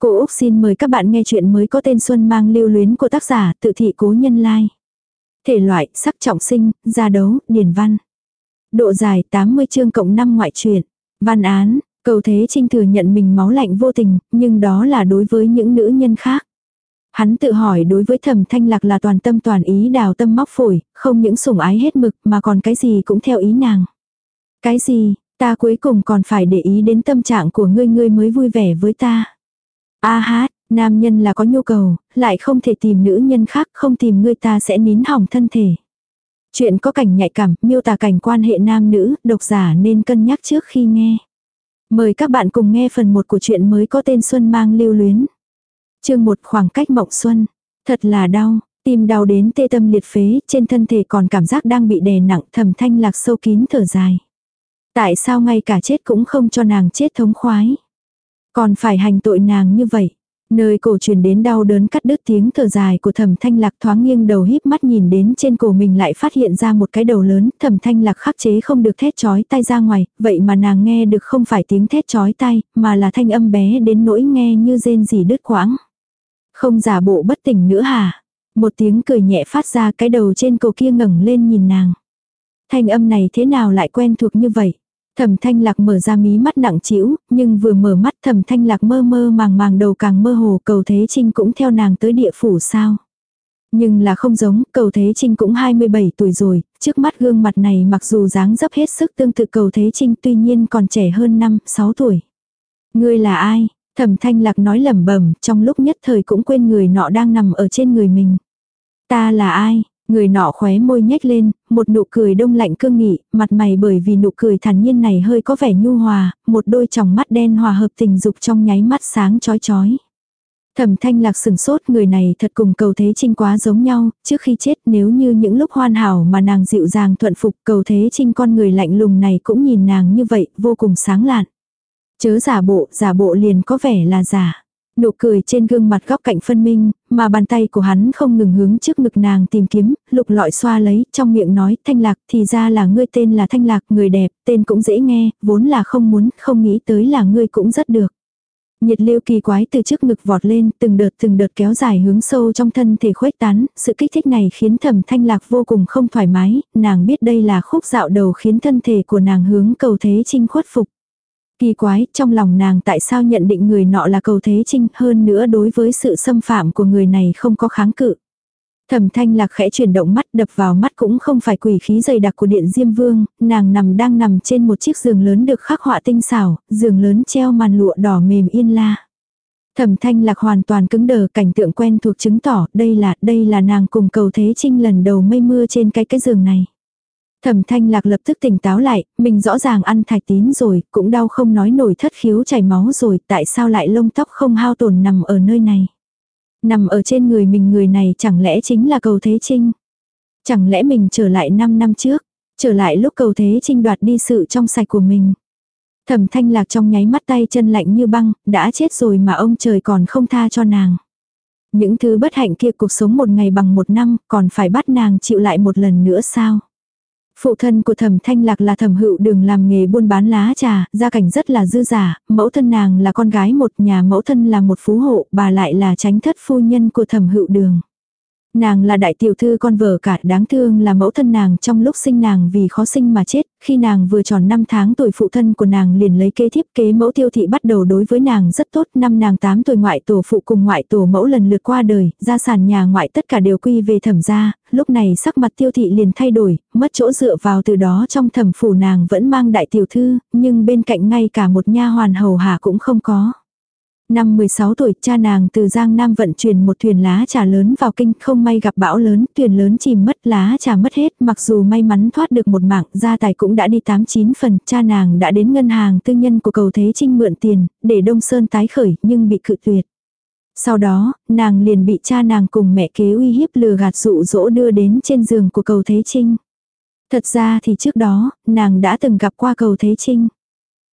Cô Úc xin mời các bạn nghe chuyện mới có tên Xuân mang lưu luyến của tác giả tự thị cố nhân lai. Thể loại, sắc trọng sinh, gia đấu, điển văn. Độ dài 80 chương cộng 5 ngoại truyện. Văn án, cầu thế trinh thừa nhận mình máu lạnh vô tình, nhưng đó là đối với những nữ nhân khác. Hắn tự hỏi đối với thẩm thanh lạc là toàn tâm toàn ý đào tâm móc phổi, không những sủng ái hết mực mà còn cái gì cũng theo ý nàng. Cái gì, ta cuối cùng còn phải để ý đến tâm trạng của ngươi ngươi mới vui vẻ với ta. A hát, nam nhân là có nhu cầu, lại không thể tìm nữ nhân khác, không tìm người ta sẽ nín hỏng thân thể. Chuyện có cảnh nhạy cảm, miêu tả cảnh quan hệ nam nữ, độc giả nên cân nhắc trước khi nghe. Mời các bạn cùng nghe phần 1 của chuyện mới có tên Xuân mang lưu luyến. Chương 1 khoảng cách mộng xuân. Thật là đau, tim đau đến tê tâm liệt phế, trên thân thể còn cảm giác đang bị đè nặng, thầm thanh lạc sâu kín thở dài. Tại sao ngay cả chết cũng không cho nàng chết thống khoái. Còn phải hành tội nàng như vậy. Nơi cổ truyền đến đau đớn cắt đứt tiếng thở dài của thẩm thanh lạc thoáng nghiêng đầu híp mắt nhìn đến trên cổ mình lại phát hiện ra một cái đầu lớn, thẩm thanh lạc khắc chế không được thét chói tay ra ngoài, vậy mà nàng nghe được không phải tiếng thét chói tay, mà là thanh âm bé đến nỗi nghe như rên gì đứt quãng. Không giả bộ bất tỉnh nữa hả? Một tiếng cười nhẹ phát ra cái đầu trên cổ kia ngẩng lên nhìn nàng. Thanh âm này thế nào lại quen thuộc như vậy? Thẩm thanh lạc mở ra mí mắt nặng trĩu, nhưng vừa mở mắt thẩm thanh lạc mơ mơ màng màng đầu càng mơ hồ cầu thế trinh cũng theo nàng tới địa phủ sao. Nhưng là không giống, cầu thế trinh cũng 27 tuổi rồi, trước mắt gương mặt này mặc dù dáng dấp hết sức tương tự cầu thế trinh tuy nhiên còn trẻ hơn 5, 6 tuổi. Ngươi là ai? Thẩm thanh lạc nói lẩm bẩm trong lúc nhất thời cũng quên người nọ đang nằm ở trên người mình. Ta là ai? Người nọ khóe môi nhếch lên, một nụ cười đông lạnh cương nghị, mặt mày bởi vì nụ cười thản nhiên này hơi có vẻ nhu hòa, một đôi tròng mắt đen hòa hợp tình dục trong nháy mắt sáng chói chói. Thẩm thanh lạc sừng sốt người này thật cùng cầu thế trinh quá giống nhau, trước khi chết nếu như những lúc hoàn hảo mà nàng dịu dàng thuận phục cầu thế trinh con người lạnh lùng này cũng nhìn nàng như vậy, vô cùng sáng lạn. Chớ giả bộ, giả bộ liền có vẻ là giả. Nụ cười trên gương mặt góc cạnh phân minh, mà bàn tay của hắn không ngừng hướng trước ngực nàng tìm kiếm, lục lọi xoa lấy, trong miệng nói, thanh lạc, thì ra là ngươi tên là thanh lạc, người đẹp, tên cũng dễ nghe, vốn là không muốn, không nghĩ tới là ngươi cũng rất được. Nhiệt lưu kỳ quái từ trước ngực vọt lên, từng đợt từng đợt kéo dài hướng sâu trong thân thể khuếch tán, sự kích thích này khiến thẩm thanh lạc vô cùng không thoải mái, nàng biết đây là khúc dạo đầu khiến thân thể của nàng hướng cầu thế trinh khuất phục. Kỳ quái, trong lòng nàng tại sao nhận định người nọ là cầu thế trinh hơn nữa đối với sự xâm phạm của người này không có kháng cự. Thẩm thanh lạc khẽ chuyển động mắt đập vào mắt cũng không phải quỷ khí dày đặc của điện Diêm Vương, nàng nằm đang nằm trên một chiếc giường lớn được khắc họa tinh xảo, giường lớn treo màn lụa đỏ mềm yên la. Thẩm thanh lạc hoàn toàn cứng đờ cảnh tượng quen thuộc chứng tỏ đây là, đây là nàng cùng cầu thế trinh lần đầu mây mưa trên cái cái giường này. Thẩm thanh lạc lập tức tỉnh táo lại, mình rõ ràng ăn thạch tín rồi, cũng đau không nói nổi thất khiếu chảy máu rồi, tại sao lại lông tóc không hao tổn nằm ở nơi này. Nằm ở trên người mình người này chẳng lẽ chính là cầu thế trinh. Chẳng lẽ mình trở lại 5 năm trước, trở lại lúc cầu thế trinh đoạt đi sự trong sạch của mình. Thẩm thanh lạc trong nháy mắt tay chân lạnh như băng, đã chết rồi mà ông trời còn không tha cho nàng. Những thứ bất hạnh kia cuộc sống một ngày bằng một năm, còn phải bắt nàng chịu lại một lần nữa sao? Phụ thân của thẩm thanh lạc là thẩm hữu đường làm nghề buôn bán lá trà, gia cảnh rất là dư giả, mẫu thân nàng là con gái một nhà mẫu thân là một phú hộ, bà lại là tránh thất phu nhân của thẩm hữu đường. Nàng là đại tiểu thư con vợ cả đáng thương là mẫu thân nàng trong lúc sinh nàng vì khó sinh mà chết, khi nàng vừa tròn 5 tháng tuổi phụ thân của nàng liền lấy kế thiếp kế mẫu tiêu thị bắt đầu đối với nàng rất tốt, năm nàng 8 tuổi ngoại tổ phụ cùng ngoại tổ mẫu lần lượt qua đời, gia sản nhà ngoại tất cả đều quy về thẩm gia, lúc này sắc mặt tiêu thị liền thay đổi, mất chỗ dựa vào từ đó trong thẩm phủ nàng vẫn mang đại tiểu thư, nhưng bên cạnh ngay cả một nha hoàn hầu hạ cũng không có. Năm 16 tuổi, cha nàng từ Giang Nam vận chuyển một thuyền lá trà lớn vào kinh, không may gặp bão lớn, thuyền lớn chìm mất, lá trà mất hết, mặc dù may mắn thoát được một mạng, gia tài cũng đã đi 89 phần, cha nàng đã đến ngân hàng tư nhân của cầu Thế Trinh mượn tiền, để Đông Sơn tái khởi, nhưng bị cự tuyệt. Sau đó, nàng liền bị cha nàng cùng mẹ kế uy hiếp lừa gạt dụ dỗ đưa đến trên giường của cầu Thế Trinh. Thật ra thì trước đó, nàng đã từng gặp qua cầu Thế Trinh.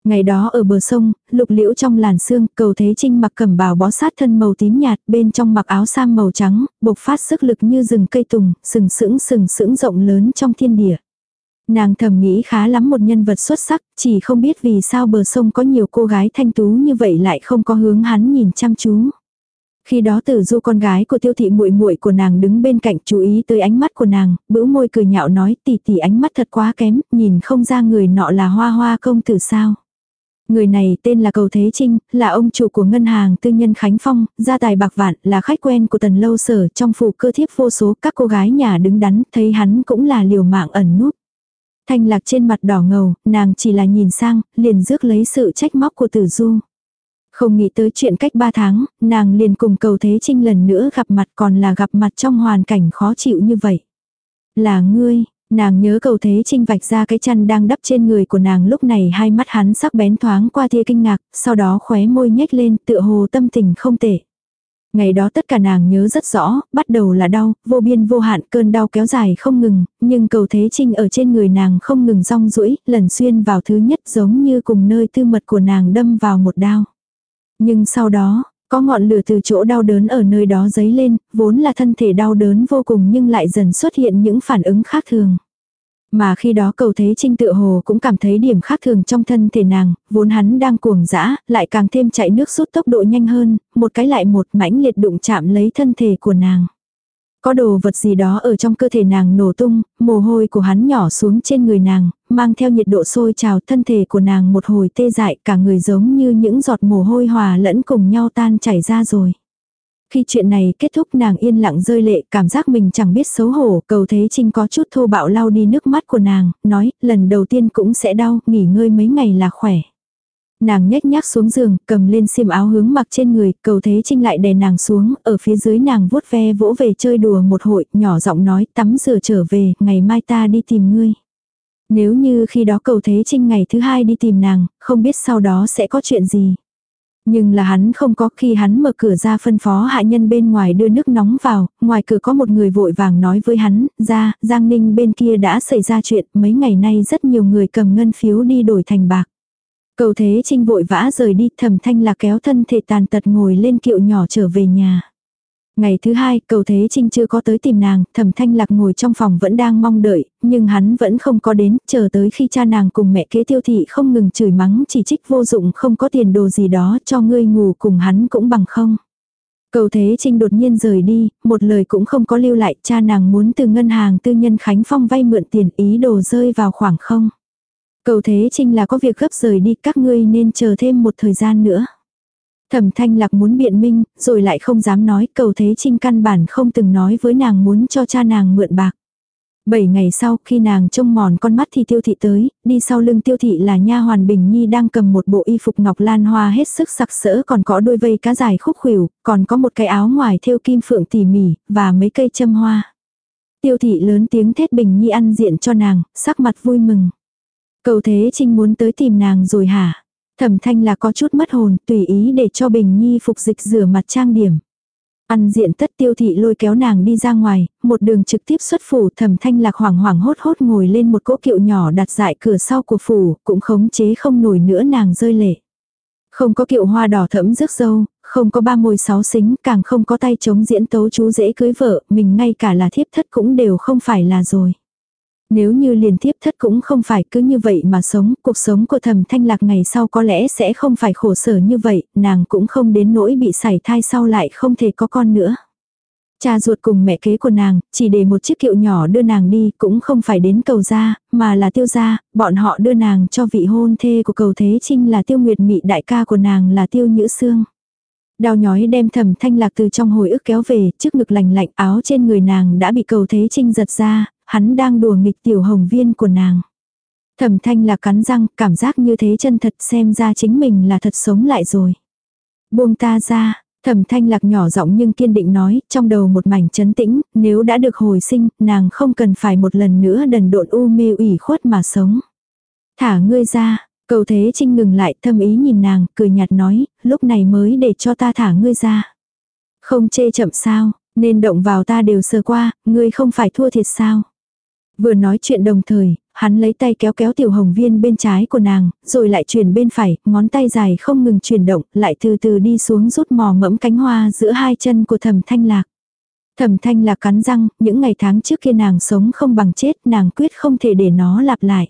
Ngày đó ở bờ sông, lục liễu trong làn sương, cầu thế trinh mặc cẩm bào bó sát thân màu tím nhạt, bên trong mặc áo sam màu trắng, bộc phát sức lực như rừng cây tùng, sừng sững sừng sững rộng lớn trong thiên địa. Nàng thầm nghĩ khá lắm một nhân vật xuất sắc, chỉ không biết vì sao bờ sông có nhiều cô gái thanh tú như vậy lại không có hướng hắn nhìn chăm chú. Khi đó Tử Du con gái của Tiêu thị muội muội của nàng đứng bên cạnh chú ý tới ánh mắt của nàng, bĩu môi cười nhạo nói tỷ tỷ ánh mắt thật quá kém, nhìn không ra người nọ là Hoa Hoa công tử sao. Người này tên là Cầu Thế Trinh, là ông chủ của ngân hàng tư nhân Khánh Phong, gia tài bạc vạn, là khách quen của tần lâu sở trong phủ cơ thiếp vô số các cô gái nhà đứng đắn, thấy hắn cũng là liều mạng ẩn núp. Thanh lạc trên mặt đỏ ngầu, nàng chỉ là nhìn sang, liền rước lấy sự trách móc của tử du. Không nghĩ tới chuyện cách ba tháng, nàng liền cùng cầu thế trinh lần nữa gặp mặt còn là gặp mặt trong hoàn cảnh khó chịu như vậy. Là ngươi, nàng nhớ cầu thế trinh vạch ra cái chăn đang đắp trên người của nàng lúc này hai mắt hắn sắc bén thoáng qua tia kinh ngạc, sau đó khóe môi nhếch lên tựa hồ tâm tình không tệ. Ngày đó tất cả nàng nhớ rất rõ, bắt đầu là đau, vô biên vô hạn cơn đau kéo dài không ngừng, nhưng cầu thế trinh ở trên người nàng không ngừng rong rũi, lần xuyên vào thứ nhất giống như cùng nơi tư mật của nàng đâm vào một đao. Nhưng sau đó, có ngọn lửa từ chỗ đau đớn ở nơi đó dấy lên, vốn là thân thể đau đớn vô cùng nhưng lại dần xuất hiện những phản ứng khác thường. Mà khi đó cầu thế trinh tự hồ cũng cảm thấy điểm khác thường trong thân thể nàng, vốn hắn đang cuồng dã, lại càng thêm chạy nước rút tốc độ nhanh hơn, một cái lại một mãnh liệt đụng chạm lấy thân thể của nàng. Có đồ vật gì đó ở trong cơ thể nàng nổ tung, mồ hôi của hắn nhỏ xuống trên người nàng, mang theo nhiệt độ sôi trào thân thể của nàng một hồi tê dại cả người giống như những giọt mồ hôi hòa lẫn cùng nhau tan chảy ra rồi. Khi chuyện này kết thúc nàng yên lặng rơi lệ, cảm giác mình chẳng biết xấu hổ, cầu thế trinh có chút thô bạo lau đi nước mắt của nàng, nói, lần đầu tiên cũng sẽ đau, nghỉ ngơi mấy ngày là khỏe. Nàng nhếch nhác xuống giường, cầm lên xiêm áo hướng mặc trên người, cầu thế trinh lại đè nàng xuống, ở phía dưới nàng vuốt ve vỗ về chơi đùa một hội, nhỏ giọng nói, tắm rửa trở về, ngày mai ta đi tìm ngươi. Nếu như khi đó cầu thế trinh ngày thứ hai đi tìm nàng, không biết sau đó sẽ có chuyện gì. Nhưng là hắn không có khi hắn mở cửa ra phân phó hạ nhân bên ngoài đưa nước nóng vào, ngoài cửa có một người vội vàng nói với hắn, ra, Giang Ninh bên kia đã xảy ra chuyện, mấy ngày nay rất nhiều người cầm ngân phiếu đi đổi thành bạc. Cầu thế trinh vội vã rời đi, Thẩm thanh là kéo thân thể tàn tật ngồi lên kiệu nhỏ trở về nhà. Ngày thứ hai, cầu thế trinh chưa có tới tìm nàng, thẩm thanh lạc ngồi trong phòng vẫn đang mong đợi, nhưng hắn vẫn không có đến, chờ tới khi cha nàng cùng mẹ kế tiêu thị không ngừng chửi mắng chỉ trích vô dụng không có tiền đồ gì đó cho ngươi ngủ cùng hắn cũng bằng không. Cầu thế trinh đột nhiên rời đi, một lời cũng không có lưu lại, cha nàng muốn từ ngân hàng tư nhân Khánh Phong vay mượn tiền ý đồ rơi vào khoảng không. Cầu thế trinh là có việc gấp rời đi, các ngươi nên chờ thêm một thời gian nữa. Thẩm thanh lạc muốn biện minh, rồi lại không dám nói, cầu thế trinh căn bản không từng nói với nàng muốn cho cha nàng mượn bạc. Bảy ngày sau, khi nàng trông mòn con mắt thì tiêu thị tới, đi sau lưng tiêu thị là nha hoàn Bình Nhi đang cầm một bộ y phục ngọc lan hoa hết sức sặc sỡ còn có đôi vây cá dài khúc khuỷu, còn có một cái áo ngoài thêu kim phượng tỉ mỉ, và mấy cây châm hoa. Tiêu thị lớn tiếng thét Bình Nhi ăn diện cho nàng, sắc mặt vui mừng. Cầu thế trinh muốn tới tìm nàng rồi hả? Thẩm thanh là có chút mất hồn, tùy ý để cho Bình Nhi phục dịch rửa mặt trang điểm. Ăn diện tất tiêu thị lôi kéo nàng đi ra ngoài, một đường trực tiếp xuất phủ thẩm thanh lạc hoảng hoảng hốt hốt ngồi lên một cỗ kiệu nhỏ đặt dại cửa sau của phủ, cũng khống chế không nổi nữa nàng rơi lệ. Không có kiệu hoa đỏ thẫm rước dâu, không có ba môi sáu xính, càng không có tay chống diễn tấu chú dễ cưới vợ, mình ngay cả là thiếp thất cũng đều không phải là rồi. Nếu như liền tiếp thất cũng không phải cứ như vậy mà sống, cuộc sống của thầm thanh lạc ngày sau có lẽ sẽ không phải khổ sở như vậy, nàng cũng không đến nỗi bị sảy thai sau lại không thể có con nữa. Cha ruột cùng mẹ kế của nàng, chỉ để một chiếc kiệu nhỏ đưa nàng đi, cũng không phải đến cầu gia, mà là tiêu gia, bọn họ đưa nàng cho vị hôn thê của cầu thế trinh là tiêu nguyệt mị đại ca của nàng là tiêu nhữ xương. Đau nhói đem thầm thanh lạc từ trong hồi ức kéo về, trước ngực lành lạnh áo trên người nàng đã bị cầu thế trinh giật ra, hắn đang đùa nghịch tiểu hồng viên của nàng. Thẩm thanh là cắn răng, cảm giác như thế chân thật xem ra chính mình là thật sống lại rồi. Buông ta ra, thẩm thanh lạc nhỏ giọng nhưng kiên định nói, trong đầu một mảnh chấn tĩnh, nếu đã được hồi sinh, nàng không cần phải một lần nữa đần độn u mê ủy khuất mà sống. Thả ngươi ra, cầu thế trinh ngừng lại thâm ý nhìn nàng, cười nhạt nói, lúc này mới để cho ta thả ngươi ra. Không chê chậm sao, nên động vào ta đều sờ qua, ngươi không phải thua thiệt sao. Vừa nói chuyện đồng thời, hắn lấy tay kéo kéo tiểu hồng viên bên trái của nàng, rồi lại chuyển bên phải, ngón tay dài không ngừng chuyển động, lại từ từ đi xuống rút mò mẫm cánh hoa giữa hai chân của thầm thanh lạc. Thẩm thanh lạc cắn răng, những ngày tháng trước kia nàng sống không bằng chết, nàng quyết không thể để nó lặp lại.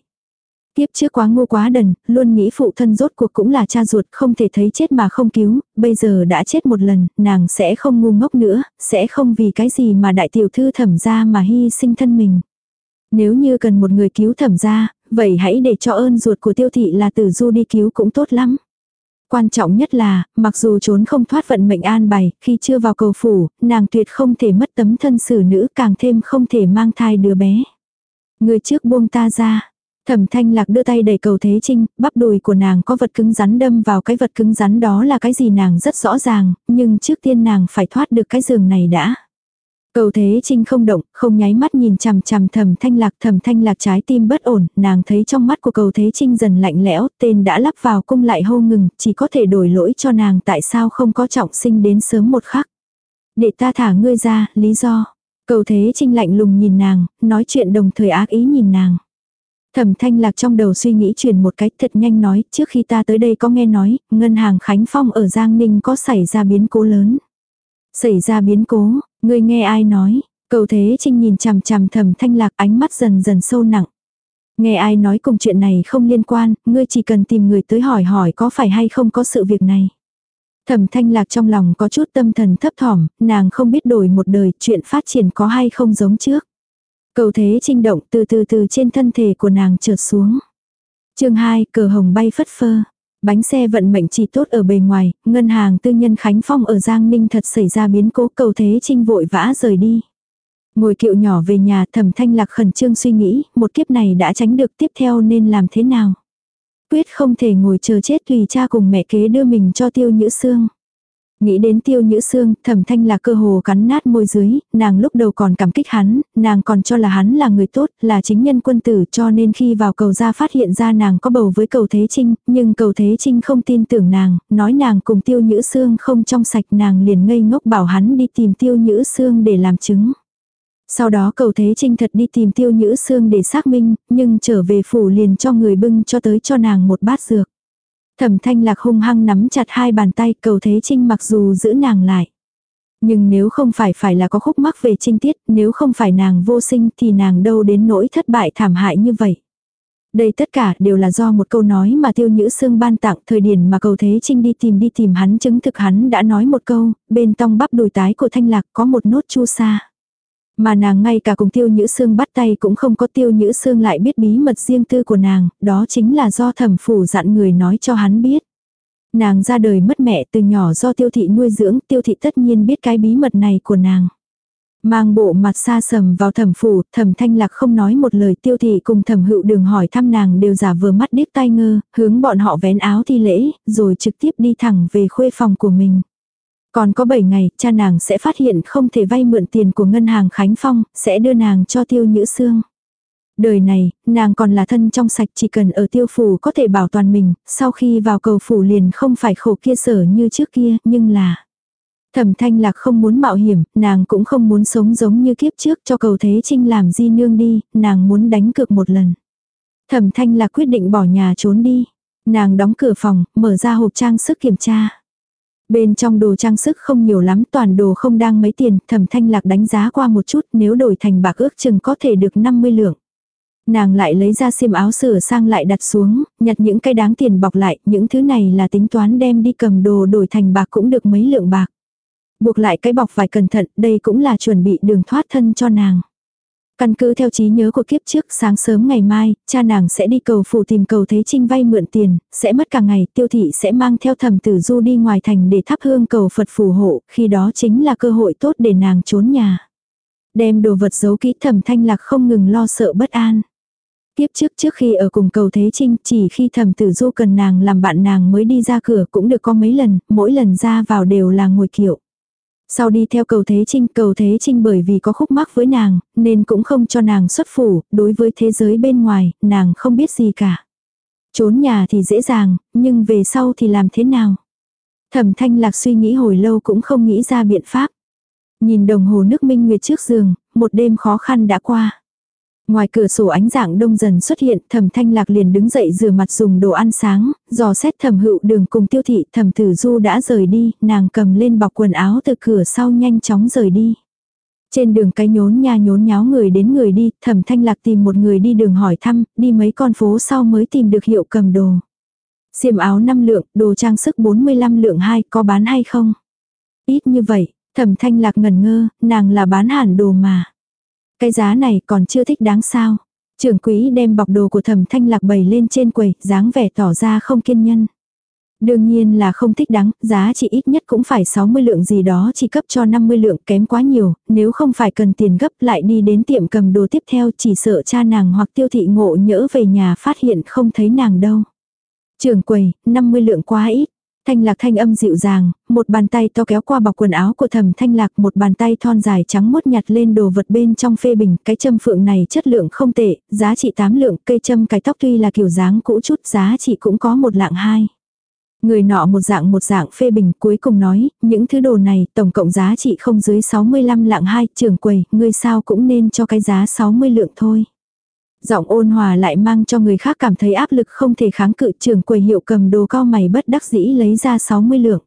Tiếp trước quá ngu quá đần, luôn nghĩ phụ thân rốt cuộc cũng là cha ruột, không thể thấy chết mà không cứu, bây giờ đã chết một lần, nàng sẽ không ngu ngốc nữa, sẽ không vì cái gì mà đại tiểu thư thẩm ra mà hy sinh thân mình. Nếu như cần một người cứu thẩm ra, vậy hãy để cho ơn ruột của tiêu thị là tử du đi cứu cũng tốt lắm. Quan trọng nhất là, mặc dù trốn không thoát vận mệnh an bài, khi chưa vào cầu phủ, nàng tuyệt không thể mất tấm thân xử nữ càng thêm không thể mang thai đứa bé. Người trước buông ta ra. Thẩm thanh lạc đưa tay đẩy cầu thế trinh, bắp đùi của nàng có vật cứng rắn đâm vào cái vật cứng rắn đó là cái gì nàng rất rõ ràng, nhưng trước tiên nàng phải thoát được cái giường này đã. Cầu thế trinh không động, không nháy mắt nhìn chằm chằm thầm thanh lạc thầm thanh lạc trái tim bất ổn, nàng thấy trong mắt của cầu thế trinh dần lạnh lẽo, tên đã lắp vào cung lại hô ngừng, chỉ có thể đổi lỗi cho nàng tại sao không có trọng sinh đến sớm một khắc. Để ta thả ngươi ra, lý do. Cầu thế trinh lạnh lùng nhìn nàng, nói chuyện đồng thời ác ý nhìn nàng. Thẩm thanh lạc trong đầu suy nghĩ truyền một cách thật nhanh nói, trước khi ta tới đây có nghe nói, ngân hàng Khánh Phong ở Giang Ninh có xảy ra biến cố lớn. Xảy ra biến cố, Ngươi nghe ai nói, cầu thế trinh nhìn chằm chằm thầm thanh lạc ánh mắt dần dần sâu nặng. Nghe ai nói cùng chuyện này không liên quan, ngươi chỉ cần tìm người tới hỏi hỏi có phải hay không có sự việc này. Thẩm thanh lạc trong lòng có chút tâm thần thấp thỏm, nàng không biết đổi một đời chuyện phát triển có hay không giống trước. Cầu thế trinh động từ từ từ trên thân thể của nàng trượt xuống. chương 2 cờ hồng bay phất phơ. Bánh xe vận mệnh chỉ tốt ở bề ngoài, ngân hàng tư nhân Khánh Phong ở Giang Ninh thật xảy ra biến cố cầu thế trinh vội vã rời đi. Ngồi kiệu nhỏ về nhà thẩm thanh lạc khẩn trương suy nghĩ, một kiếp này đã tránh được tiếp theo nên làm thế nào. Quyết không thể ngồi chờ chết tùy cha cùng mẹ kế đưa mình cho tiêu nhữ xương. Nghĩ đến tiêu nhữ xương, thẩm thanh là cơ hồ cắn nát môi dưới, nàng lúc đầu còn cảm kích hắn, nàng còn cho là hắn là người tốt, là chính nhân quân tử cho nên khi vào cầu ra phát hiện ra nàng có bầu với cầu Thế Trinh, nhưng cầu Thế Trinh không tin tưởng nàng, nói nàng cùng tiêu nhữ xương không trong sạch nàng liền ngây ngốc bảo hắn đi tìm tiêu nhữ xương để làm chứng. Sau đó cầu Thế Trinh thật đi tìm tiêu nhữ xương để xác minh, nhưng trở về phủ liền cho người bưng cho tới cho nàng một bát dược. Thẩm thanh lạc hung hăng nắm chặt hai bàn tay cầu thế trinh mặc dù giữ nàng lại. Nhưng nếu không phải phải là có khúc mắc về trinh tiết, nếu không phải nàng vô sinh thì nàng đâu đến nỗi thất bại thảm hại như vậy. Đây tất cả đều là do một câu nói mà tiêu nhữ xương ban tặng thời điểm mà cầu thế trinh đi tìm đi tìm hắn chứng thực hắn đã nói một câu, bên tong bắp đùi tái của thanh lạc có một nốt chu sa. Mà nàng ngay cả cùng tiêu nhữ xương bắt tay cũng không có tiêu nhữ xương lại biết bí mật riêng tư của nàng, đó chính là do thẩm phủ dặn người nói cho hắn biết. Nàng ra đời mất mẹ từ nhỏ do tiêu thị nuôi dưỡng, tiêu thị tất nhiên biết cái bí mật này của nàng. Mang bộ mặt xa sầm vào thẩm phủ, thẩm thanh lạc không nói một lời tiêu thị cùng thẩm hữu đường hỏi thăm nàng đều giả vừa mắt điếc tai ngơ, hướng bọn họ vén áo thi lễ, rồi trực tiếp đi thẳng về khuê phòng của mình. Còn có 7 ngày, cha nàng sẽ phát hiện không thể vay mượn tiền của ngân hàng Khánh Phong, sẽ đưa nàng cho tiêu nhữ xương. Đời này, nàng còn là thân trong sạch chỉ cần ở tiêu phủ có thể bảo toàn mình, sau khi vào cầu phủ liền không phải khổ kia sở như trước kia, nhưng là... Thẩm thanh lạc không muốn mạo hiểm, nàng cũng không muốn sống giống như kiếp trước cho cầu thế trinh làm di nương đi, nàng muốn đánh cược một lần. Thẩm thanh lạc quyết định bỏ nhà trốn đi. Nàng đóng cửa phòng, mở ra hộp trang sức kiểm tra. Bên trong đồ trang sức không nhiều lắm, toàn đồ không đang mấy tiền, thẩm thanh lạc đánh giá qua một chút, nếu đổi thành bạc ước chừng có thể được 50 lượng. Nàng lại lấy ra xiêm áo sửa sang lại đặt xuống, nhặt những cái đáng tiền bọc lại, những thứ này là tính toán đem đi cầm đồ đổi thành bạc cũng được mấy lượng bạc. Buộc lại cái bọc phải cẩn thận, đây cũng là chuẩn bị đường thoát thân cho nàng. Căn cứ theo trí nhớ của kiếp trước sáng sớm ngày mai, cha nàng sẽ đi cầu phủ tìm cầu Thế Trinh vay mượn tiền, sẽ mất cả ngày, tiêu thị sẽ mang theo thầm tử du đi ngoài thành để thắp hương cầu Phật phù hộ, khi đó chính là cơ hội tốt để nàng trốn nhà. Đem đồ vật giấu kỹ thầm thanh lạc không ngừng lo sợ bất an. Tiếp trước trước khi ở cùng cầu Thế Trinh chỉ khi thầm tử du cần nàng làm bạn nàng mới đi ra cửa cũng được có mấy lần, mỗi lần ra vào đều là ngồi kiệu. Sau đi theo cầu Thế Trinh, cầu Thế Trinh bởi vì có khúc mắc với nàng, nên cũng không cho nàng xuất phủ, đối với thế giới bên ngoài, nàng không biết gì cả. Trốn nhà thì dễ dàng, nhưng về sau thì làm thế nào? Thẩm thanh lạc suy nghĩ hồi lâu cũng không nghĩ ra biện pháp. Nhìn đồng hồ nước minh nguyệt trước giường, một đêm khó khăn đã qua. Ngoài cửa sổ ánh dạng đông dần xuất hiện, thẩm thanh lạc liền đứng dậy rửa mặt dùng đồ ăn sáng, dò xét thẩm hữu đường cùng tiêu thị, thẩm tử du đã rời đi, nàng cầm lên bọc quần áo từ cửa sau nhanh chóng rời đi. Trên đường cái nhốn nha nhốn nháo người đến người đi, thẩm thanh lạc tìm một người đi đường hỏi thăm, đi mấy con phố sau mới tìm được hiệu cầm đồ. Xiêm áo 5 lượng, đồ trang sức 45 lượng 2, có bán hay không? Ít như vậy, thẩm thanh lạc ngần ngơ, nàng là bán hẳn đồ mà. Cái giá này còn chưa thích đáng sao. Trưởng quỹ đem bọc đồ của thẩm thanh lạc bày lên trên quầy, dáng vẻ tỏ ra không kiên nhân. Đương nhiên là không thích đáng, giá chỉ ít nhất cũng phải 60 lượng gì đó chỉ cấp cho 50 lượng kém quá nhiều, nếu không phải cần tiền gấp lại đi đến tiệm cầm đồ tiếp theo chỉ sợ cha nàng hoặc tiêu thị ngộ nhỡ về nhà phát hiện không thấy nàng đâu. Trường quầy, 50 lượng quá ít. Thanh lạc thanh âm dịu dàng, một bàn tay to kéo qua bọc quần áo của thầm thanh lạc, một bàn tay thon dài trắng mốt nhặt lên đồ vật bên trong phê bình, cái châm phượng này chất lượng không tệ, giá trị 8 lượng, cây châm cái tóc tuy là kiểu dáng cũ chút, giá trị cũng có một lạng hai. Người nọ một dạng một dạng phê bình cuối cùng nói, những thứ đồ này tổng cộng giá trị không dưới 65 lạng hai, trưởng quầy, người sao cũng nên cho cái giá 60 lượng thôi. Giọng ôn hòa lại mang cho người khác cảm thấy áp lực không thể kháng cự trưởng quầy hiệu cầm đồ cao mày bất đắc dĩ lấy ra 60 lượng.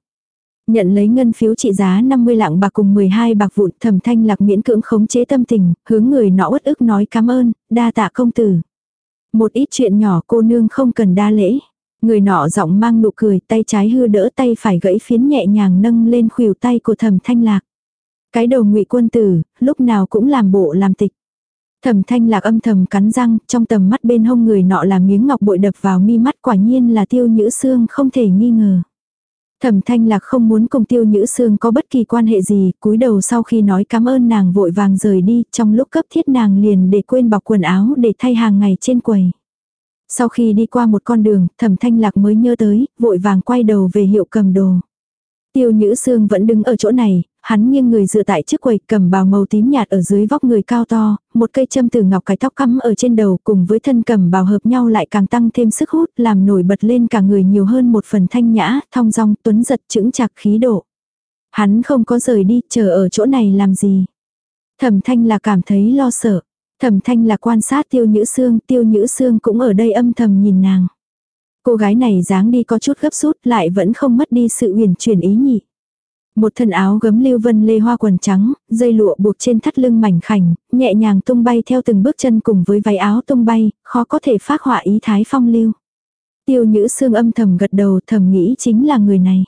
Nhận lấy ngân phiếu trị giá 50 lạng bạc cùng 12 bạc vụn thầm thanh lạc miễn cưỡng khống chế tâm tình, hướng người nọ uất ức nói cảm ơn, đa tạ công tử. Một ít chuyện nhỏ cô nương không cần đa lễ. Người nọ giọng mang nụ cười, tay trái hư đỡ tay phải gãy phiến nhẹ nhàng nâng lên khuỷu tay của thẩm thanh lạc. Cái đầu ngụy quân tử, lúc nào cũng làm bộ làm tịch. Thẩm thanh lạc âm thầm cắn răng, trong tầm mắt bên hông người nọ là miếng ngọc bội đập vào mi mắt quả nhiên là tiêu nhữ xương không thể nghi ngờ. Thẩm thanh lạc không muốn cùng tiêu nhữ xương có bất kỳ quan hệ gì, cúi đầu sau khi nói cảm ơn nàng vội vàng rời đi, trong lúc cấp thiết nàng liền để quên bọc quần áo để thay hàng ngày trên quầy. Sau khi đi qua một con đường, thẩm thanh lạc mới nhớ tới, vội vàng quay đầu về hiệu cầm đồ. Tiêu Nhữ Sương vẫn đứng ở chỗ này, hắn nghiêng người dựa tại trước quầy cầm bào màu tím nhạt ở dưới vóc người cao to, một cây châm từ ngọc cái tóc cắm ở trên đầu cùng với thân cầm bào hợp nhau lại càng tăng thêm sức hút làm nổi bật lên cả người nhiều hơn một phần thanh nhã, thong dong, tuấn giật chững chạc khí độ. Hắn không có rời đi, chờ ở chỗ này làm gì. Thẩm thanh là cảm thấy lo sợ. Thẩm thanh là quan sát tiêu nhữ xương, tiêu nhữ xương cũng ở đây âm thầm nhìn nàng. Cô gái này dáng đi có chút gấp rút lại vẫn không mất đi sự uyển chuyển ý nhị. Một thân áo gấm lưu vân lê hoa quần trắng, dây lụa buộc trên thắt lưng mảnh khảnh, nhẹ nhàng tung bay theo từng bước chân cùng với váy áo tung bay, khó có thể phát họa ý thái phong lưu. Tiêu nhữ xương âm thầm gật đầu thầm nghĩ chính là người này.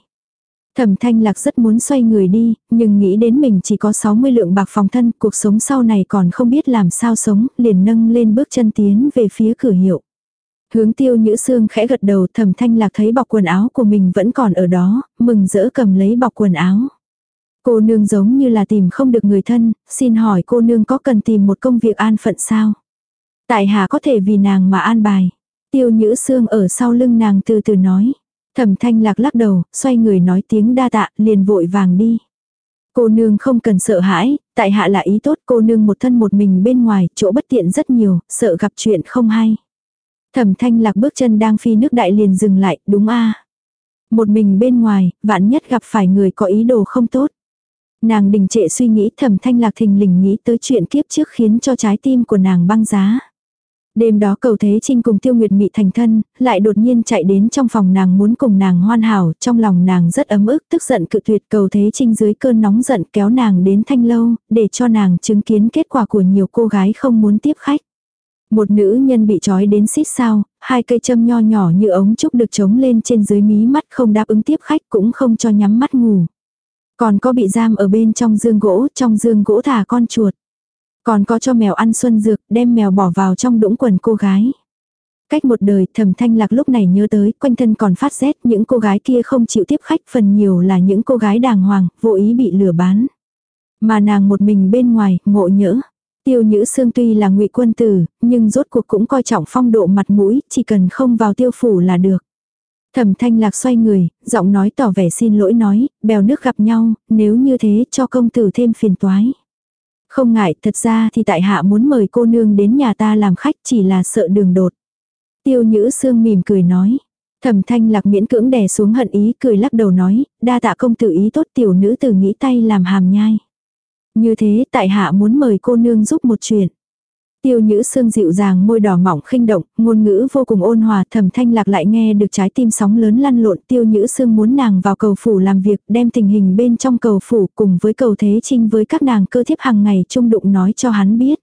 Thẩm thanh lạc rất muốn xoay người đi, nhưng nghĩ đến mình chỉ có 60 lượng bạc phòng thân, cuộc sống sau này còn không biết làm sao sống, liền nâng lên bước chân tiến về phía cửa hiệu. Hướng tiêu nhữ xương khẽ gật đầu thẩm thanh lạc thấy bọc quần áo của mình vẫn còn ở đó, mừng rỡ cầm lấy bọc quần áo. Cô nương giống như là tìm không được người thân, xin hỏi cô nương có cần tìm một công việc an phận sao? Tại hạ có thể vì nàng mà an bài. Tiêu nhữ xương ở sau lưng nàng từ từ nói. Thẩm thanh lạc lắc đầu, xoay người nói tiếng đa tạ, liền vội vàng đi. Cô nương không cần sợ hãi, tại hạ là ý tốt cô nương một thân một mình bên ngoài, chỗ bất tiện rất nhiều, sợ gặp chuyện không hay. Thẩm thanh lạc bước chân đang phi nước đại liền dừng lại, đúng a Một mình bên ngoài, vạn nhất gặp phải người có ý đồ không tốt. Nàng đình trệ suy nghĩ thẩm thanh lạc thình lình nghĩ tới chuyện kiếp trước khiến cho trái tim của nàng băng giá. Đêm đó cầu Thế Trinh cùng Tiêu Nguyệt Mị thành thân, lại đột nhiên chạy đến trong phòng nàng muốn cùng nàng hoan hảo, trong lòng nàng rất ấm ức, tức giận cự tuyệt cầu Thế Trinh dưới cơn nóng giận kéo nàng đến thanh lâu, để cho nàng chứng kiến kết quả của nhiều cô gái không muốn tiếp khách. Một nữ nhân bị trói đến xít sao, hai cây châm nho nhỏ như ống trúc được trống lên trên dưới mí mắt không đáp ứng tiếp khách cũng không cho nhắm mắt ngủ. Còn có bị giam ở bên trong dương gỗ, trong dương gỗ thả con chuột. Còn có cho mèo ăn xuân dược, đem mèo bỏ vào trong đũng quần cô gái. Cách một đời thầm thanh lạc lúc này nhớ tới, quanh thân còn phát rét, những cô gái kia không chịu tiếp khách, phần nhiều là những cô gái đàng hoàng, vô ý bị lừa bán. Mà nàng một mình bên ngoài, ngộ nhỡ. Tiêu Nhữ Sương tuy là ngụy quân tử, nhưng rốt cuộc cũng coi trọng phong độ mặt mũi, chỉ cần không vào tiêu phủ là được. Thẩm thanh lạc xoay người, giọng nói tỏ vẻ xin lỗi nói, bèo nước gặp nhau, nếu như thế cho công tử thêm phiền toái. Không ngại, thật ra thì tại hạ muốn mời cô nương đến nhà ta làm khách chỉ là sợ đường đột. Tiêu Nhữ Sương mỉm cười nói. Thẩm thanh lạc miễn cưỡng đè xuống hận ý cười lắc đầu nói, đa tạ công tử ý tốt tiểu nữ từ nghĩ tay làm hàm nhai. Như thế tại hạ muốn mời cô nương giúp một chuyện. Tiêu nhữ xương dịu dàng môi đỏ mỏng khinh động, ngôn ngữ vô cùng ôn hòa thầm thanh lạc lại nghe được trái tim sóng lớn lăn lộn tiêu nhữ xương muốn nàng vào cầu phủ làm việc đem tình hình bên trong cầu phủ cùng với cầu thế trinh với các nàng cơ thiếp hàng ngày trung đụng nói cho hắn biết.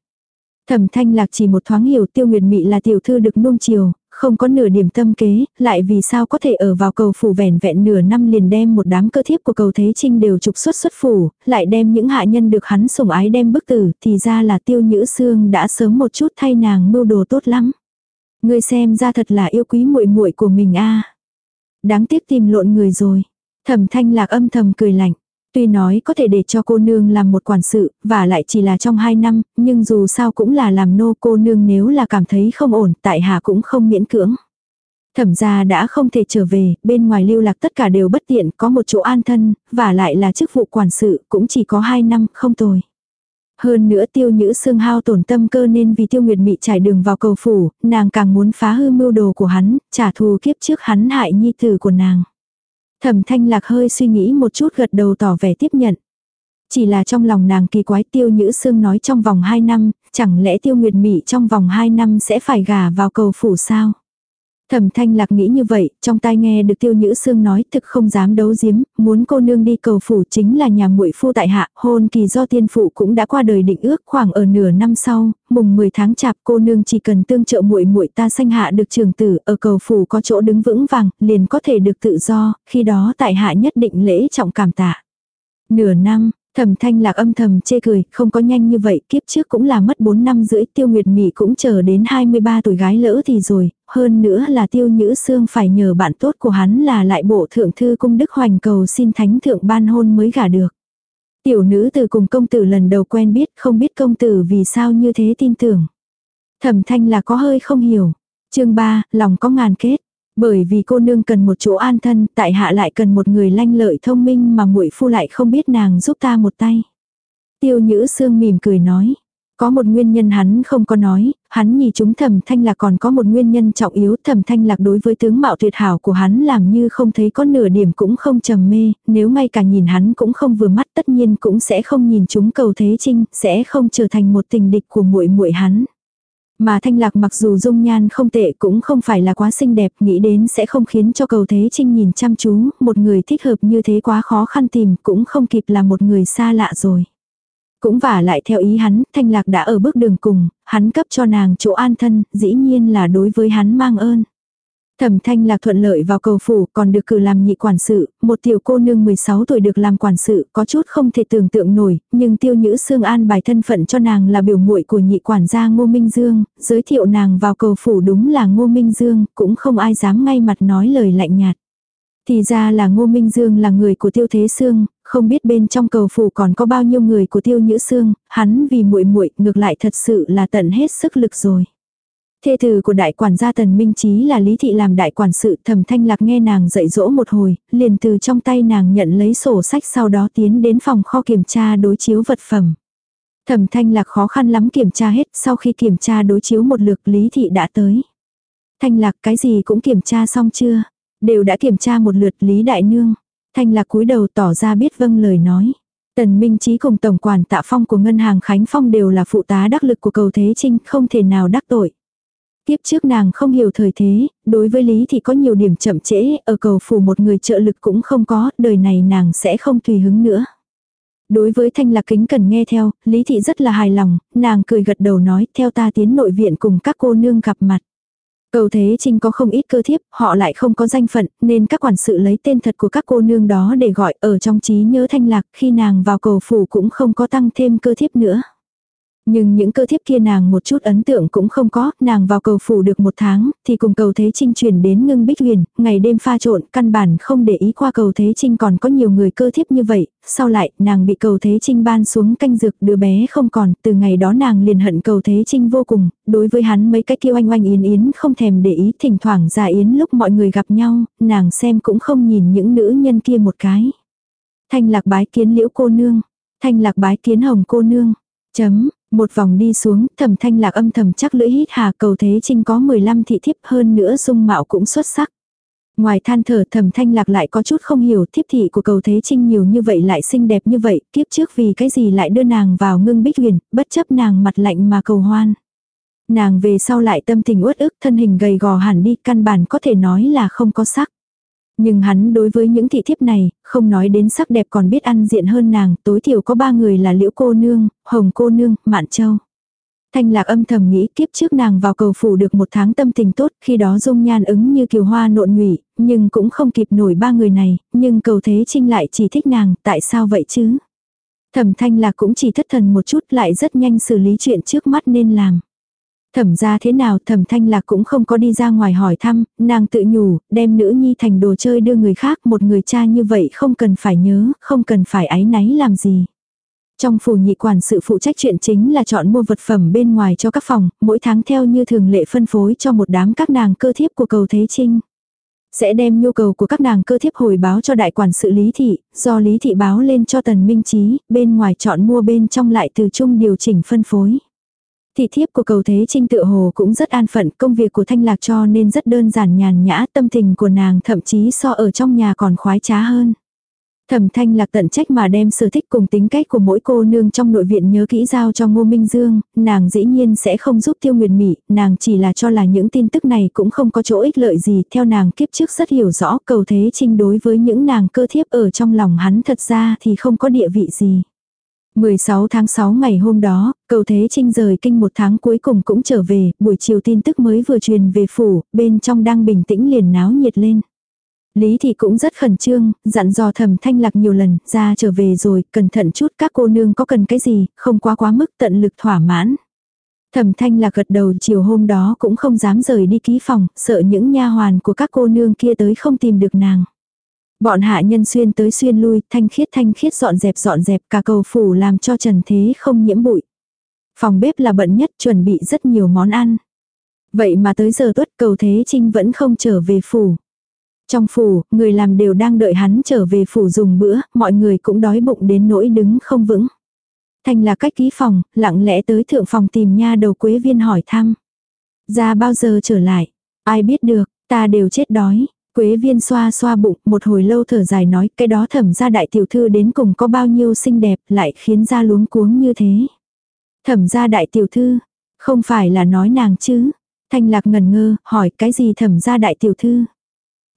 Thẩm thanh lạc chỉ một thoáng hiểu tiêu nguyệt mị là tiểu thư được nuông chiều, không có nửa điểm tâm kế, lại vì sao có thể ở vào cầu phủ vẻn vẹn nửa năm liền đem một đám cơ thiếp của cầu Thế Trinh đều trục xuất xuất phủ, lại đem những hạ nhân được hắn sủng ái đem bức tử, thì ra là tiêu nhữ xương đã sớm một chút thay nàng mưu đồ tốt lắm. Ngươi xem ra thật là yêu quý muội muội của mình a. Đáng tiếc tìm lộn người rồi. Thẩm thanh lạc âm thầm cười lạnh. Tuy nói có thể để cho cô nương làm một quản sự, và lại chỉ là trong hai năm, nhưng dù sao cũng là làm nô cô nương nếu là cảm thấy không ổn, tại hạ cũng không miễn cưỡng. Thẩm gia đã không thể trở về, bên ngoài lưu lạc tất cả đều bất tiện, có một chỗ an thân, và lại là chức vụ quản sự, cũng chỉ có hai năm, không tồi. Hơn nữa tiêu nhữ xương hao tổn tâm cơ nên vì tiêu nguyệt mị trải đường vào cầu phủ, nàng càng muốn phá hư mưu đồ của hắn, trả thù kiếp trước hắn hại nhi tử của nàng. Thẩm thanh lạc hơi suy nghĩ một chút gật đầu tỏ vẻ tiếp nhận. Chỉ là trong lòng nàng kỳ quái tiêu nhữ xương nói trong vòng 2 năm, chẳng lẽ tiêu nguyệt mị trong vòng 2 năm sẽ phải gả vào cầu phủ sao? Thẩm thanh lạc nghĩ như vậy, trong tai nghe được tiêu nhữ xương nói thực không dám đấu giếm, muốn cô nương đi cầu phủ chính là nhà muội phu tại hạ, hôn kỳ do tiên phụ cũng đã qua đời định ước khoảng ở nửa năm sau, mùng 10 tháng chạp cô nương chỉ cần tương trợ muội muội ta sanh hạ được trường tử, ở cầu phủ có chỗ đứng vững vàng, liền có thể được tự do, khi đó tại hạ nhất định lễ trọng cảm tạ. Nửa năm, Thẩm thanh lạc âm thầm chê cười, không có nhanh như vậy, kiếp trước cũng là mất 4 năm rưỡi, tiêu nguyệt mị cũng chờ đến 23 tuổi gái lỡ thì rồi, hơn nữa là tiêu nhữ xương phải nhờ bạn tốt của hắn là lại bộ thượng thư cung đức hoành cầu xin thánh thượng ban hôn mới gả được. Tiểu nữ từ cùng công tử lần đầu quen biết, không biết công tử vì sao như thế tin tưởng. Thẩm thanh là có hơi không hiểu. chương 3, lòng có ngàn kết. Bởi vì cô nương cần một chỗ an thân, tại hạ lại cần một người lanh lợi thông minh mà muội phu lại không biết nàng giúp ta một tay. Tiêu nhữ sương mỉm cười nói. Có một nguyên nhân hắn không có nói, hắn nhì chúng thẩm thanh lạc còn có một nguyên nhân trọng yếu thẩm thanh lạc đối với tướng mạo tuyệt hảo của hắn làm như không thấy có nửa điểm cũng không trầm mê, nếu ngay cả nhìn hắn cũng không vừa mắt tất nhiên cũng sẽ không nhìn chúng cầu thế trinh, sẽ không trở thành một tình địch của muội muội hắn. Mà thanh lạc mặc dù dung nhan không tệ cũng không phải là quá xinh đẹp, nghĩ đến sẽ không khiến cho cầu thế trinh nhìn chăm chú, một người thích hợp như thế quá khó khăn tìm cũng không kịp là một người xa lạ rồi. Cũng vả lại theo ý hắn, thanh lạc đã ở bước đường cùng, hắn cấp cho nàng chỗ an thân, dĩ nhiên là đối với hắn mang ơn. Thẩm thanh lạc thuận lợi vào cầu phủ còn được cử làm nhị quản sự, một tiểu cô nương 16 tuổi được làm quản sự có chút không thể tưởng tượng nổi, nhưng tiêu nhữ Sương an bài thân phận cho nàng là biểu muội của nhị quản gia Ngô Minh Dương, giới thiệu nàng vào cầu phủ đúng là Ngô Minh Dương, cũng không ai dám ngay mặt nói lời lạnh nhạt. Thì ra là Ngô Minh Dương là người của Tiêu Thế Sương, không biết bên trong cầu phủ còn có bao nhiêu người của Tiêu Nhữ Sương, hắn vì muội muội ngược lại thật sự là tận hết sức lực rồi. Thê tử của đại quản gia Tần Minh Chí là Lý Thị làm đại quản sự thẩm thanh lạc nghe nàng dạy dỗ một hồi, liền từ trong tay nàng nhận lấy sổ sách sau đó tiến đến phòng kho kiểm tra đối chiếu vật phẩm. Thẩm thanh lạc khó khăn lắm kiểm tra hết, sau khi kiểm tra đối chiếu một lượt Lý Thị đã tới. Thanh lạc cái gì cũng kiểm tra xong chưa? Đều đã kiểm tra một lượt Lý Đại Nương. Thanh lạc cúi đầu tỏ ra biết vâng lời nói. Tần Minh Chí cùng Tổng quản Tạ Phong của Ngân hàng Khánh Phong đều là phụ tá đắc lực của cầu Thế Trinh, không thể nào đắc tội. Tiếp trước nàng không hiểu thời thế, đối với Lý thì có nhiều điểm chậm trễ, ở cầu phủ một người trợ lực cũng không có, đời này nàng sẽ không tùy hứng nữa. Đối với thanh lạc kính cần nghe theo, Lý thị rất là hài lòng, nàng cười gật đầu nói theo ta tiến nội viện cùng các cô nương gặp mặt. Cầu Thế Trinh có không ít cơ thiếp, họ lại không có danh phận, nên các quản sự lấy tên thật của các cô nương đó để gọi ở trong trí nhớ thanh lạc khi nàng vào cầu phủ cũng không có tăng thêm cơ thiếp nữa. Nhưng những cơ thiếp kia nàng một chút ấn tượng cũng không có, nàng vào cầu phủ được một tháng, thì cùng cầu Thế Trinh chuyển đến ngưng bích huyền, ngày đêm pha trộn, căn bản không để ý qua cầu Thế Trinh còn có nhiều người cơ thiếp như vậy, sau lại, nàng bị cầu Thế Trinh ban xuống canh dược đứa bé không còn, từ ngày đó nàng liền hận cầu Thế Trinh vô cùng, đối với hắn mấy cái kêu oanh oanh yến yến không thèm để ý, thỉnh thoảng ra yến lúc mọi người gặp nhau, nàng xem cũng không nhìn những nữ nhân kia một cái. Thanh lạc bái kiến liễu cô nương, thanh lạc bái kiến hồng cô nương, chấm, một vòng đi xuống, thẩm thanh lạc âm thầm chắc lưỡi hít hà cầu thế trinh có 15 thị thiếp hơn nữa dung mạo cũng xuất sắc. Ngoài than thở thẩm thanh lạc lại có chút không hiểu thiếp thị của cầu thế trinh nhiều như vậy lại xinh đẹp như vậy, kiếp trước vì cái gì lại đưa nàng vào ngưng bích huyền, bất chấp nàng mặt lạnh mà cầu hoan. Nàng về sau lại tâm tình uất ức thân hình gầy gò hẳn đi căn bản có thể nói là không có sắc. Nhưng hắn đối với những thị thiếp này, không nói đến sắc đẹp còn biết ăn diện hơn nàng, tối thiểu có ba người là liễu cô nương, hồng cô nương, mạn châu. Thanh lạc âm thầm nghĩ kiếp trước nàng vào cầu phủ được một tháng tâm tình tốt, khi đó dung nhan ứng như kiều hoa nộn nhụy, nhưng cũng không kịp nổi ba người này, nhưng cầu thế trinh lại chỉ thích nàng, tại sao vậy chứ? Thẩm thanh lạc cũng chỉ thất thần một chút lại rất nhanh xử lý chuyện trước mắt nên làm. Thẩm ra thế nào thẩm thanh lạc cũng không có đi ra ngoài hỏi thăm, nàng tự nhủ, đem nữ nhi thành đồ chơi đưa người khác một người cha như vậy không cần phải nhớ, không cần phải áy náy làm gì. Trong phủ nhị quản sự phụ trách chuyện chính là chọn mua vật phẩm bên ngoài cho các phòng, mỗi tháng theo như thường lệ phân phối cho một đám các nàng cơ thiếp của cầu Thế Trinh. Sẽ đem nhu cầu của các nàng cơ thiếp hồi báo cho đại quản sự Lý Thị, do Lý Thị báo lên cho Tần Minh Trí, bên ngoài chọn mua bên trong lại từ chung điều chỉnh phân phối. Thị thiếp của cầu Thế Trinh tự hồ cũng rất an phận, công việc của Thanh Lạc cho nên rất đơn giản nhàn nhã, tâm tình của nàng thậm chí so ở trong nhà còn khoái trá hơn. Thẩm thanh lạc tận trách mà đem sở thích cùng tính cách của mỗi cô nương trong nội viện nhớ kỹ giao cho Ngô Minh Dương, nàng dĩ nhiên sẽ không giúp tiêu nguyệt mị, nàng chỉ là cho là những tin tức này cũng không có chỗ ích lợi gì, theo nàng kiếp trước rất hiểu rõ cầu thế trinh đối với những nàng cơ thiếp ở trong lòng hắn thật ra thì không có địa vị gì. 16 tháng 6 ngày hôm đó, cầu thế trinh rời kinh một tháng cuối cùng cũng trở về, buổi chiều tin tức mới vừa truyền về phủ, bên trong đang bình tĩnh liền náo nhiệt lên. Lý thì cũng rất khẩn trương, dặn dò thẩm thanh lạc nhiều lần, ra trở về rồi, cẩn thận chút các cô nương có cần cái gì, không quá quá mức tận lực thỏa mãn. Thẩm thanh lạc gật đầu chiều hôm đó cũng không dám rời đi ký phòng, sợ những nha hoàn của các cô nương kia tới không tìm được nàng. Bọn hạ nhân xuyên tới xuyên lui, thanh khiết thanh khiết dọn dẹp dọn dẹp cả cầu phủ làm cho trần thế không nhiễm bụi. Phòng bếp là bận nhất chuẩn bị rất nhiều món ăn. Vậy mà tới giờ tuất cầu thế trinh vẫn không trở về phủ. Trong phủ, người làm đều đang đợi hắn trở về phủ dùng bữa, mọi người cũng đói bụng đến nỗi đứng không vững. Thành là cách ký phòng, lặng lẽ tới thượng phòng tìm nha đầu quế viên hỏi thăm. Ra bao giờ trở lại? Ai biết được, ta đều chết đói. Quế viên xoa xoa bụng, một hồi lâu thở dài nói, cái đó thẩm ra đại tiểu thư đến cùng có bao nhiêu xinh đẹp, lại khiến ra luống cuống như thế. Thẩm ra đại tiểu thư, không phải là nói nàng chứ. Thanh lạc ngần ngơ, hỏi cái gì thẩm ra đại tiểu thư.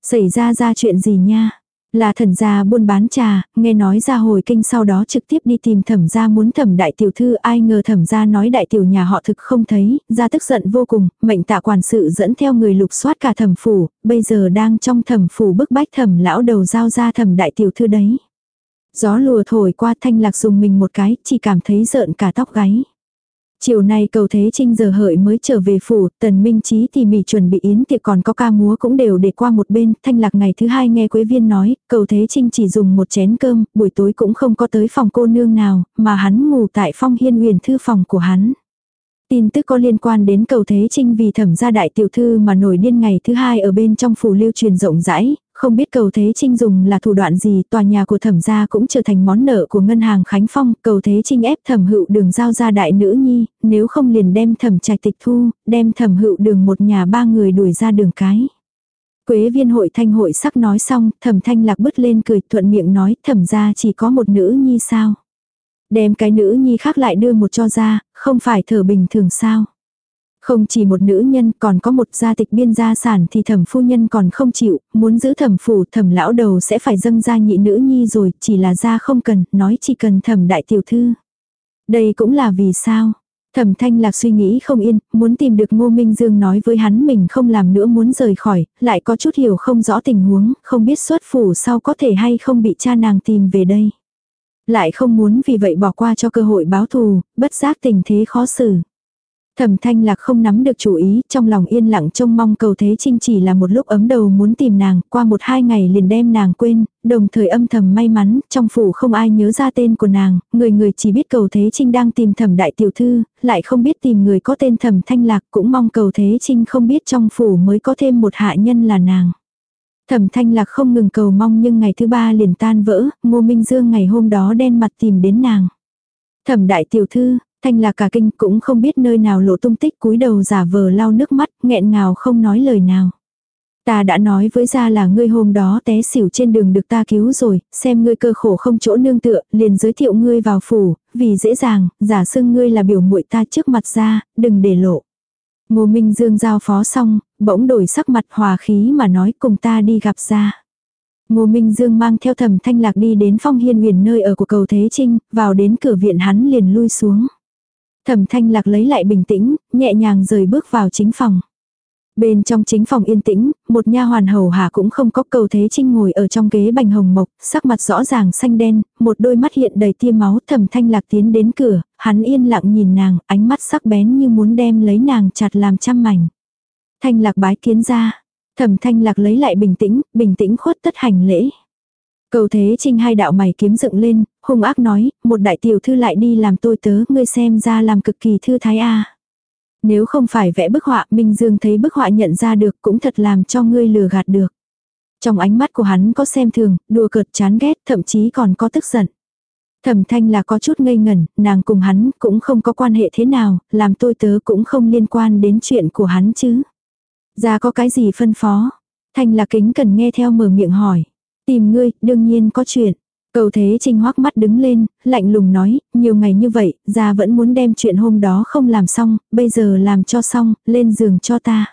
Xảy ra ra chuyện gì nha? Là thần gia buôn bán trà, nghe nói ra hồi kinh sau đó trực tiếp đi tìm thẩm gia muốn thẩm đại tiểu thư ai ngờ thẩm gia nói đại tiểu nhà họ thực không thấy, ra tức giận vô cùng, mệnh tạ quản sự dẫn theo người lục soát cả thẩm phủ, bây giờ đang trong thẩm phủ bức bách thẩm lão đầu giao ra thẩm đại tiểu thư đấy. Gió lùa thổi qua thanh lạc dùng mình một cái, chỉ cảm thấy rợn cả tóc gáy. Chiều nay cầu thế trinh giờ hợi mới trở về phủ, tần minh trí thì mỉ chuẩn bị yến tiệc còn có ca múa cũng đều để qua một bên, thanh lạc ngày thứ hai nghe quế viên nói, cầu thế trinh chỉ dùng một chén cơm, buổi tối cũng không có tới phòng cô nương nào, mà hắn ngủ tại phong hiên huyền thư phòng của hắn. Tin tức có liên quan đến cầu Thế Trinh vì thẩm gia đại tiểu thư mà nổi điên ngày thứ hai ở bên trong phủ lưu truyền rộng rãi, không biết cầu Thế Trinh dùng là thủ đoạn gì, tòa nhà của thẩm gia cũng trở thành món nợ của ngân hàng Khánh Phong, cầu Thế Trinh ép thẩm hữu đường giao ra đại nữ nhi, nếu không liền đem thẩm trạch tịch thu, đem thẩm hữu đường một nhà ba người đuổi ra đường cái. Quế viên hội thanh hội sắc nói xong, thẩm thanh lạc bứt lên cười thuận miệng nói thẩm gia chỉ có một nữ nhi sao. Đem cái nữ nhi khác lại đưa một cho ra, không phải thở bình thường sao. Không chỉ một nữ nhân còn có một gia tịch biên gia sản thì thẩm phu nhân còn không chịu, muốn giữ thẩm phủ thẩm lão đầu sẽ phải dâng ra nhị nữ nhi rồi, chỉ là gia không cần, nói chỉ cần thẩm đại tiểu thư. Đây cũng là vì sao, Thẩm thanh lạc suy nghĩ không yên, muốn tìm được ngô minh dương nói với hắn mình không làm nữa muốn rời khỏi, lại có chút hiểu không rõ tình huống, không biết xuất phủ sau có thể hay không bị cha nàng tìm về đây. Lại không muốn vì vậy bỏ qua cho cơ hội báo thù, bất giác tình thế khó xử. Thẩm thanh lạc không nắm được chủ ý, trong lòng yên lặng trông mong cầu thế trinh chỉ là một lúc ấm đầu muốn tìm nàng, qua một hai ngày liền đem nàng quên, đồng thời âm thầm may mắn, trong phủ không ai nhớ ra tên của nàng, người người chỉ biết cầu thế trinh đang tìm thẩm đại tiểu thư, lại không biết tìm người có tên thẩm thanh lạc, cũng mong cầu thế trinh không biết trong phủ mới có thêm một hạ nhân là nàng. Thẩm thanh lạc không ngừng cầu mong nhưng ngày thứ ba liền tan vỡ, ngô minh dương ngày hôm đó đen mặt tìm đến nàng. Thẩm đại tiểu thư, thanh là cả kinh cũng không biết nơi nào lộ tung tích cúi đầu giả vờ lau nước mắt, nghẹn ngào không nói lời nào. Ta đã nói với ra là ngươi hôm đó té xỉu trên đường được ta cứu rồi, xem ngươi cơ khổ không chỗ nương tựa, liền giới thiệu ngươi vào phủ, vì dễ dàng, giả xưng ngươi là biểu muội ta trước mặt ra, đừng để lộ. Ngô Minh Dương giao phó xong, bỗng đổi sắc mặt hòa khí mà nói cùng ta đi gặp ra. Ngô Minh Dương mang theo thẩm thanh lạc đi đến phong hiên huyền nơi ở của cầu Thế Trinh, vào đến cửa viện hắn liền lui xuống. Thẩm thanh lạc lấy lại bình tĩnh, nhẹ nhàng rời bước vào chính phòng. Bên trong chính phòng yên tĩnh, một nha hoàn hầu hạ cũng không có cầu thế trinh ngồi ở trong ghế bành hồng mộc, sắc mặt rõ ràng xanh đen, một đôi mắt hiện đầy tia máu thẩm thanh lạc tiến đến cửa, hắn yên lặng nhìn nàng, ánh mắt sắc bén như muốn đem lấy nàng chặt làm trăm mảnh. Thanh lạc bái kiến ra, thẩm thanh lạc lấy lại bình tĩnh, bình tĩnh khuất tất hành lễ. Cầu thế trinh hai đạo mày kiếm dựng lên, hung ác nói, một đại tiểu thư lại đi làm tôi tớ, ngươi xem ra làm cực kỳ thư thái a. Nếu không phải vẽ bức họa, Minh Dương thấy bức họa nhận ra được cũng thật làm cho ngươi lừa gạt được. Trong ánh mắt của hắn có xem thường, đùa cợt chán ghét, thậm chí còn có tức giận. Thẩm thanh là có chút ngây ngẩn, nàng cùng hắn cũng không có quan hệ thế nào, làm tôi tớ cũng không liên quan đến chuyện của hắn chứ. Ra có cái gì phân phó? Thanh là kính cần nghe theo mở miệng hỏi. Tìm ngươi, đương nhiên có chuyện. Cầu thế trinh hoắc mắt đứng lên, lạnh lùng nói, nhiều ngày như vậy, ra vẫn muốn đem chuyện hôm đó không làm xong, bây giờ làm cho xong, lên giường cho ta.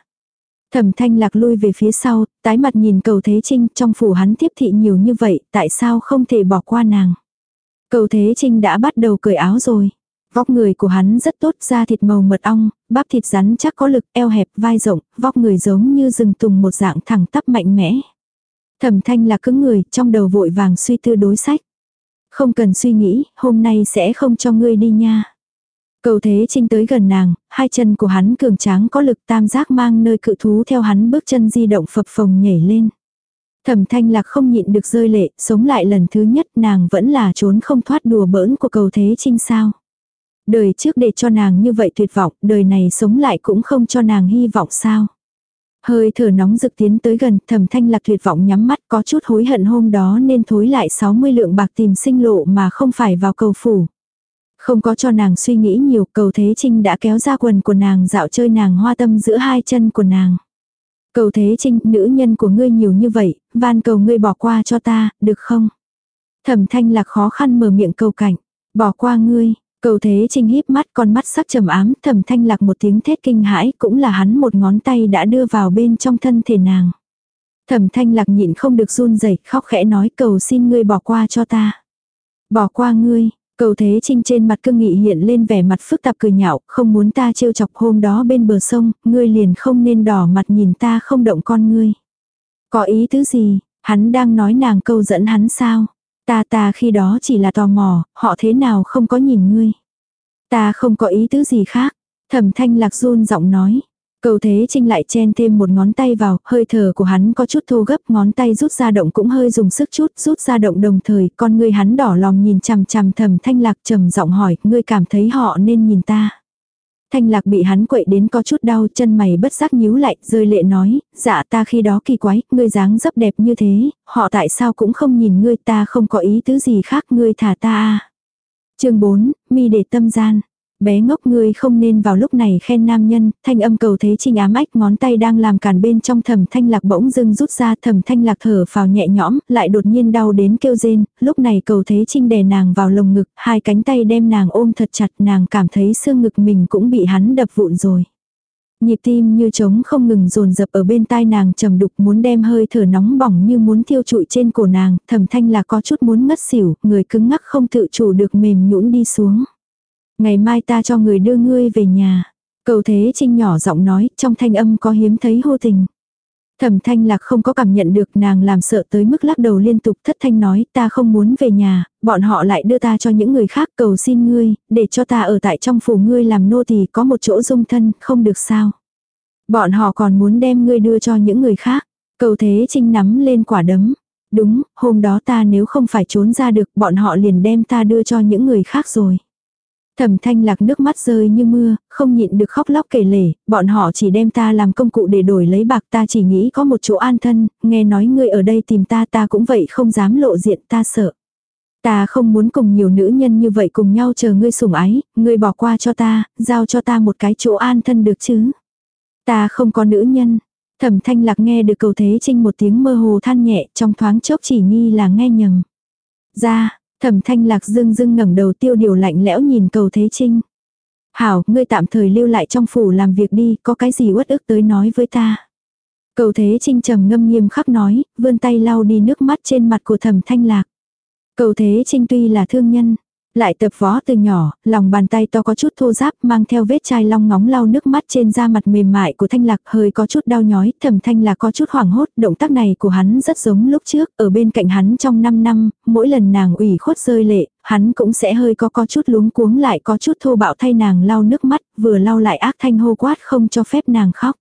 Thẩm thanh lạc lui về phía sau, tái mặt nhìn cầu thế trinh trong phủ hắn tiếp thị nhiều như vậy, tại sao không thể bỏ qua nàng. Cầu thế trinh đã bắt đầu cởi áo rồi. Vóc người của hắn rất tốt, da thịt màu mật ong, bắp thịt rắn chắc có lực, eo hẹp, vai rộng, vóc người giống như rừng tùng một dạng thẳng tắp mạnh mẽ. Thẩm thanh là cứng người, trong đầu vội vàng suy tư đối sách. Không cần suy nghĩ, hôm nay sẽ không cho ngươi đi nha. Cầu thế trinh tới gần nàng, hai chân của hắn cường tráng có lực tam giác mang nơi cự thú theo hắn bước chân di động phập phồng nhảy lên. Thẩm thanh lạc không nhịn được rơi lệ, sống lại lần thứ nhất nàng vẫn là trốn không thoát đùa bỡn của cầu thế trinh sao. Đời trước để cho nàng như vậy tuyệt vọng, đời này sống lại cũng không cho nàng hy vọng sao. Hơi thở nóng rực tiến tới gần, thẩm thanh lạc tuyệt vọng nhắm mắt có chút hối hận hôm đó nên thối lại 60 lượng bạc tìm sinh lộ mà không phải vào cầu phủ. Không có cho nàng suy nghĩ nhiều, cầu thế trinh đã kéo ra quần của nàng dạo chơi nàng hoa tâm giữa hai chân của nàng. Cầu thế trinh, nữ nhân của ngươi nhiều như vậy, van cầu ngươi bỏ qua cho ta, được không? Thẩm thanh lạc khó khăn mở miệng cầu cảnh, bỏ qua ngươi, Cầu thế trinh híp mắt con mắt sắc trầm ám thầm thanh lạc một tiếng thét kinh hãi cũng là hắn một ngón tay đã đưa vào bên trong thân thể nàng. Thẩm thanh lạc nhịn không được run rẩy khóc khẽ nói cầu xin ngươi bỏ qua cho ta. Bỏ qua ngươi, cầu thế trinh trên mặt cương nghị hiện lên vẻ mặt phức tạp cười nhạo, không muốn ta trêu chọc hôm đó bên bờ sông, ngươi liền không nên đỏ mặt nhìn ta không động con ngươi. Có ý thứ gì, hắn đang nói nàng câu dẫn hắn sao? Ta ta khi đó chỉ là tò mò, họ thế nào không có nhìn ngươi. Ta không có ý tứ gì khác. Thẩm thanh lạc run giọng nói. Cầu thế trinh lại chen thêm một ngón tay vào, hơi thở của hắn có chút thô gấp, ngón tay rút ra động cũng hơi dùng sức chút, rút ra động đồng thời, con người hắn đỏ lòng nhìn chằm chằm thầm thanh lạc trầm giọng hỏi, ngươi cảm thấy họ nên nhìn ta. Thanh lạc bị hắn quậy đến có chút đau chân mày bất giác nhíu lại, rơi lệ nói, dạ ta khi đó kỳ quái, ngươi dáng dấp đẹp như thế, họ tại sao cũng không nhìn ngươi ta không có ý tứ gì khác ngươi thả ta à. chương 4, mi để tâm gian. Bé ngốc ngươi không nên vào lúc này khen nam nhân, thanh âm cầu thế trinh ám ách ngón tay đang làm càn bên trong thầm thanh lạc bỗng dưng rút ra thầm thanh lạc thở vào nhẹ nhõm, lại đột nhiên đau đến kêu rên, lúc này cầu thế trinh đè nàng vào lồng ngực, hai cánh tay đem nàng ôm thật chặt nàng cảm thấy xương ngực mình cũng bị hắn đập vụn rồi. Nhịp tim như trống không ngừng dồn dập ở bên tai nàng trầm đục muốn đem hơi thở nóng bỏng như muốn thiêu trụi trên cổ nàng, thầm thanh là có chút muốn ngất xỉu, người cứng ngắc không tự chủ được mềm nhũn đi xuống. Ngày mai ta cho người đưa ngươi về nhà. Cầu thế trinh nhỏ giọng nói, trong thanh âm có hiếm thấy hô tình. Thẩm thanh lạc không có cảm nhận được nàng làm sợ tới mức lắc đầu liên tục thất thanh nói ta không muốn về nhà, bọn họ lại đưa ta cho những người khác cầu xin ngươi, để cho ta ở tại trong phủ ngươi làm nô tỳ có một chỗ dung thân, không được sao. Bọn họ còn muốn đem ngươi đưa cho những người khác. Cầu thế trinh nắm lên quả đấm. Đúng, hôm đó ta nếu không phải trốn ra được bọn họ liền đem ta đưa cho những người khác rồi. Thẩm thanh lạc nước mắt rơi như mưa, không nhịn được khóc lóc kể lể, bọn họ chỉ đem ta làm công cụ để đổi lấy bạc ta chỉ nghĩ có một chỗ an thân, nghe nói ngươi ở đây tìm ta ta cũng vậy không dám lộ diện ta sợ. Ta không muốn cùng nhiều nữ nhân như vậy cùng nhau chờ ngươi sủng ái, ngươi bỏ qua cho ta, giao cho ta một cái chỗ an thân được chứ. Ta không có nữ nhân. Thẩm thanh lạc nghe được cầu thế trinh một tiếng mơ hồ than nhẹ trong thoáng chốc chỉ nghi là nghe nhầm. Ra, Thẩm thanh lạc dưng dưng ngẩng đầu tiêu điều lạnh lẽo nhìn cầu thế trinh. Hảo, ngươi tạm thời lưu lại trong phủ làm việc đi, có cái gì uất ức tới nói với ta. Cầu thế trinh trầm ngâm nghiêm khắc nói, vươn tay lau đi nước mắt trên mặt của thẩm thanh lạc. Cầu thế trinh tuy là thương nhân, lại tập võ từ nhỏ, lòng bàn tay to có chút thô ráp mang theo vết chai long ngóng lau nước mắt trên da mặt mềm mại của thanh lạc hơi có chút đau nhói, thẩm thanh lạc có chút hoảng hốt, động tác này của hắn rất giống lúc trước, ở bên cạnh hắn trong 5 năm, mỗi lần nàng ủy khuất rơi lệ, hắn cũng sẽ hơi có có chút luống cuống lại có chút thô bạo thay nàng lau nước mắt, vừa lau lại ác thanh hô quát không cho phép nàng khóc.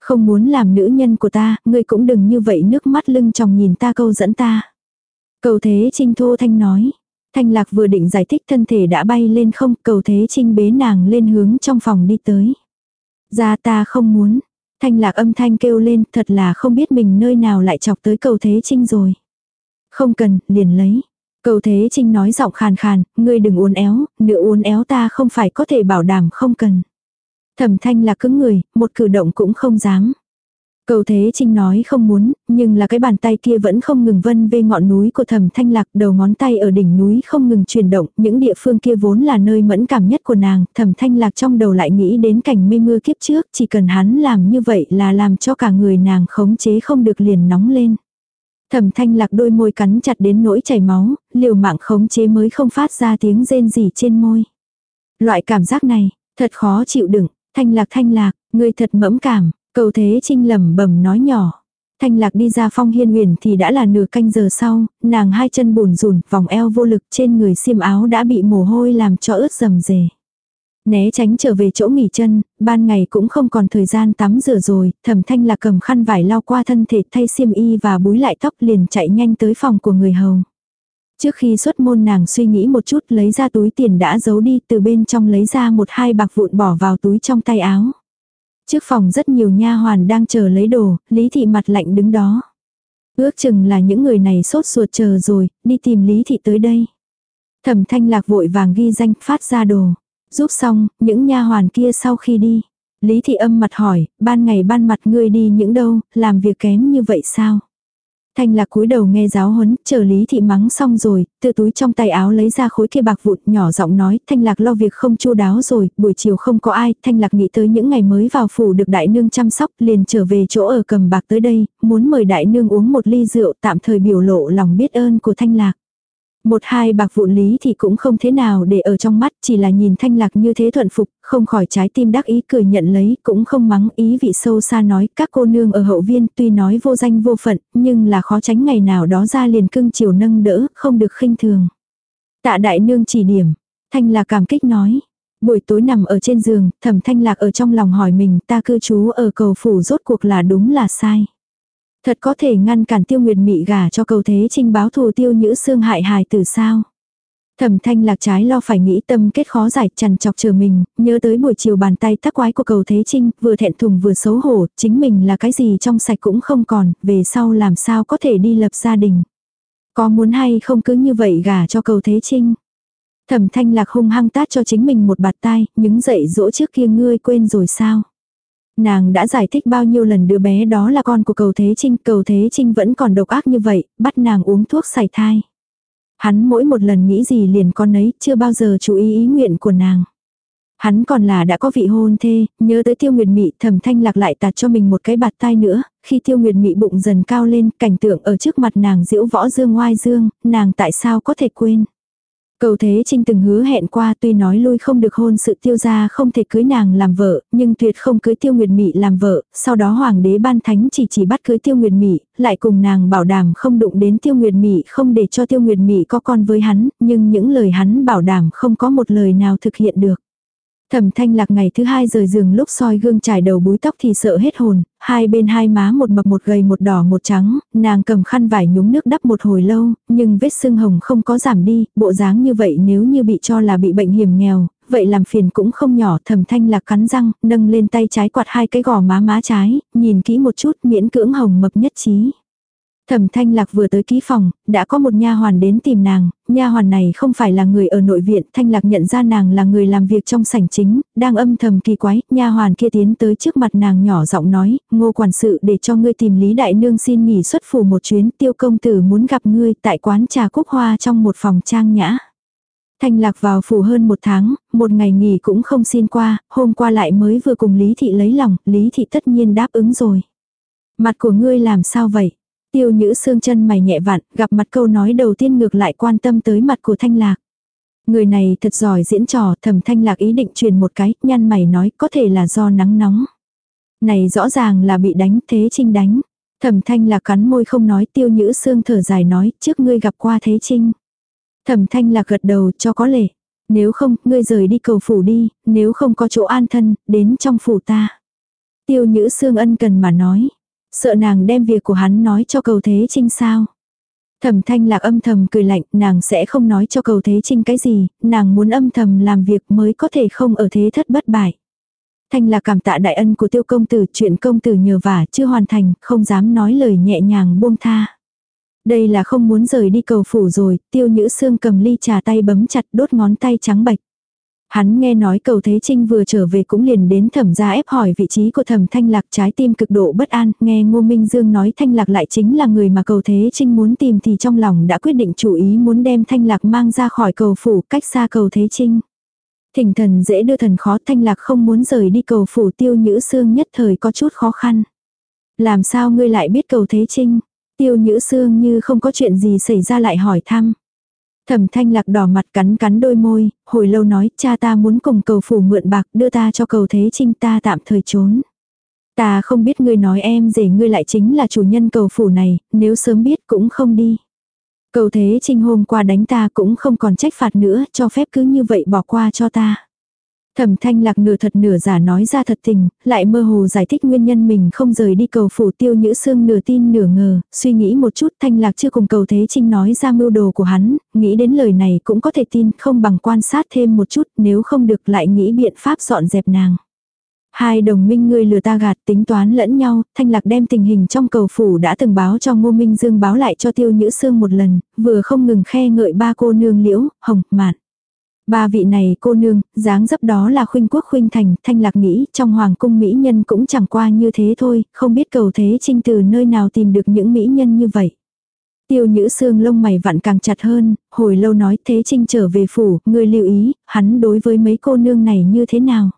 Không muốn làm nữ nhân của ta, ngươi cũng đừng như vậy nước mắt lưng chồng nhìn ta câu dẫn ta. Cầu thế trinh thô thanh nói. Thanh lạc vừa định giải thích thân thể đã bay lên không, cầu thế trinh bế nàng lên hướng trong phòng đi tới. Ra ta không muốn. Thanh lạc âm thanh kêu lên, thật là không biết mình nơi nào lại chọc tới cầu thế trinh rồi. Không cần, liền lấy. Cầu thế trinh nói giọng khàn khàn, ngươi đừng uốn éo, nữa uốn éo ta không phải có thể bảo đảm không cần. Thẩm thanh là cứng người, một cử động cũng không dám. Cầu Thế Trinh nói không muốn, nhưng là cái bàn tay kia vẫn không ngừng vân về ngọn núi của thẩm thanh lạc, đầu ngón tay ở đỉnh núi không ngừng chuyển động, những địa phương kia vốn là nơi mẫn cảm nhất của nàng, thẩm thanh lạc trong đầu lại nghĩ đến cảnh mây mưa kiếp trước, chỉ cần hắn làm như vậy là làm cho cả người nàng khống chế không được liền nóng lên. Thẩm thanh lạc đôi môi cắn chặt đến nỗi chảy máu, liều mạng khống chế mới không phát ra tiếng rên gì trên môi. Loại cảm giác này, thật khó chịu đựng, thanh lạc thanh lạc, người thật mẫm cảm, Cầu thế trinh lẩm bẩm nói nhỏ. Thanh lạc đi ra phong hiên huyền thì đã là nửa canh giờ sau, nàng hai chân bùn rùn, vòng eo vô lực trên người xiêm áo đã bị mồ hôi làm cho ướt rầm rề. Né tránh trở về chỗ nghỉ chân, ban ngày cũng không còn thời gian tắm rửa rồi, thẩm thanh lạc cầm khăn vải lau qua thân thể thay xiêm y và búi lại tóc liền chạy nhanh tới phòng của người hầu. Trước khi xuất môn nàng suy nghĩ một chút lấy ra túi tiền đã giấu đi từ bên trong lấy ra một hai bạc vụn bỏ vào túi trong tay áo. Trước phòng rất nhiều nha hoàn đang chờ lấy đồ, Lý Thị mặt lạnh đứng đó. Ước chừng là những người này sốt ruột chờ rồi, đi tìm Lý Thị tới đây. Thẩm thanh lạc vội vàng ghi danh phát ra đồ. Giúp xong, những nha hoàn kia sau khi đi. Lý Thị âm mặt hỏi, ban ngày ban mặt ngươi đi những đâu, làm việc kém như vậy sao? Thanh lạc cúi đầu nghe giáo huấn, chờ Lý Thị mắng xong rồi, từ túi trong tay áo lấy ra khối kia bạc vụn nhỏ giọng nói, Thanh lạc lo việc không chu đáo rồi, buổi chiều không có ai, Thanh lạc nghĩ tới những ngày mới vào phủ được đại nương chăm sóc, liền trở về chỗ ở cầm bạc tới đây, muốn mời đại nương uống một ly rượu tạm thời biểu lộ lòng biết ơn của Thanh lạc. Một hai bạc vụn lý thì cũng không thế nào để ở trong mắt, chỉ là nhìn thanh lạc như thế thuận phục, không khỏi trái tim đắc ý cười nhận lấy, cũng không mắng ý vị sâu xa nói, các cô nương ở hậu viên tuy nói vô danh vô phận, nhưng là khó tránh ngày nào đó ra liền cưng chiều nâng đỡ, không được khinh thường. Tạ đại nương chỉ điểm, thanh lạc cảm kích nói. Buổi tối nằm ở trên giường, thẩm thanh lạc ở trong lòng hỏi mình ta cư trú ở cầu phủ rốt cuộc là đúng là sai. Thật có thể ngăn cản tiêu nguyệt mị gả cho cầu thế trinh báo thù tiêu nhữ xương hại hài từ sao. Thẩm thanh lạc trái lo phải nghĩ tâm kết khó giải chằn chọc chờ mình, nhớ tới buổi chiều bàn tay tắc quái của cầu thế trinh, vừa thẹn thùng vừa xấu hổ, chính mình là cái gì trong sạch cũng không còn, về sau làm sao có thể đi lập gia đình. Có muốn hay không cứ như vậy gả cho cầu thế trinh. Thẩm thanh lạc hung hăng tát cho chính mình một bạt tai, những dậy dỗ trước kia ngươi quên rồi sao. Nàng đã giải thích bao nhiêu lần đứa bé đó là con của cầu Thế Trinh, cầu Thế Trinh vẫn còn độc ác như vậy, bắt nàng uống thuốc sảy thai. Hắn mỗi một lần nghĩ gì liền con ấy, chưa bao giờ chú ý ý nguyện của nàng. Hắn còn là đã có vị hôn thê, nhớ tới tiêu nguyệt mị thầm thanh lạc lại tạt cho mình một cái bạt tai nữa, khi tiêu nguyệt mị bụng dần cao lên, cảnh tượng ở trước mặt nàng diễu võ dương ngoai dương, nàng tại sao có thể quên. Cầu Thế Trinh từng hứa hẹn qua tuy nói lui không được hôn sự tiêu gia không thể cưới nàng làm vợ, nhưng tuyệt không cưới tiêu nguyệt mị làm vợ, sau đó hoàng đế ban thánh chỉ chỉ bắt cưới tiêu nguyệt mị, lại cùng nàng bảo đảm không đụng đến tiêu nguyệt mị không để cho tiêu nguyệt mị có con với hắn, nhưng những lời hắn bảo đảm không có một lời nào thực hiện được. Thẩm thanh lạc ngày thứ hai rời giường lúc soi gương trải đầu búi tóc thì sợ hết hồn, hai bên hai má một mập một gầy một đỏ một trắng, nàng cầm khăn vải nhúng nước đắp một hồi lâu, nhưng vết sưng hồng không có giảm đi, bộ dáng như vậy nếu như bị cho là bị bệnh hiểm nghèo, vậy làm phiền cũng không nhỏ thẩm thanh lạc cắn răng, nâng lên tay trái quạt hai cái gò má má trái, nhìn kỹ một chút miễn cưỡng hồng mập nhất trí. Thẩm Thanh Lạc vừa tới ký phòng, đã có một nha hoàn đến tìm nàng, nha hoàn này không phải là người ở nội viện, Thanh Lạc nhận ra nàng là người làm việc trong sảnh chính, đang âm thầm kỳ quái, nha hoàn kia tiến tới trước mặt nàng nhỏ giọng nói, "Ngô quản sự để cho ngươi tìm Lý đại nương xin nghỉ xuất phủ một chuyến, Tiêu công tử muốn gặp ngươi tại quán trà Cúc Hoa trong một phòng trang nhã." Thanh lạc vào phủ hơn một tháng, một ngày nghỉ cũng không xin qua, hôm qua lại mới vừa cùng Lý Thị lấy lòng, Lý Thị tất nhiên đáp ứng rồi. Mặt của ngươi làm sao vậy? Tiêu nhữ xương chân mày nhẹ vặn, gặp mặt câu nói đầu tiên ngược lại quan tâm tới mặt của thanh lạc. Người này thật giỏi diễn trò, thẩm thanh lạc ý định truyền một cái, nhăn mày nói có thể là do nắng nóng. Này rõ ràng là bị đánh, thế trinh đánh. Thẩm thanh lạc cắn môi không nói, tiêu nhữ xương thở dài nói, trước ngươi gặp qua thế trinh. Thẩm thanh lạc gật đầu cho có lệ. Nếu không, ngươi rời đi cầu phủ đi, nếu không có chỗ an thân, đến trong phủ ta. Tiêu nhữ xương ân cần mà nói. Sợ nàng đem việc của hắn nói cho cầu thế trinh sao. Thẩm thanh lạc âm thầm cười lạnh, nàng sẽ không nói cho cầu thế trinh cái gì, nàng muốn âm thầm làm việc mới có thể không ở thế thất bất bại. Thanh là cảm tạ đại ân của tiêu công tử, chuyện công tử nhờ vả chưa hoàn thành, không dám nói lời nhẹ nhàng buông tha. Đây là không muốn rời đi cầu phủ rồi, tiêu nhữ xương cầm ly trà tay bấm chặt đốt ngón tay trắng bạch. Hắn nghe nói cầu Thế Trinh vừa trở về cũng liền đến thẩm gia ép hỏi vị trí của thẩm thanh lạc trái tim cực độ bất an, nghe ngô Minh Dương nói thanh lạc lại chính là người mà cầu Thế Trinh muốn tìm thì trong lòng đã quyết định chủ ý muốn đem thanh lạc mang ra khỏi cầu phủ cách xa cầu Thế Trinh. Thỉnh thần dễ đưa thần khó thanh lạc không muốn rời đi cầu phủ tiêu nhữ xương nhất thời có chút khó khăn. Làm sao ngươi lại biết cầu Thế Trinh? Tiêu nhữ xương như không có chuyện gì xảy ra lại hỏi thăm. Thẩm thanh lạc đỏ mặt cắn cắn đôi môi, hồi lâu nói cha ta muốn cùng cầu phủ mượn bạc đưa ta cho cầu thế trinh ta tạm thời trốn. Ta không biết ngươi nói em rể ngươi lại chính là chủ nhân cầu phủ này, nếu sớm biết cũng không đi. Cầu thế trinh hôm qua đánh ta cũng không còn trách phạt nữa, cho phép cứ như vậy bỏ qua cho ta. Thẩm thanh lạc nửa thật nửa giả nói ra thật tình, lại mơ hồ giải thích nguyên nhân mình không rời đi cầu phủ tiêu nhữ xương nửa tin nửa ngờ, suy nghĩ một chút thanh lạc chưa cùng cầu thế trinh nói ra mưu đồ của hắn, nghĩ đến lời này cũng có thể tin không bằng quan sát thêm một chút nếu không được lại nghĩ biện pháp dọn dẹp nàng. Hai đồng minh người lừa ta gạt tính toán lẫn nhau, thanh lạc đem tình hình trong cầu phủ đã từng báo cho ngô minh dương báo lại cho tiêu nhữ xương một lần, vừa không ngừng khe ngợi ba cô nương liễu, hồng, mạn. Ba vị này cô nương, dáng dấp đó là khuynh quốc khuynh thành, thanh lạc nghĩ trong hoàng cung mỹ nhân cũng chẳng qua như thế thôi, không biết cầu thế trinh từ nơi nào tìm được những mỹ nhân như vậy. Tiêu nhữ xương lông mày vặn càng chặt hơn, hồi lâu nói thế trinh trở về phủ, ngươi lưu ý, hắn đối với mấy cô nương này như thế nào.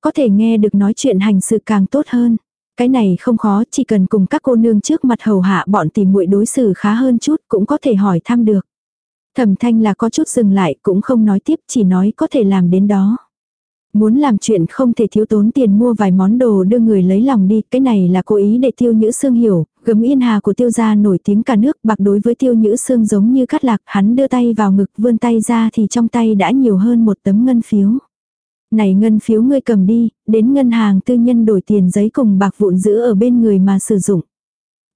Có thể nghe được nói chuyện hành sự càng tốt hơn. Cái này không khó, chỉ cần cùng các cô nương trước mặt hầu hạ bọn tìm muội đối xử khá hơn chút cũng có thể hỏi thăm được. Thẩm thanh là có chút dừng lại cũng không nói tiếp chỉ nói có thể làm đến đó. Muốn làm chuyện không thể thiếu tốn tiền mua vài món đồ đưa người lấy lòng đi, cái này là cố ý để tiêu nhữ xương hiểu, gấm yên hà của tiêu gia nổi tiếng cả nước bạc đối với tiêu nhữ xương giống như cắt lạc, hắn đưa tay vào ngực vươn tay ra thì trong tay đã nhiều hơn một tấm ngân phiếu. Này ngân phiếu ngươi cầm đi, đến ngân hàng tư nhân đổi tiền giấy cùng bạc vụn giữ ở bên người mà sử dụng.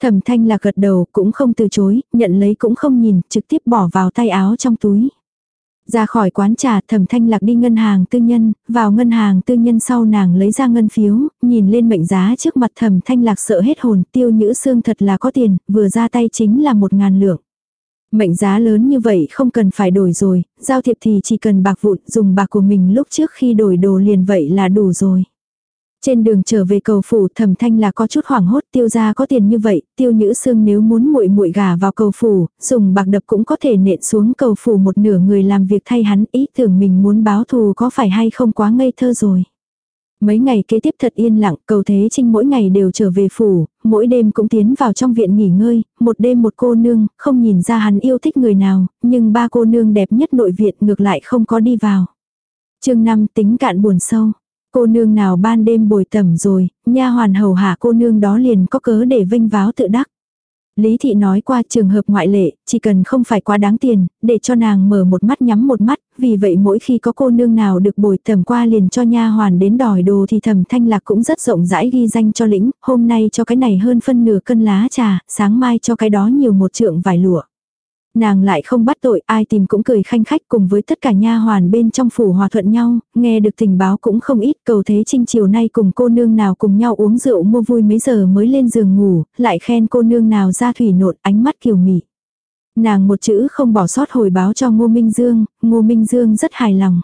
Thẩm thanh là gật đầu cũng không từ chối, nhận lấy cũng không nhìn, trực tiếp bỏ vào tay áo trong túi. Ra khỏi quán trà thẩm thanh lạc đi ngân hàng tư nhân, vào ngân hàng tư nhân sau nàng lấy ra ngân phiếu, nhìn lên mệnh giá trước mặt thẩm thanh lạc sợ hết hồn tiêu nhữ xương thật là có tiền, vừa ra tay chính là một ngàn lượng. Mệnh giá lớn như vậy không cần phải đổi rồi, giao thiệp thì chỉ cần bạc vụn dùng bạc của mình lúc trước khi đổi đồ liền vậy là đủ rồi. Trên đường trở về cầu phủ thẩm thanh là có chút hoảng hốt tiêu ra có tiền như vậy, tiêu nhữ xương nếu muốn muội muội gà vào cầu phủ, dùng bạc đập cũng có thể nện xuống cầu phủ một nửa người làm việc thay hắn ý tưởng mình muốn báo thù có phải hay không quá ngây thơ rồi. Mấy ngày kế tiếp thật yên lặng, cầu thế trinh mỗi ngày đều trở về phủ, mỗi đêm cũng tiến vào trong viện nghỉ ngơi, một đêm một cô nương, không nhìn ra hắn yêu thích người nào, nhưng ba cô nương đẹp nhất nội viện ngược lại không có đi vào. chương 5 tính cạn buồn sâu. Cô nương nào ban đêm bồi tẩm rồi, nha hoàn hầu hạ cô nương đó liền có cớ để vinh váo tự đắc. Lý thị nói qua trường hợp ngoại lệ, chỉ cần không phải quá đáng tiền, để cho nàng mở một mắt nhắm một mắt, vì vậy mỗi khi có cô nương nào được bồi tẩm qua liền cho nha hoàn đến đòi đồ thì thẩm thanh lạc cũng rất rộng rãi ghi danh cho lĩnh, hôm nay cho cái này hơn phân nửa cân lá trà, sáng mai cho cái đó nhiều một trượng vải lụa. Nàng lại không bắt tội, ai tìm cũng cười khanh khách cùng với tất cả nha hoàn bên trong phủ hòa thuận nhau, nghe được tình báo cũng không ít, cầu thế trinh chiều nay cùng cô nương nào cùng nhau uống rượu mua vui mấy giờ mới lên giường ngủ, lại khen cô nương nào ra thủy nộn ánh mắt kiều mị. Nàng một chữ không bỏ sót hồi báo cho Ngô Minh Dương, Ngô Minh Dương rất hài lòng.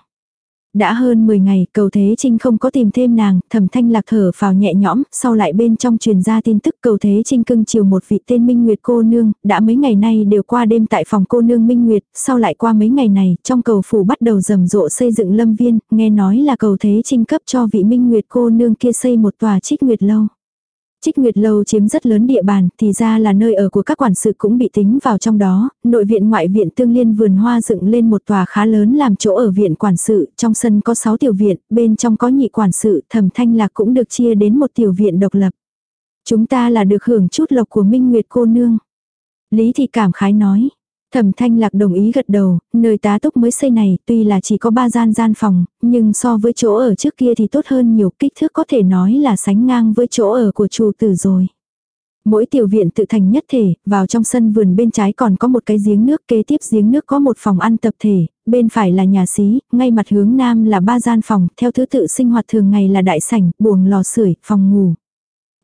Đã hơn 10 ngày, cầu Thế Trinh không có tìm thêm nàng, thẩm thanh lạc thở vào nhẹ nhõm, sau lại bên trong truyền ra tin tức cầu Thế Trinh cưng chiều một vị tên Minh Nguyệt cô nương, đã mấy ngày nay đều qua đêm tại phòng cô nương Minh Nguyệt, sau lại qua mấy ngày này, trong cầu phủ bắt đầu rầm rộ xây dựng lâm viên, nghe nói là cầu Thế Trinh cấp cho vị Minh Nguyệt cô nương kia xây một tòa trích nguyệt lâu. Trích Nguyệt Lâu chiếm rất lớn địa bàn, thì ra là nơi ở của các quản sự cũng bị tính vào trong đó, nội viện ngoại viện tương liên vườn hoa dựng lên một tòa khá lớn làm chỗ ở viện quản sự, trong sân có 6 tiểu viện, bên trong có nhị quản sự, thẩm thanh lạc cũng được chia đến một tiểu viện độc lập. Chúng ta là được hưởng chút lộc của Minh Nguyệt cô nương. Lý thì cảm khái nói, Thẩm thanh lạc đồng ý gật đầu, nơi tá túc mới xây này tuy là chỉ có ba gian gian phòng, nhưng so với chỗ ở trước kia thì tốt hơn nhiều kích thước có thể nói là sánh ngang với chỗ ở của chủ tử rồi. Mỗi tiểu viện tự thành nhất thể, vào trong sân vườn bên trái còn có một cái giếng nước, kế tiếp giếng nước có một phòng ăn tập thể, bên phải là nhà xí, ngay mặt hướng nam là ba gian phòng, theo thứ tự sinh hoạt thường ngày là đại sảnh, buồng lò sưởi, phòng ngủ.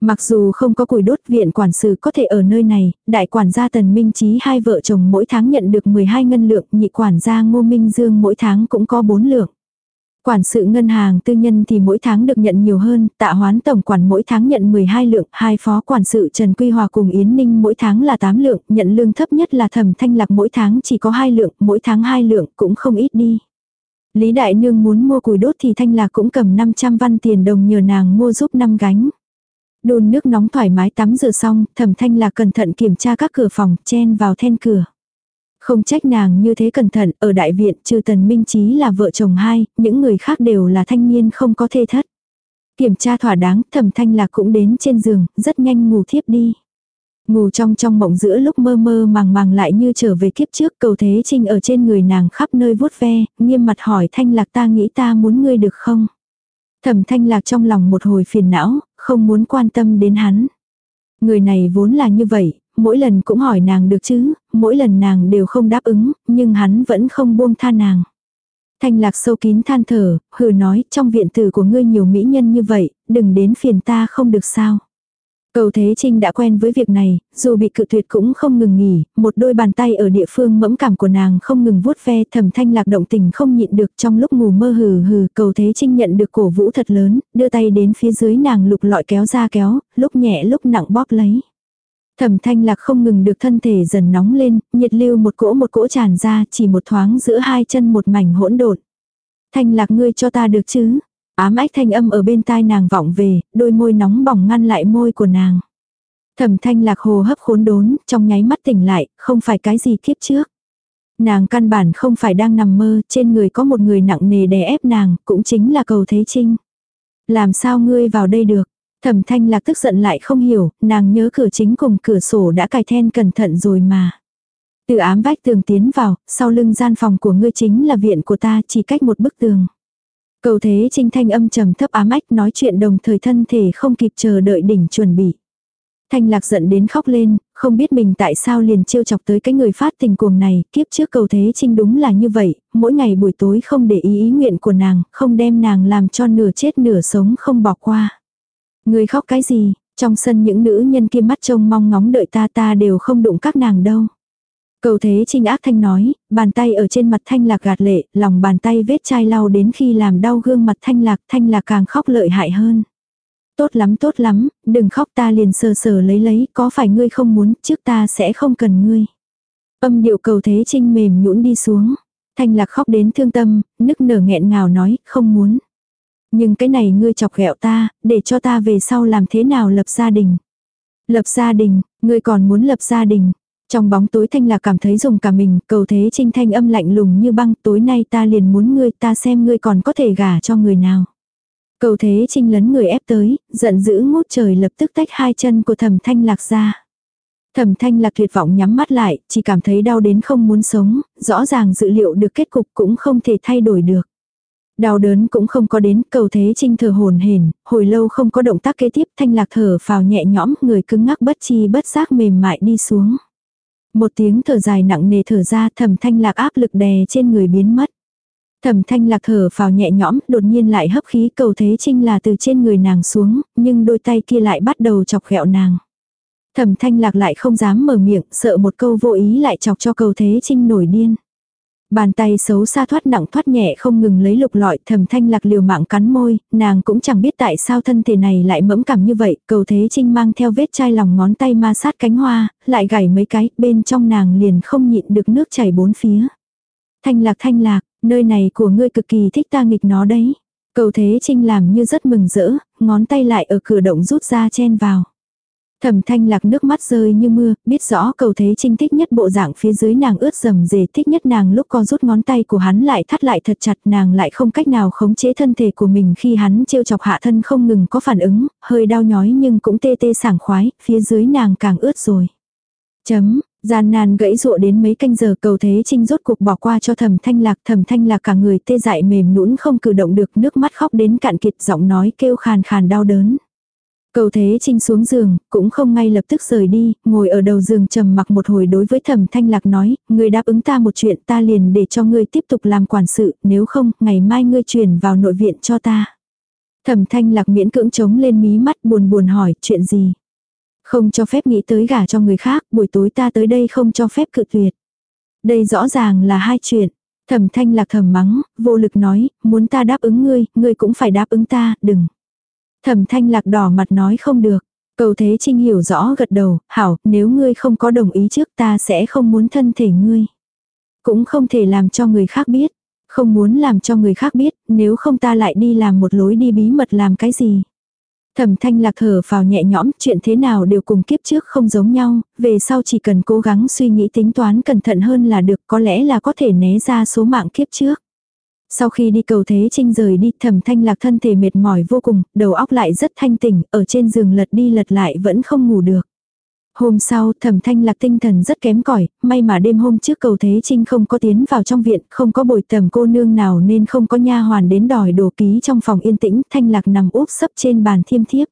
Mặc dù không có củi đốt viện quản sự có thể ở nơi này, đại quản gia Tần Minh Chí hai vợ chồng mỗi tháng nhận được 12 ngân lượng, nhị quản gia Ngô Minh Dương mỗi tháng cũng có 4 lượng. Quản sự ngân hàng tư nhân thì mỗi tháng được nhận nhiều hơn, tạ hoán tổng quản mỗi tháng nhận 12 lượng, hai phó quản sự Trần Quy Hòa cùng Yến Ninh mỗi tháng là 8 lượng, nhận lương thấp nhất là thẩm thanh lạc mỗi tháng chỉ có 2 lượng, mỗi tháng 2 lượng cũng không ít đi. Lý Đại Nương muốn mua củi đốt thì thanh lạc cũng cầm 500 văn tiền đồng nhờ nàng mua giúp năm gánh. Đun nước nóng thoải mái tắm rửa xong, thẩm thanh là cẩn thận kiểm tra các cửa phòng, chen vào then cửa. Không trách nàng như thế cẩn thận, ở đại viện trừ tần minh trí là vợ chồng hai, những người khác đều là thanh niên không có thê thất. Kiểm tra thỏa đáng, thẩm thanh lạc cũng đến trên giường, rất nhanh ngủ thiếp đi. Ngủ trong trong mộng giữa lúc mơ mơ màng màng lại như trở về kiếp trước cầu thế trinh ở trên người nàng khắp nơi vuốt ve, nghiêm mặt hỏi thanh lạc ta nghĩ ta muốn ngươi được không? Thẩm thanh lạc trong lòng một hồi phiền não, không muốn quan tâm đến hắn. Người này vốn là như vậy, mỗi lần cũng hỏi nàng được chứ, mỗi lần nàng đều không đáp ứng, nhưng hắn vẫn không buông tha nàng. Thanh lạc sâu kín than thở, hừ nói, trong viện tử của ngươi nhiều mỹ nhân như vậy, đừng đến phiền ta không được sao. Cầu Thế Trinh đã quen với việc này, dù bị cự tuyệt cũng không ngừng nghỉ, một đôi bàn tay ở địa phương mẫm cảm của nàng không ngừng vuốt ve thầm thanh lạc động tình không nhịn được trong lúc ngủ mơ hừ hừ. Cầu Thế Trinh nhận được cổ vũ thật lớn, đưa tay đến phía dưới nàng lục lọi kéo ra kéo, lúc nhẹ lúc nặng bóp lấy. Thẩm thanh lạc không ngừng được thân thể dần nóng lên, nhiệt lưu một cỗ một cỗ tràn ra chỉ một thoáng giữa hai chân một mảnh hỗn độn. Thanh lạc ngươi cho ta được chứ, Ám ách thanh âm ở bên tai nàng vọng về, đôi môi nóng bỏng ngăn lại môi của nàng. Thẩm thanh lạc hồ hấp khốn đốn, trong nháy mắt tỉnh lại, không phải cái gì kiếp trước. Nàng căn bản không phải đang nằm mơ, trên người có một người nặng nề đè ép nàng, cũng chính là cầu thế trinh. Làm sao ngươi vào đây được? Thẩm thanh lạc tức giận lại không hiểu, nàng nhớ cửa chính cùng cửa sổ đã cài then cẩn thận rồi mà. Từ ám vách tường tiến vào, sau lưng gian phòng của ngươi chính là viện của ta chỉ cách một bức tường. Cầu thế trinh thanh âm trầm thấp ám ách nói chuyện đồng thời thân thể không kịp chờ đợi đỉnh chuẩn bị. Thanh lạc giận đến khóc lên, không biết mình tại sao liền trêu chọc tới cái người phát tình cuồng này, kiếp trước cầu thế trinh đúng là như vậy, mỗi ngày buổi tối không để ý ý nguyện của nàng, không đem nàng làm cho nửa chết nửa sống không bỏ qua. Người khóc cái gì, trong sân những nữ nhân kia mắt trông mong ngóng đợi ta ta đều không đụng các nàng đâu. Cầu thế trinh ác thanh nói, bàn tay ở trên mặt thanh lạc gạt lệ, lòng bàn tay vết chai lau đến khi làm đau gương mặt thanh lạc, thanh lạc càng khóc lợi hại hơn. Tốt lắm tốt lắm, đừng khóc ta liền sờ sờ lấy lấy, có phải ngươi không muốn, trước ta sẽ không cần ngươi. Âm điệu cầu thế trinh mềm nhũn đi xuống. Thanh lạc khóc đến thương tâm, nức nở nghẹn ngào nói, không muốn. Nhưng cái này ngươi chọc ghẹo ta, để cho ta về sau làm thế nào lập gia đình. Lập gia đình, ngươi còn muốn lập gia đình. Trong bóng tối thanh là cảm thấy dùng cả mình, cầu thế trinh thanh âm lạnh lùng như băng, tối nay ta liền muốn ngươi ta xem ngươi còn có thể gả cho người nào. Cầu thế trinh lấn người ép tới, giận dữ ngút trời lập tức tách hai chân của thẩm thanh lạc ra. Thẩm thanh lạc tuyệt vọng nhắm mắt lại, chỉ cảm thấy đau đến không muốn sống, rõ ràng dự liệu được kết cục cũng không thể thay đổi được. Đau đớn cũng không có đến, cầu thế trinh thở hồn hển, hồi lâu không có động tác kế tiếp, thanh lạc thở phào nhẹ nhõm, người cứng ngắc bất chi bất giác mềm mại đi xuống. Một tiếng thở dài nặng nề thở ra thẩm thanh lạc áp lực đè trên người biến mất. Thẩm thanh lạc thở vào nhẹ nhõm, đột nhiên lại hấp khí cầu thế trinh là từ trên người nàng xuống, nhưng đôi tay kia lại bắt đầu chọc ghẹo nàng. Thẩm thanh lạc lại không dám mở miệng, sợ một câu vô ý lại chọc cho cầu thế trinh nổi điên. Bàn tay xấu xa thoát nặng thoát nhẹ không ngừng lấy lục lọi thầm thanh lạc liều mạng cắn môi, nàng cũng chẳng biết tại sao thân thể này lại mẫm cảm như vậy, cầu thế trinh mang theo vết chai lòng ngón tay ma sát cánh hoa, lại gảy mấy cái, bên trong nàng liền không nhịn được nước chảy bốn phía. Thanh lạc thanh lạc, nơi này của ngươi cực kỳ thích ta nghịch nó đấy. Cầu thế trinh làm như rất mừng rỡ, ngón tay lại ở cửa động rút ra chen vào. Thẩm thanh lạc nước mắt rơi như mưa, biết rõ cầu thế trinh thích nhất bộ dạng phía dưới nàng ướt dầm dề thích nhất nàng lúc con rút ngón tay của hắn lại thắt lại thật chặt nàng lại không cách nào khống chế thân thể của mình khi hắn trêu chọc hạ thân không ngừng có phản ứng, hơi đau nhói nhưng cũng tê tê sảng khoái, phía dưới nàng càng ướt rồi. Chấm, Gian nan gãy rụa đến mấy canh giờ cầu thế trinh rốt cuộc bỏ qua cho thầm thanh lạc thầm thanh lạc cả người tê dại mềm nũng không cử động được nước mắt khóc đến cạn kiệt giọng nói kêu khàn khàn đau đớn. Cầu thế trinh xuống giường, cũng không ngay lập tức rời đi, ngồi ở đầu giường trầm mặc một hồi đối với thẩm thanh lạc nói, ngươi đáp ứng ta một chuyện ta liền để cho ngươi tiếp tục làm quản sự, nếu không, ngày mai ngươi chuyển vào nội viện cho ta. Thẩm thanh lạc miễn cưỡng chống lên mí mắt buồn buồn hỏi, chuyện gì? Không cho phép nghĩ tới gả cho người khác, buổi tối ta tới đây không cho phép cự tuyệt. Đây rõ ràng là hai chuyện. Thẩm thanh lạc thầm mắng, vô lực nói, muốn ta đáp ứng ngươi, ngươi cũng phải đáp ứng ta, đừng. Thẩm thanh lạc đỏ mặt nói không được. Cầu thế trinh hiểu rõ gật đầu, hảo, nếu ngươi không có đồng ý trước ta sẽ không muốn thân thể ngươi. Cũng không thể làm cho người khác biết. Không muốn làm cho người khác biết, nếu không ta lại đi làm một lối đi bí mật làm cái gì. Thẩm thanh lạc thở vào nhẹ nhõm, chuyện thế nào đều cùng kiếp trước không giống nhau, về sau chỉ cần cố gắng suy nghĩ tính toán cẩn thận hơn là được có lẽ là có thể né ra số mạng kiếp trước. Sau khi đi cầu thế trinh rời đi thẩm thanh lạc thân thể mệt mỏi vô cùng, đầu óc lại rất thanh tỉnh, ở trên giường lật đi lật lại vẫn không ngủ được. Hôm sau thẩm thanh lạc tinh thần rất kém cỏi may mà đêm hôm trước cầu thế trinh không có tiến vào trong viện, không có bồi tầm cô nương nào nên không có nha hoàn đến đòi đồ ký trong phòng yên tĩnh, thanh lạc nằm úp sấp trên bàn thiêm thiếp.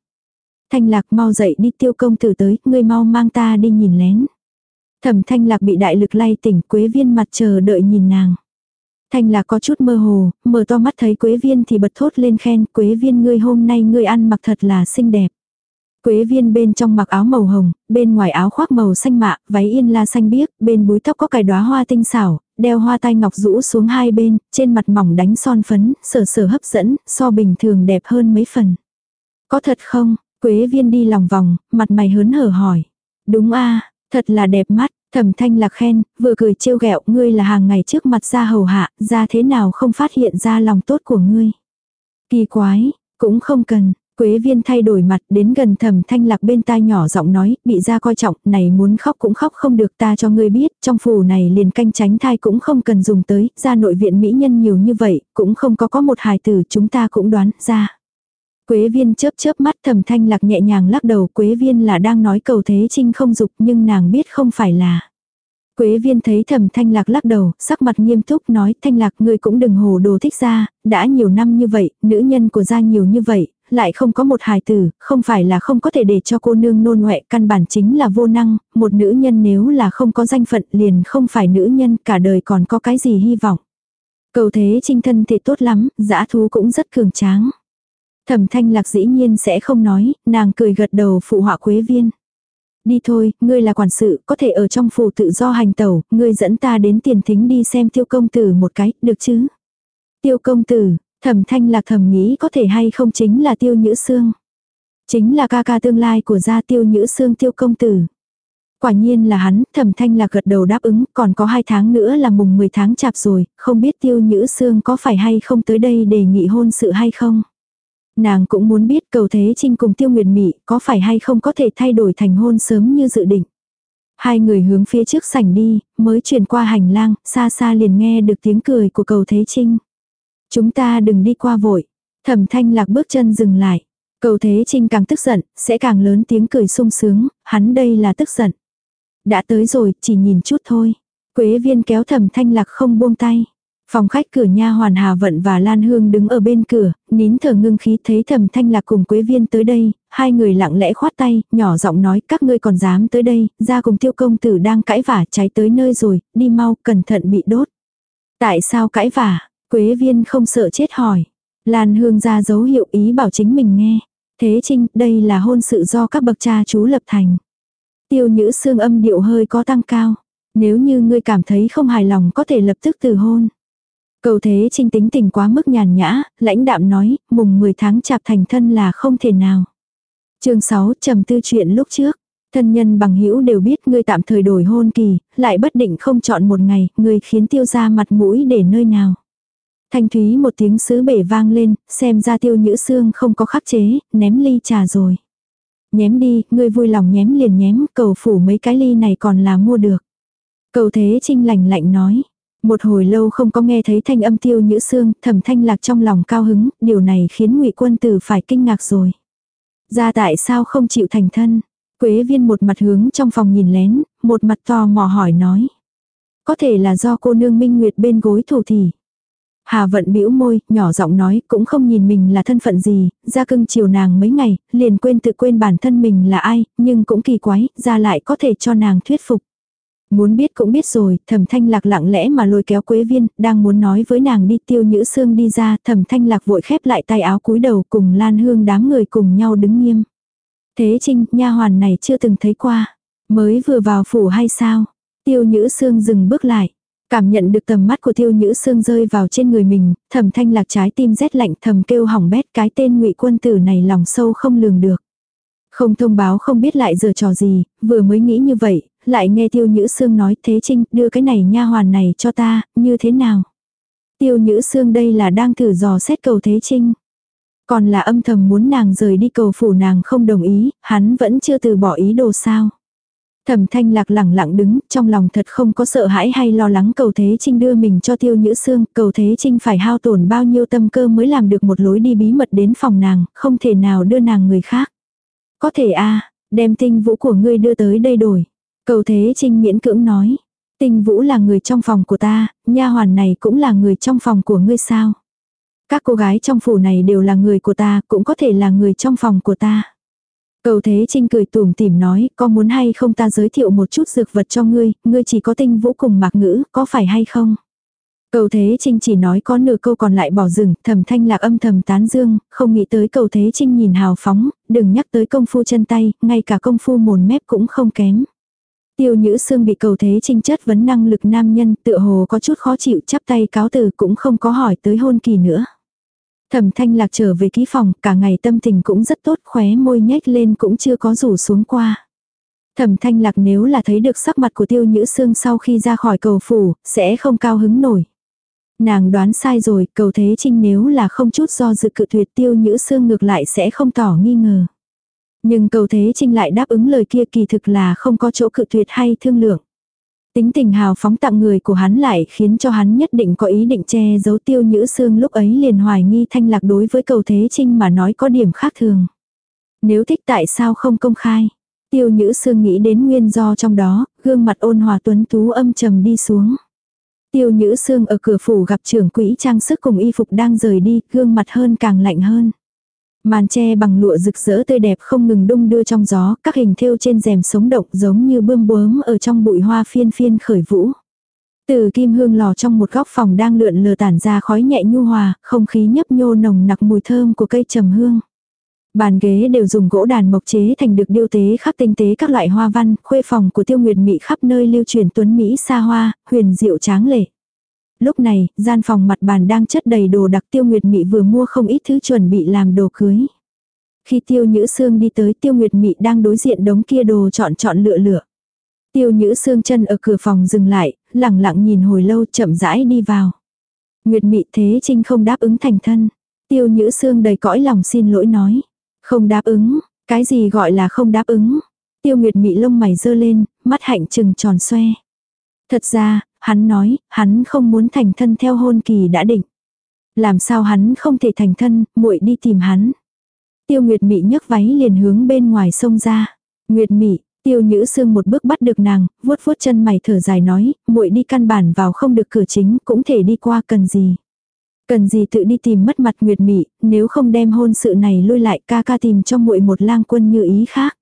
Thanh lạc mau dậy đi tiêu công tử tới, ngươi mau mang ta đi nhìn lén. Thẩm thanh lạc bị đại lực lay tỉnh quế viên mặt chờ đợi nhìn nàng. Thanh là có chút mơ hồ, mở to mắt thấy quế viên thì bật thốt lên khen quế viên ngươi hôm nay ngươi ăn mặc thật là xinh đẹp. Quế viên bên trong mặc áo màu hồng, bên ngoài áo khoác màu xanh mạ, váy yên la xanh biếc, bên búi tóc có cài đóa hoa tinh xảo, đeo hoa tai ngọc rũ xuống hai bên, trên mặt mỏng đánh son phấn, sở sở hấp dẫn, so bình thường đẹp hơn mấy phần. Có thật không? Quế viên đi lòng vòng, mặt mày hớn hở hỏi. Đúng a thật là đẹp mắt, thẩm thanh lạc khen, vừa cười trêu ghẹo ngươi là hàng ngày trước mặt ra hầu hạ, ra thế nào không phát hiện ra lòng tốt của ngươi. Kỳ quái, cũng không cần, Quế viên thay đổi mặt đến gần thầm thanh lạc bên tai nhỏ giọng nói, bị ra coi trọng, này muốn khóc cũng khóc không được ta cho ngươi biết, trong phủ này liền canh tránh thai cũng không cần dùng tới, ra nội viện mỹ nhân nhiều như vậy, cũng không có có một hài tử chúng ta cũng đoán ra. Quế viên chớp chớp mắt thầm thanh lạc nhẹ nhàng lắc đầu quế viên là đang nói cầu thế trinh không dục nhưng nàng biết không phải là. Quế viên thấy thầm thanh lạc lắc đầu, sắc mặt nghiêm túc nói thanh lạc ngươi cũng đừng hồ đồ thích ra, đã nhiều năm như vậy, nữ nhân của gia nhiều như vậy, lại không có một hài tử, không phải là không có thể để cho cô nương nôn ngoẹ căn bản chính là vô năng, một nữ nhân nếu là không có danh phận liền không phải nữ nhân cả đời còn có cái gì hy vọng. Cầu thế trinh thân thì tốt lắm, dã thú cũng rất cường tráng. Thẩm thanh lạc dĩ nhiên sẽ không nói, nàng cười gật đầu phụ họa quế viên. Đi thôi, ngươi là quản sự, có thể ở trong phủ tự do hành tẩu, ngươi dẫn ta đến tiền thính đi xem tiêu công tử một cái, được chứ? Tiêu công tử, Thẩm thanh lạc thầm nghĩ có thể hay không chính là tiêu nhữ xương. Chính là ca ca tương lai của gia tiêu nhữ xương tiêu công tử. Quả nhiên là hắn, thẩm thanh lạc gật đầu đáp ứng, còn có hai tháng nữa là mùng 10 tháng chạp rồi, không biết tiêu nhữ xương có phải hay không tới đây đề nghị hôn sự hay không. Nàng cũng muốn biết cầu thế trinh cùng tiêu nguyệt mị có phải hay không có thể thay đổi thành hôn sớm như dự định. Hai người hướng phía trước sảnh đi, mới chuyển qua hành lang, xa xa liền nghe được tiếng cười của cầu thế trinh. Chúng ta đừng đi qua vội. Thẩm thanh lạc bước chân dừng lại. Cầu thế trinh càng tức giận, sẽ càng lớn tiếng cười sung sướng, hắn đây là tức giận. Đã tới rồi, chỉ nhìn chút thôi. Quế viên kéo thẩm thanh lạc không buông tay. Phòng khách cửa nha hoàn Hà Vận và Lan Hương đứng ở bên cửa, nín thở ngưng khí thấy thẩm thanh lạc cùng Quế viên tới đây, hai người lặng lẽ khoát tay, nhỏ giọng nói các ngươi còn dám tới đây, ra cùng tiêu công tử đang cãi vả cháy tới nơi rồi, đi mau, cẩn thận bị đốt. Tại sao cãi vả? Quế viên không sợ chết hỏi. Lan hương ra dấu hiệu ý bảo chính mình nghe. Thế trinh, đây là hôn sự do các bậc cha chú lập thành. Tiêu nhữ xương âm điệu hơi có tăng cao. Nếu như ngươi cảm thấy không hài lòng có thể lập tức từ hôn. Cầu thế trinh tính tình quá mức nhàn nhã, lãnh đạm nói, mùng 10 tháng chạp thành thân là không thể nào. chương 6 trầm tư chuyện lúc trước. Thân nhân bằng hữu đều biết ngươi tạm thời đổi hôn kỳ, lại bất định không chọn một ngày, ngươi khiến tiêu ra mặt mũi để nơi nào. Thanh thúy một tiếng sứ bể vang lên, xem ra tiêu nhữ xương không có khắc chế, ném ly trà rồi. Nhém đi, ngươi vui lòng nhém liền nhém, cầu phủ mấy cái ly này còn là mua được. Cầu thế trinh lành lạnh nói. Một hồi lâu không có nghe thấy thanh âm tiêu nhữ xương, thẩm thanh lạc trong lòng cao hứng, điều này khiến ngụy quân tử phải kinh ngạc rồi. Ra tại sao không chịu thành thân? Quế viên một mặt hướng trong phòng nhìn lén, một mặt to mò hỏi nói. Có thể là do cô nương minh nguyệt bên gối thủ thì. Hà vận bĩu môi, nhỏ giọng nói, cũng không nhìn mình là thân phận gì, ra cưng chiều nàng mấy ngày, liền quên tự quên bản thân mình là ai, nhưng cũng kỳ quái, ra lại có thể cho nàng thuyết phục. Muốn biết cũng biết rồi, thẩm thanh lạc lặng lẽ mà lôi kéo quế viên, đang muốn nói với nàng đi tiêu nhữ xương đi ra, thẩm thanh lạc vội khép lại tay áo cúi đầu cùng lan hương đám người cùng nhau đứng nghiêm. Thế trinh, nha hoàn này chưa từng thấy qua, mới vừa vào phủ hay sao? Tiêu nhữ xương dừng bước lại. Cảm nhận được tầm mắt của tiêu nhữ xương rơi vào trên người mình, thẩm thanh lạc trái tim rét lạnh thầm kêu hỏng bét cái tên ngụy quân tử này lòng sâu không lường được. Không thông báo không biết lại giờ trò gì, vừa mới nghĩ như vậy, lại nghe tiêu nhữ xương nói thế trinh đưa cái này nha hoàn này cho ta, như thế nào. Tiêu nhữ xương đây là đang thử dò xét cầu thế trinh. Còn là âm thầm muốn nàng rời đi cầu phủ nàng không đồng ý, hắn vẫn chưa từ bỏ ý đồ sao. Thẩm thanh lạc lẳng lặng đứng, trong lòng thật không có sợ hãi hay lo lắng cầu thế trinh đưa mình cho tiêu nhữ xương, cầu thế trinh phải hao tổn bao nhiêu tâm cơ mới làm được một lối đi bí mật đến phòng nàng, không thể nào đưa nàng người khác. Có thể a đem tinh vũ của ngươi đưa tới đây đổi. Cầu thế trinh miễn cưỡng nói. Tinh vũ là người trong phòng của ta, nha hoàn này cũng là người trong phòng của ngươi sao. Các cô gái trong phủ này đều là người của ta, cũng có thể là người trong phòng của ta. Cầu Thế Trinh cười tủm tỉm nói, có muốn hay không ta giới thiệu một chút dược vật cho ngươi, ngươi chỉ có tinh vũ cùng mạc ngữ, có phải hay không? Cầu Thế Trinh chỉ nói có nửa câu còn lại bỏ rừng, thầm thanh lạc âm thầm tán dương, không nghĩ tới cầu Thế Trinh nhìn hào phóng, đừng nhắc tới công phu chân tay, ngay cả công phu mồn mép cũng không kém. Tiêu Nhữ Sương bị cầu Thế Trinh chất vấn năng lực nam nhân tựa hồ có chút khó chịu chắp tay cáo từ cũng không có hỏi tới hôn kỳ nữa. Thẩm thanh lạc trở về ký phòng, cả ngày tâm tình cũng rất tốt, khóe môi nhếch lên cũng chưa có rủ xuống qua. Thẩm thanh lạc nếu là thấy được sắc mặt của tiêu nhữ xương sau khi ra khỏi cầu phủ, sẽ không cao hứng nổi. Nàng đoán sai rồi, cầu thế trinh nếu là không chút do dự cự tuyệt tiêu nhữ xương ngược lại sẽ không tỏ nghi ngờ. Nhưng cầu thế trinh lại đáp ứng lời kia kỳ thực là không có chỗ cự tuyệt hay thương lượng. Tính tình hào phóng tặng người của hắn lại khiến cho hắn nhất định có ý định che giấu tiêu nhữ xương lúc ấy liền hoài nghi thanh lạc đối với cầu thế trinh mà nói có điểm khác thường. Nếu thích tại sao không công khai. Tiêu nhữ xương nghĩ đến nguyên do trong đó, gương mặt ôn hòa tuấn tú âm trầm đi xuống. Tiêu nhữ Sương ở cửa phủ gặp trưởng quỹ trang sức cùng y phục đang rời đi, gương mặt hơn càng lạnh hơn. Màn tre bằng lụa rực rỡ tươi đẹp không ngừng đung đưa trong gió, các hình thêu trên rèm sống động giống như bươm bướm ở trong bụi hoa phiên phiên khởi vũ. Từ kim hương lò trong một góc phòng đang lượn lờ tản ra khói nhẹ nhu hòa, không khí nhấp nhô nồng nặc mùi thơm của cây trầm hương. Bàn ghế đều dùng gỗ đàn mộc chế thành được điêu tế khắc tinh tế các loại hoa văn, khuê phòng của tiêu nguyệt mỹ khắp nơi lưu truyền tuấn Mỹ xa hoa, huyền diệu tráng lệ. Lúc này, gian phòng mặt bàn đang chất đầy đồ đặc tiêu nguyệt mỹ vừa mua không ít thứ chuẩn bị làm đồ cưới. Khi tiêu nhữ xương đi tới tiêu nguyệt mị đang đối diện đống kia đồ chọn chọn lựa lựa. Tiêu nhữ xương chân ở cửa phòng dừng lại, lặng lặng nhìn hồi lâu chậm rãi đi vào. Nguyệt mị thế trinh không đáp ứng thành thân. Tiêu nhữ xương đầy cõi lòng xin lỗi nói. Không đáp ứng, cái gì gọi là không đáp ứng. Tiêu nguyệt mị lông mày dơ lên, mắt hạnh trừng tròn xoe. Thật ra, Hắn nói, hắn không muốn thành thân theo hôn kỳ đã định. Làm sao hắn không thể thành thân, muội đi tìm hắn. Tiêu Nguyệt Mị nhấc váy liền hướng bên ngoài sông ra. Nguyệt Mị, Tiêu Nhữ Sương một bước bắt được nàng, vuốt vuốt chân mày thở dài nói, muội đi căn bản vào không được cửa chính, cũng thể đi qua cần gì. Cần gì tự đi tìm mất mặt Nguyệt Mị, nếu không đem hôn sự này lui lại ca ca tìm cho muội một lang quân như ý khác.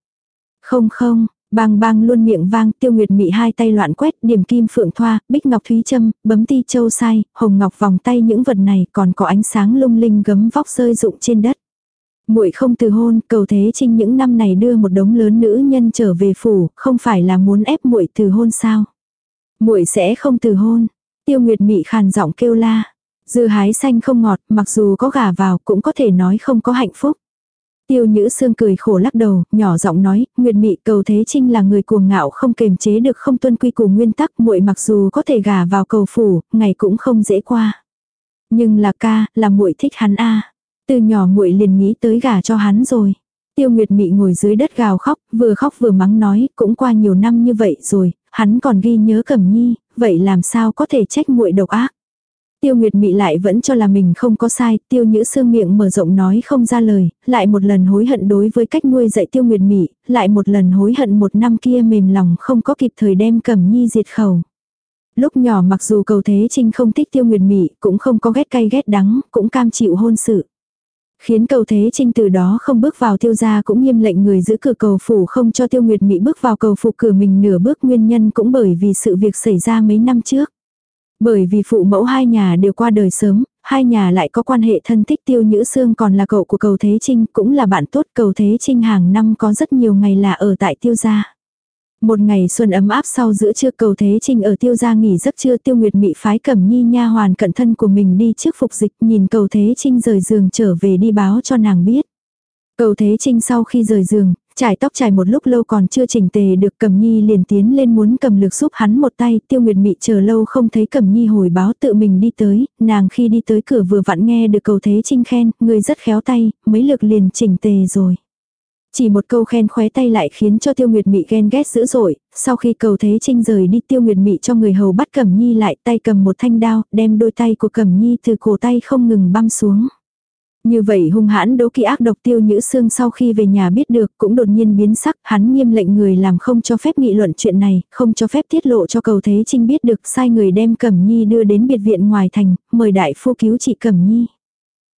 Không không, Bang bang luôn miệng vang, tiêu nguyệt mị hai tay loạn quét, điểm kim phượng thoa, bích ngọc thúy châm, bấm ti châu sai, hồng ngọc vòng tay những vật này còn có ánh sáng lung linh gấm vóc rơi rụng trên đất. muội không từ hôn, cầu thế trinh những năm này đưa một đống lớn nữ nhân trở về phủ, không phải là muốn ép muội từ hôn sao. muội sẽ không từ hôn. Tiêu Nguyệt Mị khàn giọng kêu la. Dưa hái xanh không ngọt, mặc dù có gả vào cũng có thể nói không có hạnh phúc. Tiêu Nhữ Sương cười khổ lắc đầu, nhỏ giọng nói, Nguyệt Mị cầu Thế Trinh là người cuồng ngạo không kềm chế được không tuân quy củ nguyên tắc, muội mặc dù có thể gả vào cầu phủ, ngày cũng không dễ qua. Nhưng là ca, là muội thích hắn a. Từ nhỏ muội liền nghĩ tới gả cho hắn rồi. Tiêu Nguyệt Mị ngồi dưới đất gào khóc, vừa khóc vừa mắng nói, cũng qua nhiều năm như vậy rồi, hắn còn ghi nhớ Cẩm Nhi, vậy làm sao có thể trách muội độc ác. Tiêu Nguyệt Mị lại vẫn cho là mình không có sai, Tiêu Nhữ Sương miệng mở rộng nói không ra lời, lại một lần hối hận đối với cách nuôi dạy Tiêu Nguyệt Mị, lại một lần hối hận một năm kia mềm lòng không có kịp thời đem Cẩm Nhi diệt khẩu. Lúc nhỏ mặc dù cầu thế trinh không thích Tiêu Nguyệt Mị, cũng không có ghét cay ghét đắng, cũng cam chịu hôn sự. Khiến cầu thế trinh từ đó không bước vào tiêu gia cũng nghiêm lệnh người giữ cửa cầu phủ không cho tiêu nguyệt mỹ bước vào cầu phủ cửa mình nửa bước nguyên nhân cũng bởi vì sự việc xảy ra mấy năm trước. Bởi vì phụ mẫu hai nhà đều qua đời sớm, hai nhà lại có quan hệ thân thích tiêu nhữ xương còn là cậu của cầu Thế Trinh, cũng là bạn tốt cầu Thế Trinh hàng năm có rất nhiều ngày là ở tại tiêu gia. Một ngày xuân ấm áp sau giữa trưa cầu Thế Trinh ở tiêu gia nghỉ giấc trưa tiêu nguyệt mị phái cẩm nhi nha hoàn cận thân của mình đi trước phục dịch nhìn cầu Thế Trinh rời giường trở về đi báo cho nàng biết. Cầu Thế Trinh sau khi rời giường, trải tóc trải một lúc lâu còn chưa chỉnh tề được Cẩm Nhi liền tiến lên muốn cầm lược giúp hắn một tay, Tiêu Nguyệt Mị chờ lâu không thấy Cẩm Nhi hồi báo tự mình đi tới, nàng khi đi tới cửa vừa vặn nghe được cầu Thế Trinh khen, người rất khéo tay, mấy lược liền chỉnh tề rồi. Chỉ một câu khen khóe tay lại khiến cho Tiêu Nguyệt Mị ghen ghét dữ dội, sau khi cầu Thế Trinh rời đi Tiêu Nguyệt Mị cho người hầu bắt Cẩm Nhi lại tay cầm một thanh đao, đem đôi tay của Cẩm Nhi từ cổ tay không ngừng băm xuống. Như vậy hung hãn đấu kỵ ác độc tiêu nhữ xương sau khi về nhà biết được cũng đột nhiên biến sắc, hắn nghiêm lệnh người làm không cho phép nghị luận chuyện này, không cho phép tiết lộ cho cầu thế trinh biết được sai người đem Cẩm Nhi đưa đến biệt viện ngoài thành, mời đại phu cứu trị Cẩm Nhi.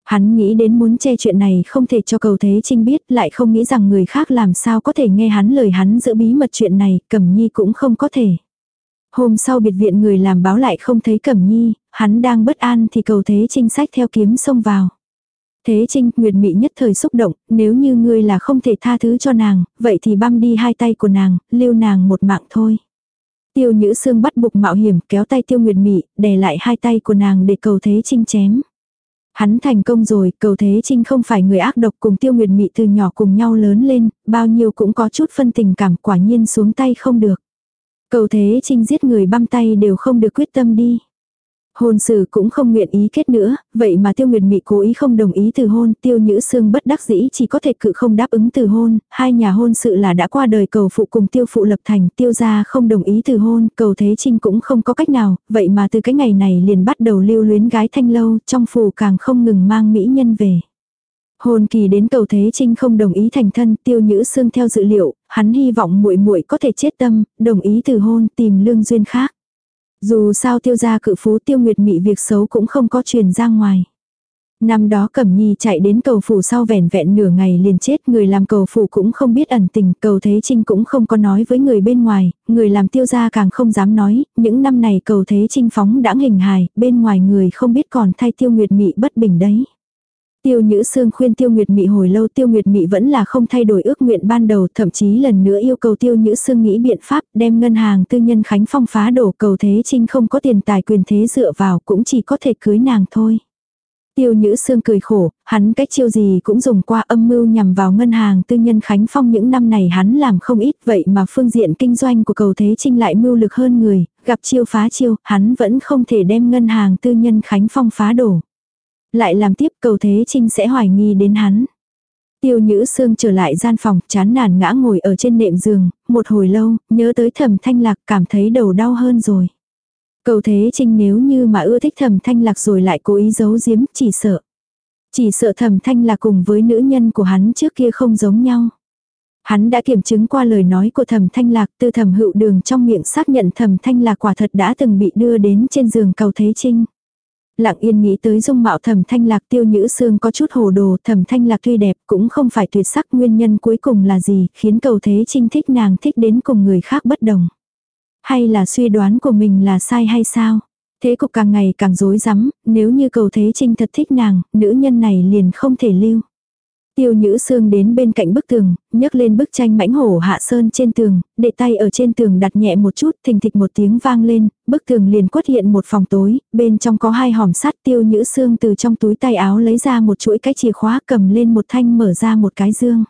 Hắn nghĩ đến muốn che chuyện này không thể cho cầu thế trinh biết, lại không nghĩ rằng người khác làm sao có thể nghe hắn lời hắn giữ bí mật chuyện này, Cẩm Nhi cũng không có thể. Hôm sau biệt viện người làm báo lại không thấy Cẩm Nhi, hắn đang bất an thì cầu thế trinh sách theo kiếm xông vào. Thế Trinh, Nguyệt Mị nhất thời xúc động, nếu như ngươi là không thể tha thứ cho nàng, vậy thì băm đi hai tay của nàng, lưu nàng một mạng thôi. Tiêu Nhữ Sương bắt buộc mạo hiểm kéo tay Tiêu Nguyệt Mị, đè lại hai tay của nàng để cầu Thế Trinh chém. Hắn thành công rồi, cầu Thế Trinh không phải người ác độc cùng Tiêu Nguyệt Mị từ nhỏ cùng nhau lớn lên, bao nhiêu cũng có chút phân tình cảm quả nhiên xuống tay không được. Cầu Thế Trinh giết người băm tay đều không được quyết tâm đi. Hôn sự cũng không nguyện ý kết nữa, vậy mà tiêu nguyệt mị cố ý không đồng ý từ hôn, tiêu nhữ xương bất đắc dĩ chỉ có thể cự không đáp ứng từ hôn, hai nhà hôn sự là đã qua đời cầu phụ cùng tiêu phụ lập thành, tiêu gia không đồng ý từ hôn, cầu thế trinh cũng không có cách nào, vậy mà từ cái ngày này liền bắt đầu lưu luyến gái thanh lâu, trong phủ càng không ngừng mang mỹ nhân về. Hôn kỳ đến cầu thế trinh không đồng ý thành thân, tiêu nhữ xương theo dự liệu, hắn hy vọng muội muội có thể chết tâm, đồng ý từ hôn tìm lương duyên khác. Dù sao tiêu gia cự phú tiêu nguyệt mị việc xấu cũng không có truyền ra ngoài. Năm đó Cẩm Nhi chạy đến cầu phủ sau vẻn vẹn nửa ngày liền chết, người làm cầu phủ cũng không biết ẩn tình, cầu Thế Trinh cũng không có nói với người bên ngoài, người làm tiêu gia càng không dám nói, những năm này cầu Thế Trinh phóng đã hình hài, bên ngoài người không biết còn thay tiêu nguyệt mị bất bình đấy. Tiêu Nhữ Sương khuyên Tiêu Nguyệt Mị hồi lâu Tiêu Nguyệt Mị vẫn là không thay đổi ước nguyện ban đầu, thậm chí lần nữa yêu cầu Tiêu Nhữ Sương nghĩ biện pháp đem ngân hàng tư nhân Khánh Phong phá đổ cầu thế trinh không có tiền tài quyền thế dựa vào cũng chỉ có thể cưới nàng thôi. Tiêu Nhữ Sương cười khổ, hắn cách chiêu gì cũng dùng qua âm mưu nhằm vào ngân hàng tư nhân Khánh Phong những năm này hắn làm không ít vậy mà phương diện kinh doanh của cầu thế trinh lại mưu lực hơn người, gặp chiêu phá chiêu, hắn vẫn không thể đem ngân hàng tư nhân Khánh Phong phá đổ. Lại làm tiếp cầu thế trinh sẽ hoài nghi đến hắn. Tiêu Nhữ Sương trở lại gian phòng, chán nản ngã ngồi ở trên nệm giường, một hồi lâu, nhớ tới thẩm thanh lạc cảm thấy đầu đau hơn rồi. Cầu thế trinh nếu như mà ưa thích thẩm thanh lạc rồi lại cố ý giấu giếm, chỉ sợ. Chỉ sợ thẩm thanh lạc cùng với nữ nhân của hắn trước kia không giống nhau. Hắn đã kiểm chứng qua lời nói của thẩm thanh lạc từ thẩm hữu đường trong miệng xác nhận thẩm thanh lạc quả thật đã từng bị đưa đến trên giường cầu thế trinh. Lặng yên nghĩ tới dung mạo thẩm thanh lạc tiêu nhữ xương có chút hồ đồ thẩm thanh lạc tuy đẹp cũng không phải tuyệt sắc nguyên nhân cuối cùng là gì khiến cầu thế trinh thích nàng thích đến cùng người khác bất đồng. Hay là suy đoán của mình là sai hay sao? Thế cục càng ngày càng rối rắm, nếu như cầu thế trinh thật thích nàng, nữ nhân này liền không thể lưu. Tiêu Nhữ Sương đến bên cạnh bức tường, nhấc lên bức tranh mãnh hổ hạ sơn trên tường, để tay ở trên tường đặt nhẹ một chút, thình thịch một tiếng vang lên, bức tường liền quất hiện một phòng tối, bên trong có hai hòm sắt Tiêu Nhữ Sương từ trong túi tay áo lấy ra một chuỗi cái chìa khóa cầm lên một thanh mở ra một cái dương.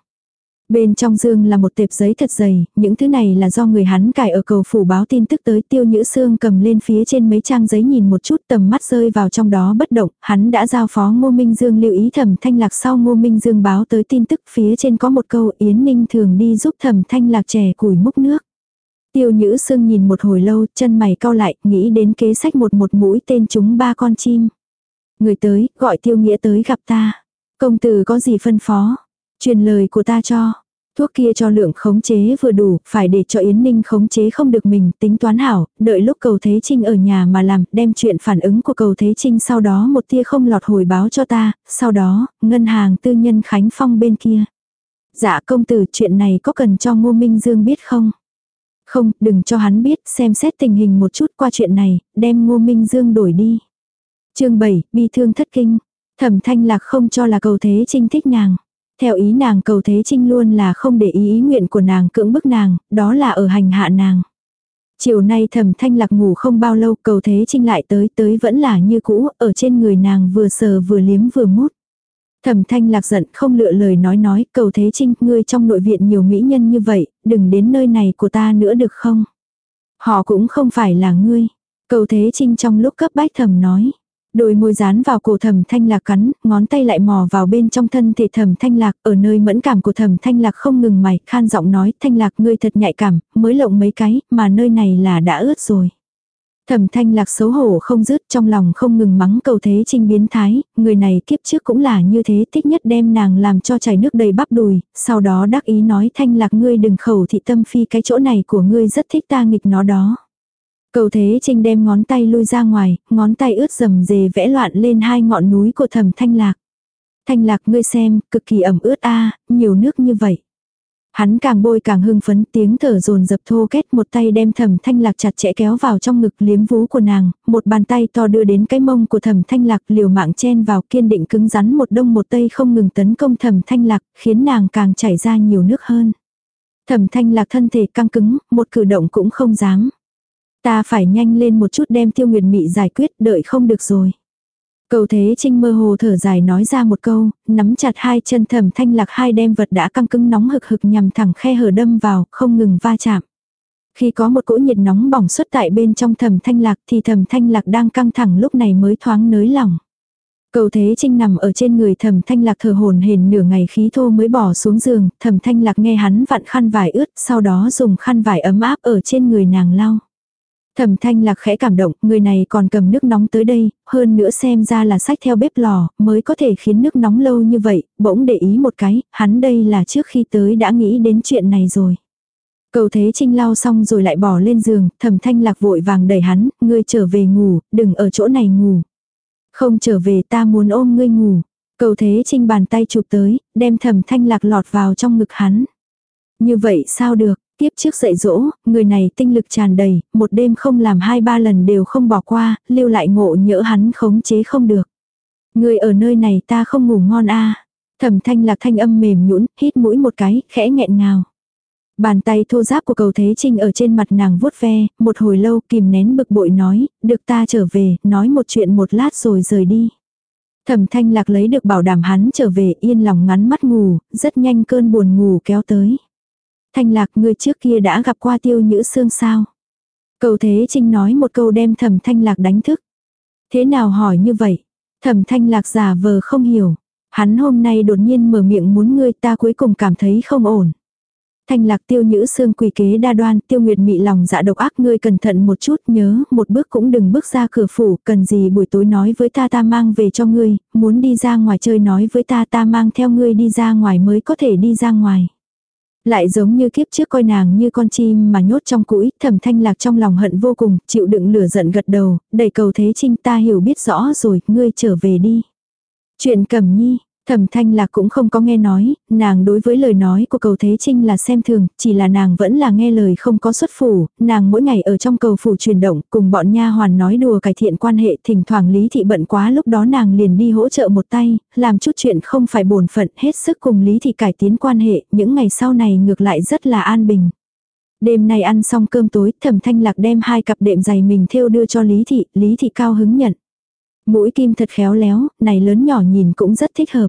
Bên trong dương là một tệp giấy thật dày, những thứ này là do người hắn cài ở cầu phủ báo tin tức tới tiêu nhữ xương cầm lên phía trên mấy trang giấy nhìn một chút tầm mắt rơi vào trong đó bất động, hắn đã giao phó Ngô Minh Dương lưu ý thẩm thanh lạc sau Ngô Minh Dương báo tới tin tức phía trên có một câu Yến Ninh thường đi giúp thẩm thanh lạc trẻ củi múc nước. Tiêu nhữ xương nhìn một hồi lâu, chân mày cau lại, nghĩ đến kế sách một một mũi tên chúng ba con chim. Người tới, gọi tiêu nghĩa tới gặp ta. Công tử có gì phân phó? Truyền lời của ta cho. Thuốc kia cho lượng khống chế vừa đủ, phải để cho Yến Ninh khống chế không được mình, tính toán hảo, đợi lúc cầu Thế Trinh ở nhà mà làm, đem chuyện phản ứng của cầu Thế Trinh sau đó một tia không lọt hồi báo cho ta, sau đó, ngân hàng tư nhân Khánh Phong bên kia. Dạ công tử chuyện này có cần cho Ngô Minh Dương biết không? Không, đừng cho hắn biết, xem xét tình hình một chút qua chuyện này, đem Ngô Minh Dương đổi đi. chương 7, bi thương thất kinh. Thẩm thanh lạc không cho là cầu Thế Trinh thích nàng. Theo ý nàng cầu thế trinh luôn là không để ý ý nguyện của nàng cưỡng bức nàng, đó là ở hành hạ nàng. Chiều nay thầm thanh lạc ngủ không bao lâu cầu thế trinh lại tới tới vẫn là như cũ, ở trên người nàng vừa sờ vừa liếm vừa mút. Thẩm thanh lạc giận không lựa lời nói nói cầu thế trinh ngươi trong nội viện nhiều mỹ nhân như vậy, đừng đến nơi này của ta nữa được không? Họ cũng không phải là ngươi. Cầu thế trinh trong lúc cấp bách thầm nói. Đôi môi dán vào cổ thẩm thanh lạc cắn, ngón tay lại mò vào bên trong thân thể thẩm thanh lạc, ở nơi mẫn cảm của thẩm thanh lạc không ngừng mày, khan giọng nói, thanh lạc ngươi thật nhạy cảm, mới lộng mấy cái, mà nơi này là đã ướt rồi. Thẩm thanh lạc xấu hổ không dứt trong lòng không ngừng mắng cầu thế trinh biến thái, người này kiếp trước cũng là như thế thích nhất đem nàng làm cho chảy nước đầy bắp đùi, sau đó đắc ý nói thanh lạc ngươi đừng khẩu thị tâm phi cái chỗ này của ngươi rất thích ta nghịch nó đó. Cầu Thế Trinh đem ngón tay lui ra ngoài, ngón tay ướt rầm rề vẽ loạn lên hai ngọn núi của thẩm thanh lạc. Thanh lạc ngươi xem, cực kỳ ẩm ướt a nhiều nước như vậy. Hắn càng bôi càng hưng phấn tiếng thở dồn dập thô kết một tay đem thẩm thanh lạc chặt chẽ kéo vào trong ngực liếm vú của nàng, một bàn tay to đưa đến cái mông của thẩm thanh lạc liều mạng chen vào kiên định cứng rắn một đông một tây không ngừng tấn công thẩm thanh lạc, khiến nàng càng chảy ra nhiều nước hơn. Thẩm thanh lạc thân thể căng cứng, một cử động cũng không dám. Ta phải nhanh lên một chút đem tiêu nguyệt mị giải quyết, đợi không được rồi. Cầu thế trinh mơ hồ thở dài nói ra một câu, nắm chặt hai chân thẩm thanh lạc hai đem vật đã căng cứng nóng hực hực nhằm thẳng khe hở đâm vào, không ngừng va chạm. Khi có một cỗ nhiệt nóng bỏng xuất tại bên trong thẩm thanh lạc thì thẩm thanh lạc đang căng thẳng lúc này mới thoáng nới lỏng. Cầu thế trinh nằm ở trên người thẩm thanh lạc thở hồn hển nửa ngày khí thô mới bỏ xuống giường, thẩm thanh lạc nghe hắn vặn khăn vải ướt, sau đó dùng khăn vải ấm áp ở trên người nàng lau. Thẩm thanh lạc khẽ cảm động, người này còn cầm nước nóng tới đây, hơn nữa xem ra là sách theo bếp lò, mới có thể khiến nước nóng lâu như vậy, bỗng để ý một cái, hắn đây là trước khi tới đã nghĩ đến chuyện này rồi. Cầu thế trinh lau xong rồi lại bỏ lên giường, thẩm thanh lạc vội vàng đẩy hắn, ngươi trở về ngủ, đừng ở chỗ này ngủ. Không trở về ta muốn ôm ngươi ngủ. Cầu thế trinh bàn tay chụp tới, đem thẩm thanh lạc lọt vào trong ngực hắn. Như vậy sao được, Tiếp trước dạy dỗ, người này tinh lực tràn đầy, một đêm không làm hai ba lần đều không bỏ qua, lưu lại ngộ nhỡ hắn khống chế không được. Người ở nơi này ta không ngủ ngon a Thẩm thanh lạc thanh âm mềm nhũn hít mũi một cái, khẽ nghẹn ngào. Bàn tay thô giáp của cầu thế trinh ở trên mặt nàng vuốt ve, một hồi lâu kìm nén bực bội nói, được ta trở về, nói một chuyện một lát rồi rời đi. Thẩm thanh lạc lấy được bảo đảm hắn trở về yên lòng ngắn mắt ngủ, rất nhanh cơn buồn ngủ kéo tới. Thanh lạc người trước kia đã gặp qua tiêu nhữ xương sao. Cầu thế trinh nói một câu đem thẩm thanh lạc đánh thức. Thế nào hỏi như vậy? Thẩm thanh lạc giả vờ không hiểu. Hắn hôm nay đột nhiên mở miệng muốn ngươi ta cuối cùng cảm thấy không ổn. Thanh lạc tiêu nhữ xương quỷ kế đa đoan, tiêu nguyệt mị lòng dạ độc ác, ngươi cẩn thận một chút, nhớ, một bước cũng đừng bước ra cửa phủ, cần gì buổi tối nói với ta ta mang về cho ngươi, muốn đi ra ngoài chơi nói với ta ta mang theo ngươi đi ra ngoài mới có thể đi ra ngoài. Lại giống như kiếp trước coi nàng như con chim mà nhốt trong cũi, thẩm thanh lạc trong lòng hận vô cùng, chịu đựng lửa giận gật đầu, đẩy cầu thế trinh ta hiểu biết rõ rồi, ngươi trở về đi. Chuyện cẩm nhi, Thẩm thanh lạc cũng không có nghe nói, nàng đối với lời nói của cầu Thế Trinh là xem thường, chỉ là nàng vẫn là nghe lời không có xuất phủ, nàng mỗi ngày ở trong cầu phủ chuyển động, cùng bọn nha hoàn nói đùa cải thiện quan hệ, thỉnh thoảng lý thị bận quá lúc đó nàng liền đi hỗ trợ một tay, làm chút chuyện không phải bổn phận, hết sức cùng lý thị cải tiến quan hệ, những ngày sau này ngược lại rất là an bình. Đêm nay ăn xong cơm tối, thẩm thanh lạc đem hai cặp đệm giày mình thêu đưa cho Lý Thị, Lý Thị cao hứng nhận. Mũi kim thật khéo léo, này lớn nhỏ nhìn cũng rất thích hợp.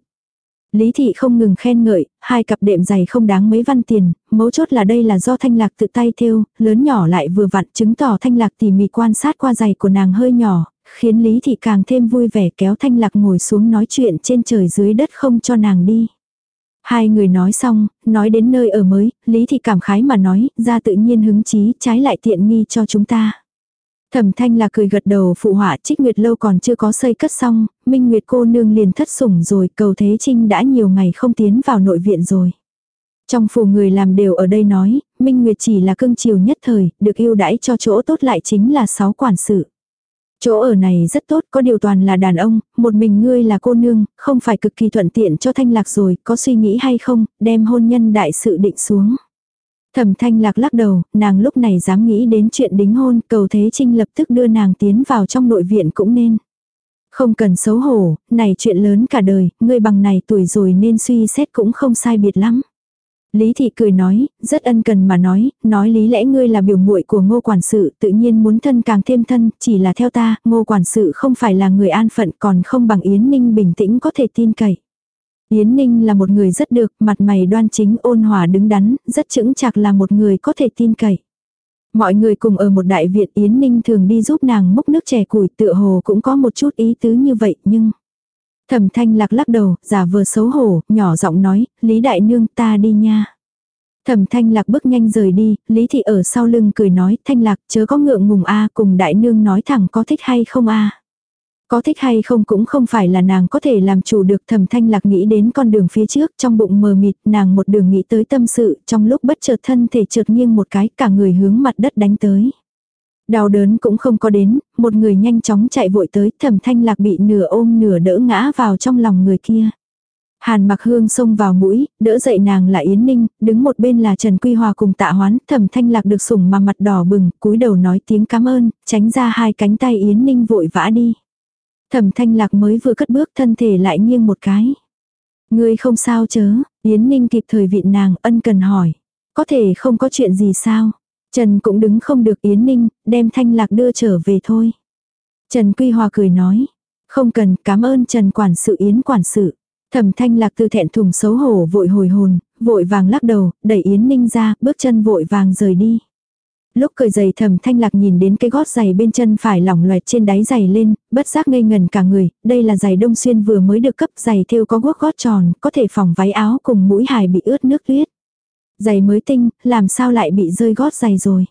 Lý thị không ngừng khen ngợi, hai cặp đệm giày không đáng mấy văn tiền, mấu chốt là đây là do thanh lạc tự tay thêu, lớn nhỏ lại vừa vặn chứng tỏ thanh lạc tỉ mỉ quan sát qua giày của nàng hơi nhỏ, khiến Lý thị càng thêm vui vẻ kéo thanh lạc ngồi xuống nói chuyện trên trời dưới đất không cho nàng đi. Hai người nói xong, nói đến nơi ở mới, Lý thị cảm khái mà nói, ra tự nhiên hứng chí trái lại tiện nghi cho chúng ta. Thẩm thanh là cười gật đầu phụ họa trích nguyệt lâu còn chưa có xây cất xong, minh nguyệt cô nương liền thất sủng rồi cầu thế trinh đã nhiều ngày không tiến vào nội viện rồi. Trong phủ người làm đều ở đây nói, minh nguyệt chỉ là cưng chiều nhất thời, được yêu đãi cho chỗ tốt lại chính là sáu quản sự. Chỗ ở này rất tốt, có điều toàn là đàn ông, một mình ngươi là cô nương, không phải cực kỳ thuận tiện cho thanh lạc rồi, có suy nghĩ hay không, đem hôn nhân đại sự định xuống. Thẩm thanh lạc lắc đầu, nàng lúc này dám nghĩ đến chuyện đính hôn, cầu thế trinh lập tức đưa nàng tiến vào trong nội viện cũng nên. Không cần xấu hổ, này chuyện lớn cả đời, ngươi bằng này tuổi rồi nên suy xét cũng không sai biệt lắm. Lý thị cười nói, rất ân cần mà nói, nói lý lẽ ngươi là biểu muội của ngô quản sự, tự nhiên muốn thân càng thêm thân, chỉ là theo ta, ngô quản sự không phải là người an phận còn không bằng Yến Ninh bình tĩnh có thể tin cậy. Yến Ninh là một người rất được, mặt mày đoan chính ôn hòa đứng đắn, rất chững chạc là một người có thể tin cậy. Mọi người cùng ở một đại viện Yến Ninh thường đi giúp nàng múc nước chè củi tựa hồ cũng có một chút ý tứ như vậy nhưng... Thẩm thanh lạc lắc đầu, giả vừa xấu hổ, nhỏ giọng nói, Lý Đại Nương ta đi nha. Thẩm thanh lạc bước nhanh rời đi, Lý Thị ở sau lưng cười nói, thanh lạc chớ có ngượng ngùng a cùng Đại Nương nói thẳng có thích hay không a có thích hay không cũng không phải là nàng có thể làm chủ được thầm thanh lạc nghĩ đến con đường phía trước trong bụng mờ mịt nàng một đường nghĩ tới tâm sự trong lúc bất chợt thân thể trượt nghiêng một cái cả người hướng mặt đất đánh tới. Đau đớn cũng không có đến, một người nhanh chóng chạy vội tới thầm thanh lạc bị nửa ôm nửa đỡ ngã vào trong lòng người kia. Hàn mặc hương xông vào mũi, đỡ dậy nàng là Yến Ninh, đứng một bên là Trần Quy Hòa cùng tạ hoán, thẩm thanh lạc được sủng mà mặt đỏ bừng, cúi đầu nói tiếng cảm ơn, tránh ra hai cánh tay Yến Ninh vội vã đi. Thẩm thanh lạc mới vừa cất bước thân thể lại nghiêng một cái. Ngươi không sao chớ, Yến Ninh kịp thời viện nàng ân cần hỏi. Có thể không có chuyện gì sao. Trần cũng đứng không được Yến Ninh, đem thanh lạc đưa trở về thôi. Trần Quy Hòa cười nói. Không cần, cảm ơn Trần quản sự Yến quản sự. Thẩm thanh lạc từ thẹn thùng xấu hổ vội hồi hồn, vội vàng lắc đầu, đẩy Yến Ninh ra, bước chân vội vàng rời đi. Lúc cởi giày thầm thanh lạc nhìn đến cái gót giày bên chân phải lỏng loẹt trên đáy giày lên, bất giác ngây ngần cả người, đây là giày đông xuyên vừa mới được cấp giày thêu có guốc gót tròn, có thể phòng váy áo cùng mũi hài bị ướt nước tuyết. Giày mới tinh, làm sao lại bị rơi gót giày rồi.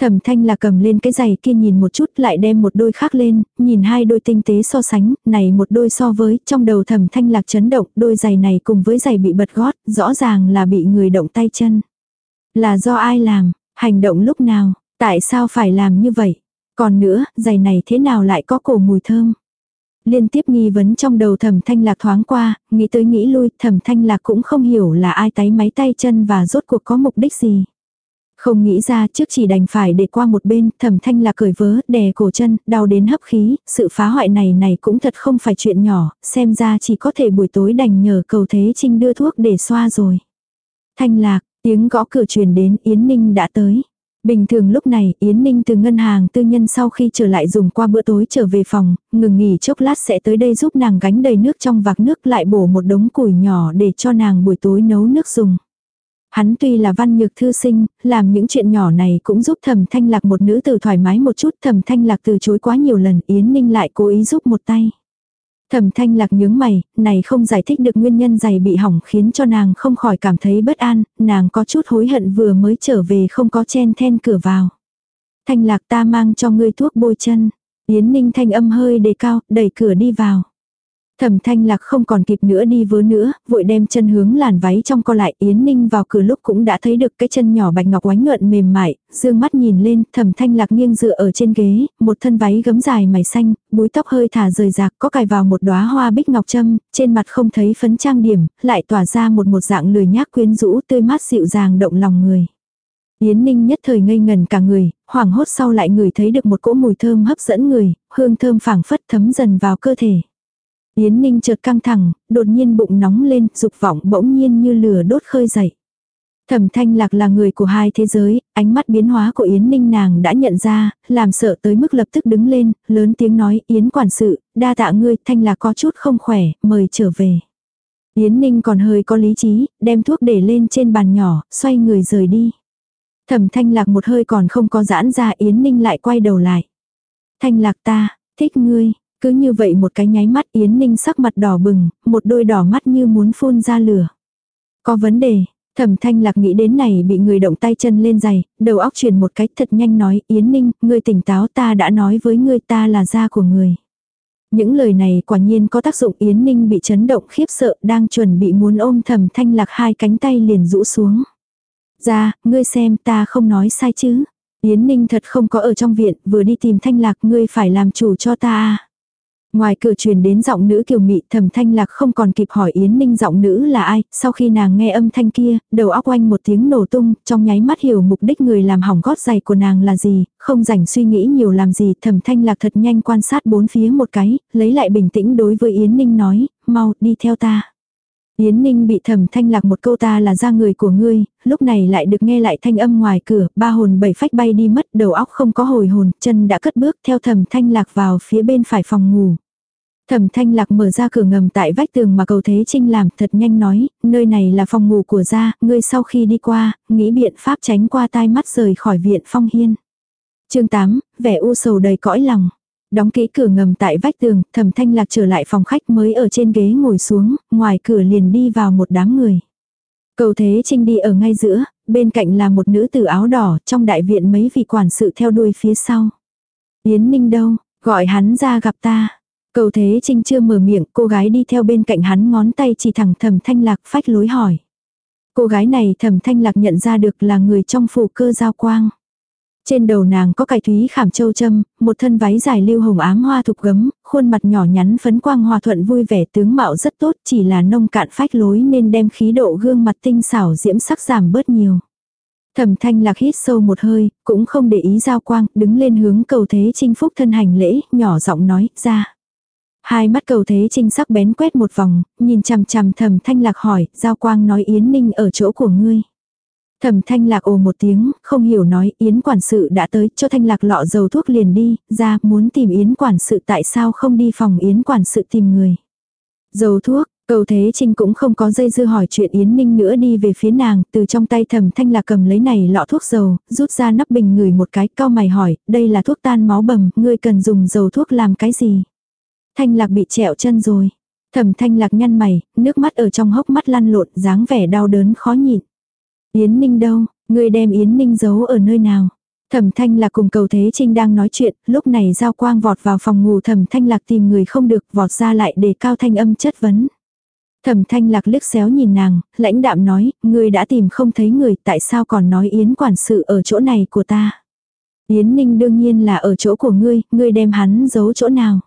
Thẩm thanh là cầm lên cái giày kia nhìn một chút lại đem một đôi khác lên, nhìn hai đôi tinh tế so sánh, này một đôi so với, trong đầu thẩm thanh lạc chấn động, đôi giày này cùng với giày bị bật gót, rõ ràng là bị người động tay chân. Là do ai làm, Hành động lúc nào, tại sao phải làm như vậy? Còn nữa, giày này thế nào lại có cổ mùi thơm? Liên tiếp nghi vấn trong đầu thẩm thanh lạc thoáng qua, nghĩ tới nghĩ lui, thẩm thanh lạc cũng không hiểu là ai tái máy tay chân và rốt cuộc có mục đích gì. Không nghĩ ra trước chỉ đành phải để qua một bên, thẩm thanh lạc cởi vớ, đè cổ chân, đau đến hấp khí, sự phá hoại này này cũng thật không phải chuyện nhỏ, xem ra chỉ có thể buổi tối đành nhờ cầu thế trinh đưa thuốc để xoa rồi. Thanh lạc, Tiếng gõ cửa truyền đến Yến Ninh đã tới. Bình thường lúc này Yến Ninh từ ngân hàng tư nhân sau khi trở lại dùng qua bữa tối trở về phòng, ngừng nghỉ chốc lát sẽ tới đây giúp nàng gánh đầy nước trong vạc nước lại bổ một đống củi nhỏ để cho nàng buổi tối nấu nước dùng. Hắn tuy là văn nhược thư sinh, làm những chuyện nhỏ này cũng giúp thầm thanh lạc một nữ tử thoải mái một chút thầm thanh lạc từ chối quá nhiều lần Yến Ninh lại cố ý giúp một tay. Thẩm thanh lạc nhướng mày, này không giải thích được nguyên nhân giày bị hỏng khiến cho nàng không khỏi cảm thấy bất an, nàng có chút hối hận vừa mới trở về không có chen then cửa vào. Thanh lạc ta mang cho ngươi thuốc bôi chân. Yến ninh thanh âm hơi đề cao, đẩy cửa đi vào. Thẩm thanh lạc không còn kịp nữa đi vớ nữa, vội đem chân hướng làn váy trong co lại Yến Ninh vào cửa lúc cũng đã thấy được cái chân nhỏ bạch ngọc oánh nhuận mềm mại, dương mắt nhìn lên, thẩm thanh lạc nghiêng dựa ở trên ghế, một thân váy gấm dài mày xanh, búi tóc hơi thả rời rạc có cài vào một đóa hoa bích ngọc trâm, trên mặt không thấy phấn trang điểm, lại tỏa ra một một dạng lười nhác quyến rũ tươi mát dịu dàng động lòng người. Yến Ninh nhất thời ngây ngần cả người, hoảng hốt sau lại người thấy được một cỗ mùi thơm hấp dẫn người, hương thơm phảng phất thấm dần vào cơ thể. Yến Ninh chợt căng thẳng, đột nhiên bụng nóng lên, dục vọng bỗng nhiên như lửa đốt khơi dậy. Thẩm thanh lạc là người của hai thế giới, ánh mắt biến hóa của Yến Ninh nàng đã nhận ra, làm sợ tới mức lập tức đứng lên, lớn tiếng nói Yến quản sự, đa tạ ngươi, thanh lạc có chút không khỏe, mời trở về. Yến Ninh còn hơi có lý trí, đem thuốc để lên trên bàn nhỏ, xoay người rời đi. Thẩm thanh lạc một hơi còn không có giãn ra Yến Ninh lại quay đầu lại. Thanh lạc ta, thích ngươi, cứ như vậy một cái nháy mắt Yến Ninh sắc mặt đỏ bừng, một đôi đỏ mắt như muốn phun ra lửa. Có vấn đề, thẩm thanh lạc nghĩ đến này bị người động tay chân lên giày, đầu óc chuyển một cách thật nhanh nói Yến Ninh, ngươi tỉnh táo ta đã nói với ngươi ta là gia của người. Những lời này quả nhiên có tác dụng Yến Ninh bị chấn động khiếp sợ đang chuẩn bị muốn ôm thẩm thanh lạc hai cánh tay liền rũ xuống. Ra, ngươi xem ta không nói sai chứ. Yến Ninh thật không có ở trong viện, vừa đi tìm thanh lạc ngươi phải làm chủ cho ta à. Ngoài cửa truyền đến giọng nữ kiều mị thầm thanh lạc không còn kịp hỏi Yến Ninh giọng nữ là ai, sau khi nàng nghe âm thanh kia, đầu óc oanh một tiếng nổ tung, trong nháy mắt hiểu mục đích người làm hỏng gót giày của nàng là gì, không rảnh suy nghĩ nhiều làm gì, thầm thanh lạc thật nhanh quan sát bốn phía một cái, lấy lại bình tĩnh đối với Yến Ninh nói, mau đi theo ta. Yến Ninh bị thầm thanh lạc một câu ta là ra người của ngươi, lúc này lại được nghe lại thanh âm ngoài cửa, ba hồn bảy phách bay đi mất, đầu óc không có hồi hồn, chân đã cất bước theo thầm thanh lạc vào phía bên phải phòng ngủ. Thẩm thanh lạc mở ra cửa ngầm tại vách tường mà cầu thế trinh làm thật nhanh nói, nơi này là phòng ngủ của gia, ngươi sau khi đi qua, nghĩ biện pháp tránh qua tai mắt rời khỏi viện phong hiên. chương 8, vẻ u sầu đầy cõi lòng. Đóng kỹ cửa ngầm tại vách tường, thẩm thanh lạc trở lại phòng khách mới ở trên ghế ngồi xuống, ngoài cửa liền đi vào một đám người. Cầu Thế Trinh đi ở ngay giữa, bên cạnh là một nữ tử áo đỏ, trong đại viện mấy vị quản sự theo đuôi phía sau. Yến Ninh đâu, gọi hắn ra gặp ta. Cầu Thế Trinh chưa mở miệng, cô gái đi theo bên cạnh hắn ngón tay chỉ thẳng thầm thanh lạc phách lối hỏi. Cô gái này thầm thanh lạc nhận ra được là người trong phủ cơ giao quang. Trên đầu nàng có cài thúy khảm châu châm, một thân váy dài lưu hồng ám hoa thục gấm, khuôn mặt nhỏ nhắn phấn quang hòa thuận vui vẻ tướng mạo rất tốt chỉ là nông cạn phách lối nên đem khí độ gương mặt tinh xảo diễm sắc giảm bớt nhiều. Thẩm thanh lạc hít sâu một hơi, cũng không để ý giao quang, đứng lên hướng cầu thế chinh phúc thân hành lễ, nhỏ giọng nói, ra. Hai mắt cầu thế trinh sắc bén quét một vòng, nhìn chằm chằm thẩm thanh lạc hỏi, giao quang nói Yến Ninh ở chỗ của ngươi. Thẩm thanh lạc ồ một tiếng, không hiểu nói Yến quản sự đã tới, cho thanh lạc lọ dầu thuốc liền đi, ra muốn tìm Yến quản sự tại sao không đi phòng Yến quản sự tìm người. Dầu thuốc, cầu thế trinh cũng không có dây dưa hỏi chuyện Yến Ninh nữa đi về phía nàng, từ trong tay thẩm thanh lạc cầm lấy này lọ thuốc dầu, rút ra nắp bình người một cái, cao mày hỏi, đây là thuốc tan máu bầm, ngươi cần dùng dầu thuốc làm cái gì. Thanh lạc bị trẹo chân rồi. Thẩm thanh lạc nhăn mày, nước mắt ở trong hốc mắt lăn lộn, dáng vẻ đau đớn khó nhịn. Yến Ninh đâu, người đem Yến Ninh giấu ở nơi nào? Thẩm thanh lạc cùng cầu thế trinh đang nói chuyện, lúc này giao quang vọt vào phòng ngủ thẩm thanh lạc tìm người không được vọt ra lại để cao thanh âm chất vấn. Thẩm thanh lạc liếc xéo nhìn nàng, lãnh đạm nói, người đã tìm không thấy người tại sao còn nói yến quản sự ở chỗ này của ta. Yến ninh đương nhiên là ở chỗ của ngươi, ngươi đem hắn giấu chỗ nào.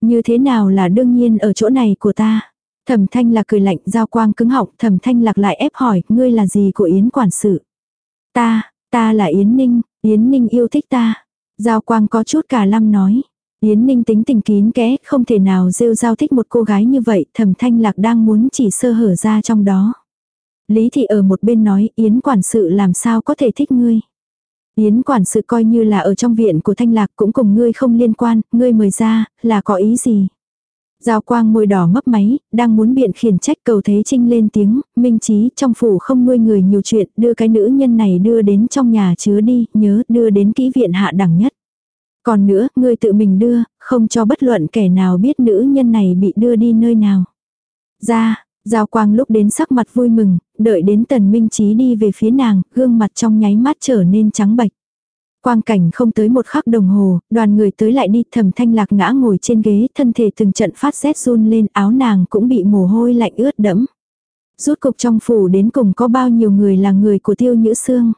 Như thế nào là đương nhiên ở chỗ này của ta. Thẩm thanh lạc cười lạnh giao quang cứng họng thẩm thanh lạc lại ép hỏi ngươi là gì của Yến quản sự. Ta, ta là Yến Ninh, Yến Ninh yêu thích ta. Giao quang có chút cả lăm nói. Yến Ninh tính tình kín kẽ, không thể nào rêu giao thích một cô gái như vậy, thẩm thanh lạc đang muốn chỉ sơ hở ra trong đó. Lý thị ở một bên nói, Yến quản sự làm sao có thể thích ngươi. Yến quản sự coi như là ở trong viện của thanh lạc cũng cùng ngươi không liên quan, ngươi mời ra, là có ý gì. Giao quang môi đỏ mấp máy, đang muốn biện khiển trách cầu thế trinh lên tiếng, minh trí trong phủ không nuôi người nhiều chuyện, đưa cái nữ nhân này đưa đến trong nhà chứa đi, nhớ đưa đến kỹ viện hạ đẳng nhất. Còn nữa, ngươi tự mình đưa, không cho bất luận kẻ nào biết nữ nhân này bị đưa đi nơi nào. Ra, Giao quang lúc đến sắc mặt vui mừng, đợi đến tần minh trí đi về phía nàng, gương mặt trong nháy mắt trở nên trắng bạch. Quang cảnh không tới một khắc đồng hồ, đoàn người tới lại đi thầm thanh lạc ngã ngồi trên ghế, thân thể từng trận phát rét run lên áo nàng cũng bị mồ hôi lạnh ướt đẫm. Rút cục trong phủ đến cùng có bao nhiêu người là người của tiêu nhữ xương.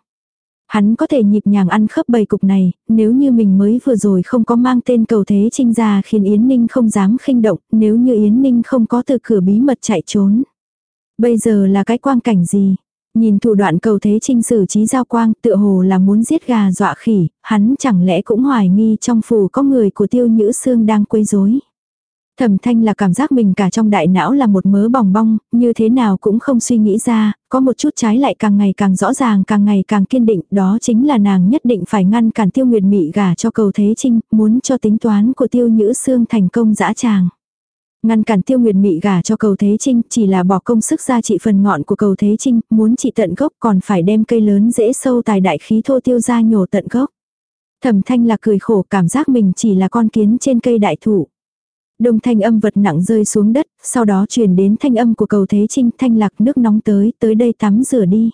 Hắn có thể nhịp nhàng ăn khớp bầy cục này, nếu như mình mới vừa rồi không có mang tên cầu thế trinh ra khiến Yến Ninh không dám khinh động, nếu như Yến Ninh không có từ cửa bí mật chạy trốn. Bây giờ là cái quang cảnh gì? Nhìn thủ đoạn cầu thế trinh xử trí giao quang tựa hồ là muốn giết gà dọa khỉ, hắn chẳng lẽ cũng hoài nghi trong phủ có người của tiêu nhữ xương đang quấy rối. Thẩm thanh là cảm giác mình cả trong đại não là một mớ bòng bong, như thế nào cũng không suy nghĩ ra, có một chút trái lại càng ngày càng rõ ràng càng ngày càng kiên định, đó chính là nàng nhất định phải ngăn cản tiêu nguyệt mị gả cho cầu thế trinh, muốn cho tính toán của tiêu nhữ xương thành công dã tràng. Ngăn cản tiêu nguyệt mị gả cho cầu thế trinh chỉ là bỏ công sức ra trị phần ngọn của cầu thế trinh, muốn trị tận gốc còn phải đem cây lớn dễ sâu tài đại khí thô tiêu ra nhổ tận gốc. Thẩm thanh là cười khổ cảm giác mình chỉ là con kiến trên cây đại thụ. Đông thanh âm vật nặng rơi xuống đất, sau đó truyền đến thanh âm của cầu thế trinh thanh lạc nước nóng tới, tới đây tắm rửa đi.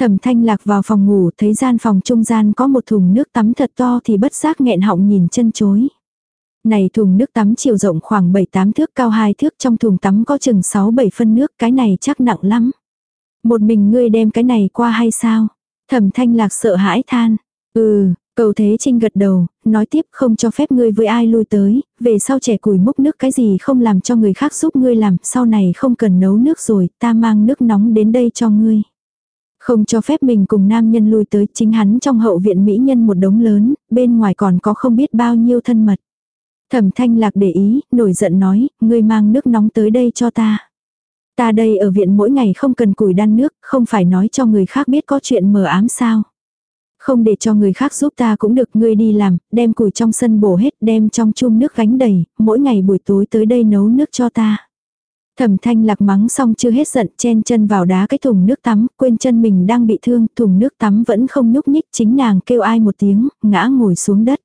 Thẩm thanh lạc vào phòng ngủ thấy gian phòng trung gian có một thùng nước tắm thật to thì bất giác nghẹn họng nhìn chân chối. Này thùng nước tắm chiều rộng khoảng 7-8 thước cao 2 thước trong thùng tắm có chừng 6-7 phân nước cái này chắc nặng lắm. Một mình ngươi đem cái này qua hay sao? Thẩm thanh lạc sợ hãi than. Ừ, Cầu Thế Trinh gật đầu, nói tiếp không cho phép ngươi với ai lui tới, về sau trẻ củi múc nước cái gì không làm cho người khác giúp ngươi làm, sau này không cần nấu nước rồi, ta mang nước nóng đến đây cho ngươi. Không cho phép mình cùng nam nhân lui tới, chính hắn trong hậu viện mỹ nhân một đống lớn, bên ngoài còn có không biết bao nhiêu thân mật. Thẩm thanh lạc để ý, nổi giận nói, ngươi mang nước nóng tới đây cho ta. Ta đây ở viện mỗi ngày không cần củi đan nước, không phải nói cho người khác biết có chuyện mờ ám sao. Không để cho người khác giúp ta cũng được ngươi đi làm, đem củi trong sân bổ hết, đem trong chum nước gánh đầy, mỗi ngày buổi tối tới đây nấu nước cho ta. Thẩm thanh lạc mắng xong chưa hết giận chen chân vào đá cái thùng nước tắm, quên chân mình đang bị thương, thùng nước tắm vẫn không nhúc nhích, chính nàng kêu ai một tiếng, ngã ngồi xuống đất.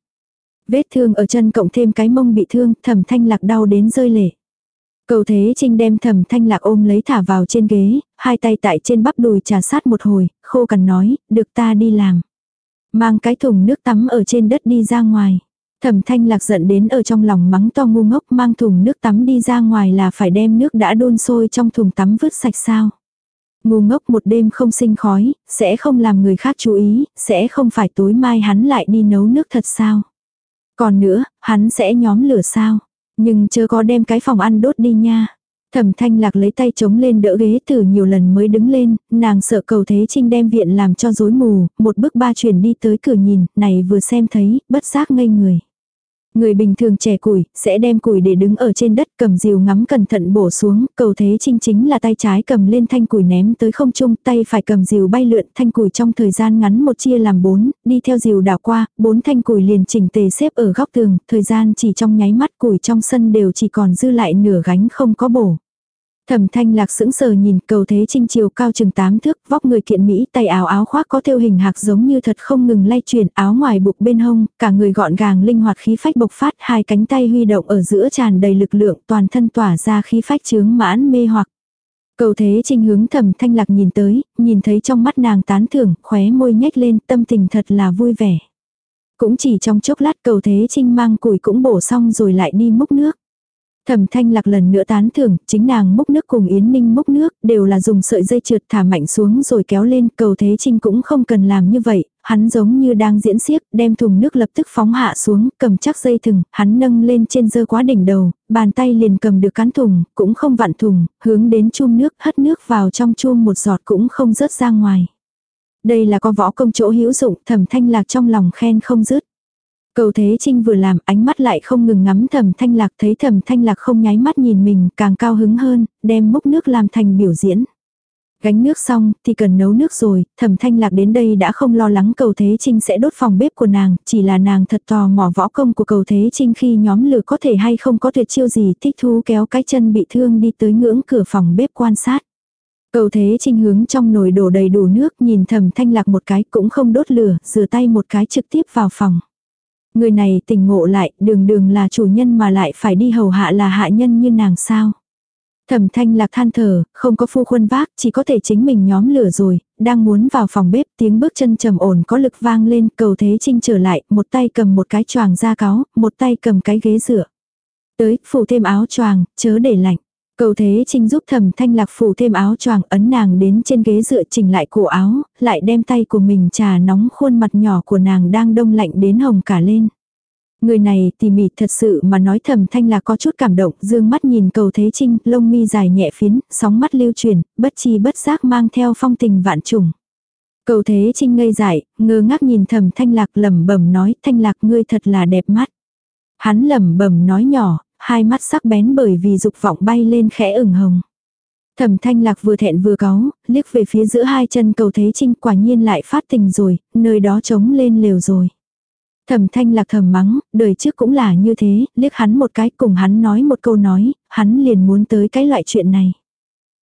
Vết thương ở chân cộng thêm cái mông bị thương, thẩm thanh lạc đau đến rơi lệ. Cầu thế trinh đem thẩm thanh lạc ôm lấy thả vào trên ghế, hai tay tại trên bắp đùi trà sát một hồi, khô cằn nói, được ta đi làm. Mang cái thùng nước tắm ở trên đất đi ra ngoài. Thẩm thanh lạc giận đến ở trong lòng mắng to ngu ngốc mang thùng nước tắm đi ra ngoài là phải đem nước đã đun sôi trong thùng tắm vứt sạch sao. Ngu ngốc một đêm không sinh khói, sẽ không làm người khác chú ý, sẽ không phải tối mai hắn lại đi nấu nước thật sao. Còn nữa, hắn sẽ nhóm lửa sao. Nhưng chưa có đem cái phòng ăn đốt đi nha. Thẩm thanh lạc lấy tay chống lên đỡ ghế từ nhiều lần mới đứng lên, nàng sợ cầu thế trinh đem viện làm cho rối mù, một bước ba chuyển đi tới cửa nhìn, này vừa xem thấy, bất giác ngây người. Người bình thường trẻ củi, sẽ đem củi để đứng ở trên đất cầm diều ngắm cẩn thận bổ xuống, cầu thế chinh chính là tay trái cầm lên thanh củi ném tới không trung, tay phải cầm diều bay lượn thanh củi trong thời gian ngắn một chia làm bốn, đi theo diều đảo qua, bốn thanh củi liền chỉnh tề xếp ở góc tường, thời gian chỉ trong nháy mắt củi trong sân đều chỉ còn dư lại nửa gánh không có bổ. Thẩm thanh lạc sững sờ nhìn cầu thế trinh chiều cao chừng tám thước, vóc người kiện Mỹ, tay áo áo khoác có thêu hình hạc giống như thật không ngừng lay chuyển, áo ngoài bục bên hông, cả người gọn gàng linh hoạt khí phách bộc phát, hai cánh tay huy động ở giữa tràn đầy lực lượng, toàn thân tỏa ra khí phách chướng mãn mê hoặc. Cầu thế trinh hướng thẩm thanh lạc nhìn tới, nhìn thấy trong mắt nàng tán thưởng, khóe môi nhếch lên, tâm tình thật là vui vẻ. Cũng chỉ trong chốc lát cầu thế trinh mang củi cũng bổ xong rồi lại đi múc nước. Thẩm thanh lạc lần nữa tán thưởng, chính nàng múc nước cùng Yến Ninh múc nước, đều là dùng sợi dây trượt thả mạnh xuống rồi kéo lên, cầu thế trinh cũng không cần làm như vậy, hắn giống như đang diễn xiếc, đem thùng nước lập tức phóng hạ xuống, cầm chắc dây thừng, hắn nâng lên trên dơ quá đỉnh đầu, bàn tay liền cầm được cán thùng, cũng không vặn thùng, hướng đến chum nước, hất nước vào trong chum một giọt cũng không rớt ra ngoài. Đây là có võ công chỗ hữu dụng, thẩm thanh lạc trong lòng khen không dứt. Cầu Thế Trinh vừa làm ánh mắt lại không ngừng ngắm thầm thanh lạc thấy thầm thanh lạc không nháy mắt nhìn mình càng cao hứng hơn, đem múc nước làm thành biểu diễn. Gánh nước xong thì cần nấu nước rồi, thầm thanh lạc đến đây đã không lo lắng cầu Thế Trinh sẽ đốt phòng bếp của nàng, chỉ là nàng thật tò mò võ công của cầu Thế Trinh khi nhóm lửa có thể hay không có tuyệt chiêu gì thích thú kéo cái chân bị thương đi tới ngưỡng cửa phòng bếp quan sát. Cầu Thế Trinh hướng trong nồi đổ đầy đủ nước nhìn thầm thanh lạc một cái cũng không đốt lửa, rửa tay một cái trực tiếp vào phòng. Người này tỉnh ngộ lại, đường đường là chủ nhân mà lại phải đi hầu hạ là hạ nhân như nàng sao. Thẩm thanh lạc than thở, không có phu khuân vác, chỉ có thể chính mình nhóm lửa rồi, đang muốn vào phòng bếp tiếng bước chân trầm ổn có lực vang lên, cầu thế trinh trở lại, một tay cầm một cái choàng da cáo, một tay cầm cái ghế dựa. Tới, phủ thêm áo choàng, chớ để lạnh. Cầu thế trinh giúp thẩm thanh lạc phủ thêm áo choàng ấn nàng đến trên ghế dựa chỉnh lại cổ áo, lại đem tay của mình trà nóng khuôn mặt nhỏ của nàng đang đông lạnh đến hồng cả lên. Người này tỉ mỉ thật sự mà nói thầm thanh là có chút cảm động, dương mắt nhìn cầu thế trinh, lông mi dài nhẹ phiến, sóng mắt lưu truyền, bất chi bất giác mang theo phong tình vạn trùng. Cầu thế trinh ngây dại, ngơ ngác nhìn thầm thanh lạc lẩm bẩm nói thanh lạc ngươi thật là đẹp mắt. Hắn lẩm bẩm nói nhỏ, hai mắt sắc bén bởi vì dục vọng bay lên khẽ ửng hồng. Thẩm thanh lạc vừa thẹn vừa cáu, liếc về phía giữa hai chân cầu thế trinh quả nhiên lại phát tình rồi, nơi đó trống lên lều rồi. Thẩm thanh lạc thầm mắng, đời trước cũng là như thế, liếc hắn một cái cùng hắn nói một câu nói, hắn liền muốn tới cái loại chuyện này.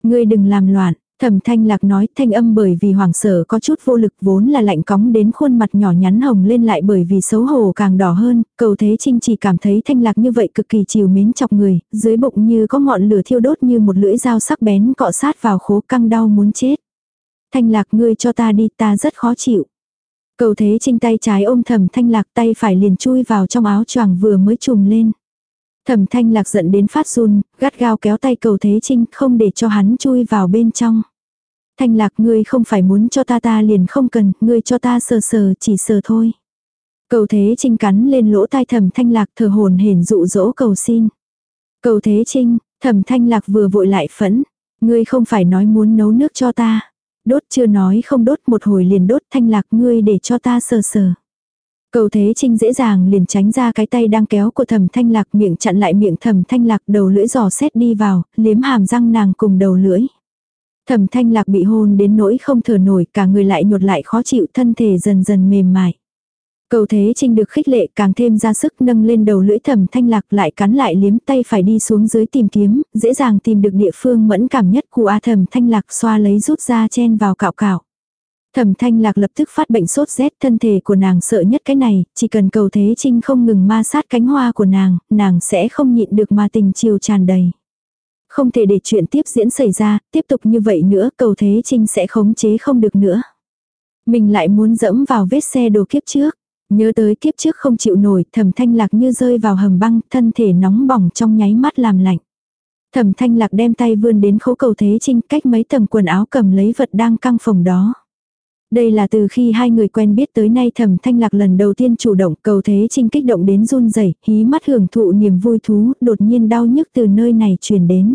Ngươi đừng làm loạn, thẩm thanh lạc nói thanh âm bởi vì hoàng sở có chút vô lực vốn là lạnh cóng đến khuôn mặt nhỏ nhắn hồng lên lại bởi vì xấu hổ càng đỏ hơn, cầu thế trinh chỉ cảm thấy thanh lạc như vậy cực kỳ chiều mến chọc người, dưới bụng như có ngọn lửa thiêu đốt như một lưỡi dao sắc bén cọ sát vào khố căng đau muốn chết. Thanh lạc ngươi cho ta đi ta rất khó chịu. Cầu thế trinh tay trái ôm thẩm thanh lạc tay phải liền chui vào trong áo choàng vừa mới trùm lên. Thẩm thanh lạc giận đến phát run, gắt gao kéo tay cầu thế trinh không để cho hắn chui vào bên trong. Thanh lạc ngươi không phải muốn cho ta ta liền không cần, ngươi cho ta sờ sờ chỉ sờ thôi. Cầu thế trinh cắn lên lỗ tai thẩm thanh lạc thở hồn hển dụ dỗ cầu xin. Cầu thế trinh, thẩm thanh lạc vừa vội lại phẫn. Ngươi không phải nói muốn nấu nước cho ta. Đốt chưa nói không đốt một hồi liền đốt thanh lạc ngươi để cho ta sờ sờ. Cầu thế trinh dễ dàng liền tránh ra cái tay đang kéo của thẩm thanh lạc miệng chặn lại miệng thẩm thanh lạc đầu lưỡi giò xét đi vào, liếm hàm răng nàng cùng đầu lưỡi. thẩm thanh lạc bị hôn đến nỗi không thở nổi cả người lại nhột lại khó chịu thân thể dần dần mềm mại. Cầu thế trinh được khích lệ càng thêm ra sức nâng lên đầu lưỡi thẩm thanh lạc lại cắn lại liếm tay phải đi xuống dưới tìm kiếm, dễ dàng tìm được địa phương mẫn cảm nhất của A thẩm thanh lạc xoa lấy rút ra chen vào cạo cạo. Thẩm thanh lạc lập tức phát bệnh sốt rét thân thể của nàng sợ nhất cái này, chỉ cần cầu thế trinh không ngừng ma sát cánh hoa của nàng, nàng sẽ không nhịn được mà tình chiều tràn đầy. Không thể để chuyện tiếp diễn xảy ra, tiếp tục như vậy nữa cầu thế trinh sẽ khống chế không được nữa. Mình lại muốn dẫm vào vết xe đồ kiếp trước. Nhớ tới kiếp trước không chịu nổi, thẩm thanh lạc như rơi vào hầm băng, thân thể nóng bỏng trong nháy mắt làm lạnh. Thẩm thanh lạc đem tay vươn đến khấu cầu thế trinh cách mấy tầng quần áo cầm lấy vật đang căng phòng đó. Đây là từ khi hai người quen biết tới nay thẩm thanh lạc lần đầu tiên chủ động cầu thế trinh kích động đến run rẩy hí mắt hưởng thụ niềm vui thú, đột nhiên đau nhức từ nơi này truyền đến.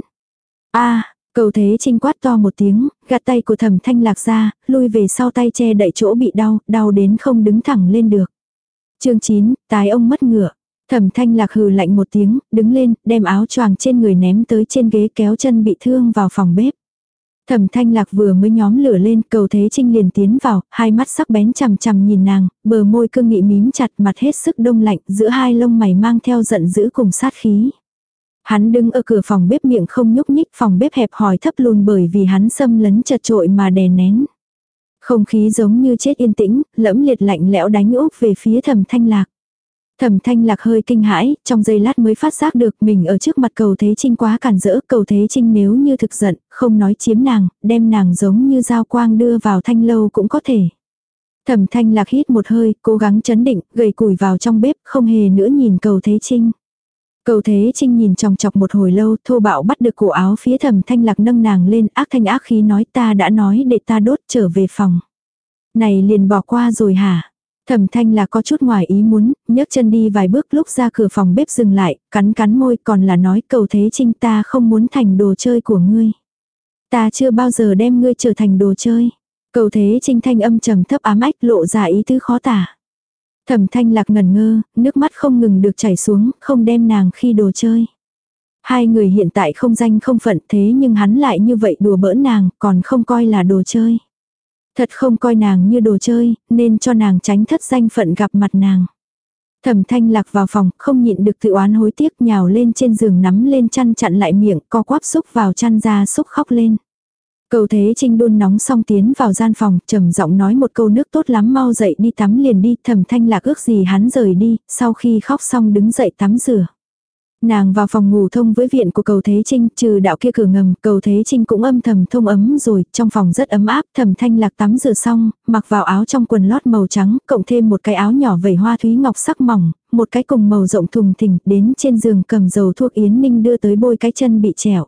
a cầu thế trinh quát to một tiếng, gạt tay của thẩm thanh lạc ra, lui về sau tay che đậy chỗ bị đau, đau đến không đứng thẳng lên được chương 9, tái ông mất ngựa. Thẩm thanh lạc hừ lạnh một tiếng, đứng lên, đem áo choàng trên người ném tới trên ghế kéo chân bị thương vào phòng bếp. Thẩm thanh lạc vừa mới nhóm lửa lên, cầu thế trinh liền tiến vào, hai mắt sắc bén chằm chằm nhìn nàng, bờ môi cương nghị mím chặt mặt hết sức đông lạnh, giữa hai lông mày mang theo giận dữ cùng sát khí. Hắn đứng ở cửa phòng bếp miệng không nhúc nhích, phòng bếp hẹp hòi thấp lùn bởi vì hắn xâm lấn chật trội mà đè nén. Không khí giống như chết yên tĩnh, lẫm liệt lạnh lẽo đánh úp về phía thẩm thanh lạc. Thẩm thanh lạc hơi kinh hãi, trong giây lát mới phát giác được mình ở trước mặt cầu thế trinh quá cản rỡ. Cầu thế trinh nếu như thực giận, không nói chiếm nàng, đem nàng giống như dao quang đưa vào thanh lâu cũng có thể. Thẩm thanh lạc hít một hơi, cố gắng chấn định, gầy củi vào trong bếp, không hề nữa nhìn cầu thế trinh. Cầu thế trinh nhìn trong chọc một hồi lâu, thô bạo bắt được cổ áo phía Thẩm thanh lạc nâng nàng lên, ác thanh ác khí nói ta đã nói để ta đốt trở về phòng. Này liền bỏ qua rồi hả? Thẩm thanh là có chút ngoài ý muốn, nhấc chân đi vài bước lúc ra cửa phòng bếp dừng lại, cắn cắn môi còn là nói cầu thế trinh ta không muốn thành đồ chơi của ngươi. Ta chưa bao giờ đem ngươi trở thành đồ chơi. Cầu thế trinh thanh âm trầm thấp ám ách lộ ra ý tứ khó tả. Thẩm thanh lạc ngần ngơ, nước mắt không ngừng được chảy xuống, không đem nàng khi đồ chơi. Hai người hiện tại không danh không phận thế nhưng hắn lại như vậy đùa bỡn nàng, còn không coi là đồ chơi. Thật không coi nàng như đồ chơi, nên cho nàng tránh thất danh phận gặp mặt nàng. Thẩm thanh lạc vào phòng, không nhịn được tự oán hối tiếc nhào lên trên giường nắm lên chăn chặn lại miệng, co quắp xúc vào chăn ra xúc khóc lên. Cầu thế trinh đun nóng xong tiến vào gian phòng, trầm giọng nói một câu nước tốt lắm mau dậy đi tắm liền đi, thẩm thanh lạc ước gì hắn rời đi, sau khi khóc xong đứng dậy tắm rửa. Nàng vào phòng ngủ thông với viện của cầu Thế Trinh, trừ đạo kia cửa ngầm, cầu Thế Trinh cũng âm thầm thông ấm rồi, trong phòng rất ấm áp, thầm thanh lạc tắm rửa xong, mặc vào áo trong quần lót màu trắng, cộng thêm một cái áo nhỏ vẩy hoa thúy ngọc sắc mỏng, một cái cùng màu rộng thùng thình, đến trên giường cầm dầu thuốc yến ninh đưa tới bôi cái chân bị trẹo.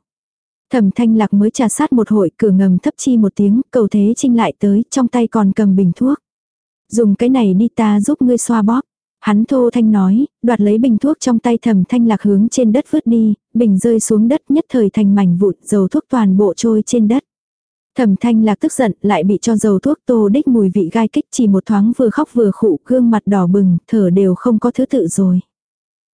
Thẩm thanh lạc mới trà sát một hội cửa ngầm thấp chi một tiếng, cầu Thế Trinh lại tới, trong tay còn cầm bình thuốc. Dùng cái này đi ta giúp ngươi xoa bóp. Hắn thô thanh nói, đoạt lấy bình thuốc trong tay thầm thanh lạc hướng trên đất vứt đi, bình rơi xuống đất nhất thời thành mảnh vụn, dầu thuốc toàn bộ trôi trên đất. Thẩm thanh lạc tức giận, lại bị cho dầu thuốc tô đích mùi vị gai kích chỉ một thoáng vừa khóc vừa khụ, gương mặt đỏ bừng, thở đều không có thứ tự rồi.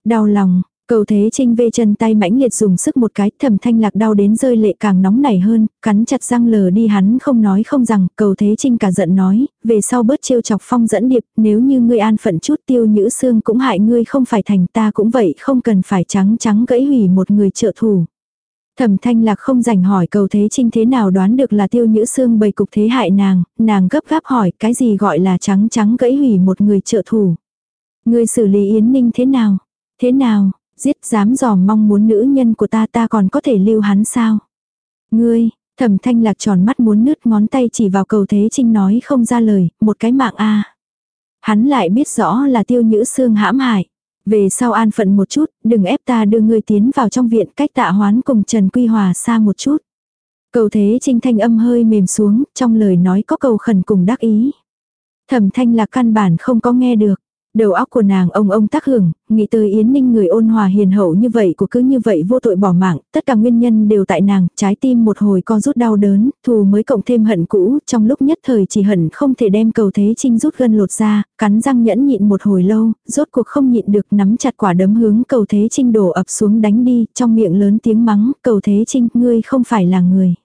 Đau lòng, Cầu thế trinh vê chân tay mãnh liệt dùng sức một cái thẩm thanh lạc đau đến rơi lệ càng nóng nảy hơn, cắn chặt răng lờ đi hắn không nói không rằng, cầu thế trinh cả giận nói, về sau bớt trêu chọc phong dẫn điệp, nếu như ngươi an phận chút tiêu nhữ xương cũng hại ngươi không phải thành ta cũng vậy không cần phải trắng trắng gãy hủy một người trợ thủ. Thẩm thanh lạc không rảnh hỏi cầu thế trinh thế nào đoán được là tiêu nhữ xương bầy cục thế hại nàng, nàng gấp gáp hỏi cái gì gọi là trắng trắng gãy hủy một người trợ thủ. Ngươi xử lý Yến Ninh thế nào? Thế nào? Giết dám dò mong muốn nữ nhân của ta ta còn có thể lưu hắn sao. Ngươi, thẩm thanh lạc tròn mắt muốn nứt ngón tay chỉ vào cầu thế trinh nói không ra lời, một cái mạng a Hắn lại biết rõ là tiêu nhữ xương hãm hại. Về sau an phận một chút, đừng ép ta đưa ngươi tiến vào trong viện cách tạ hoán cùng Trần Quy Hòa xa một chút. Cầu thế trinh thanh âm hơi mềm xuống, trong lời nói có cầu khẩn cùng đắc ý. Thẩm thanh là căn bản không có nghe được. Đầu óc của nàng ông ông tác hưởng, nghĩ tới Yến Ninh người ôn hòa hiền hậu như vậy của cứ như vậy vô tội bỏ mạng, tất cả nguyên nhân đều tại nàng, trái tim một hồi co rút đau đớn, thù mới cộng thêm hận cũ, trong lúc nhất thời chỉ hận không thể đem cầu thế trinh rút gân lột ra, cắn răng nhẫn nhịn một hồi lâu, rốt cuộc không nhịn được nắm chặt quả đấm hướng cầu thế trinh đổ ập xuống đánh đi, trong miệng lớn tiếng mắng, cầu thế trinh, ngươi không phải là người.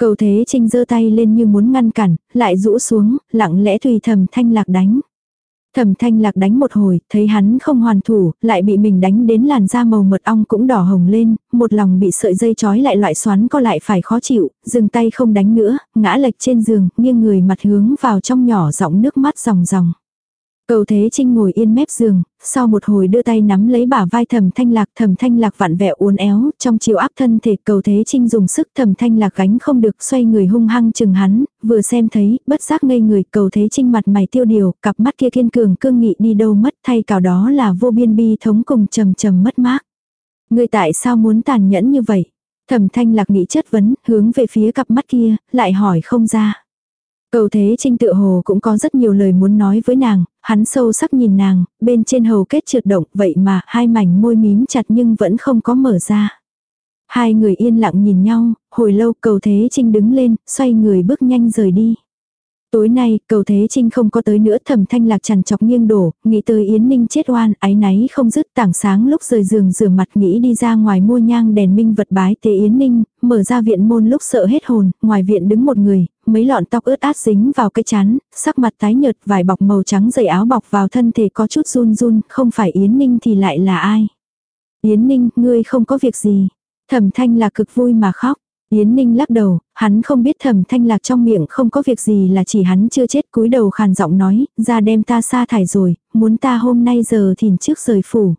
Cầu thế trinh giơ tay lên như muốn ngăn cản, lại rũ xuống, lặng lẽ tùy thầm thanh lạc đánh. Thẩm thanh lạc đánh một hồi, thấy hắn không hoàn thủ, lại bị mình đánh đến làn da màu mật ong cũng đỏ hồng lên, một lòng bị sợi dây trói lại loại xoắn co lại phải khó chịu, dừng tay không đánh nữa, ngã lệch trên giường, nghiêng người mặt hướng vào trong nhỏ giọng nước mắt ròng ròng. Cầu Thế Trinh ngồi yên mép giường, sau một hồi đưa tay nắm lấy bả vai Thẩm Thanh Lạc, Thẩm Thanh Lạc vặn vẹo uốn éo, trong chiều áp thân thể Cầu Thế Trinh dùng sức Thẩm Thanh Lạc gánh không được, xoay người hung hăng chừng hắn, vừa xem thấy, bất giác ngây người, Cầu Thế Trinh mặt mày tiêu điều, cặp mắt kia kiên cường cương nghị đi đâu mất, thay cào đó là vô biên bi thống cùng trầm trầm mất mát. Người tại sao muốn tàn nhẫn như vậy? Thẩm Thanh Lạc nghĩ chất vấn, hướng về phía cặp mắt kia, lại hỏi không ra. Cầu thế trinh tự hồ cũng có rất nhiều lời muốn nói với nàng, hắn sâu sắc nhìn nàng, bên trên hầu kết trượt động, vậy mà hai mảnh môi mím chặt nhưng vẫn không có mở ra. Hai người yên lặng nhìn nhau, hồi lâu cầu thế trinh đứng lên, xoay người bước nhanh rời đi. Tối nay, cầu thế trinh không có tới nữa thẩm thanh lạc chằn chọc nghiêng đổ, nghĩ tới Yến Ninh chết oan, ái náy không dứt tảng sáng lúc rời giường rửa mặt nghĩ đi ra ngoài mua nhang đèn minh vật bái tế Yến Ninh, mở ra viện môn lúc sợ hết hồn, ngoài viện đứng một người, mấy lọn tóc ướt át dính vào cái chán, sắc mặt tái nhợt vải bọc màu trắng dày áo bọc vào thân thể có chút run run, không phải Yến Ninh thì lại là ai. Yến Ninh, ngươi không có việc gì. Thẩm thanh là cực vui mà khóc. Yến Ninh lắc đầu, hắn không biết thẩm thanh lạc trong miệng không có việc gì là chỉ hắn chưa chết cúi đầu khàn giọng nói, ra đem ta sa thải rồi, muốn ta hôm nay giờ thìn trước rời phủ.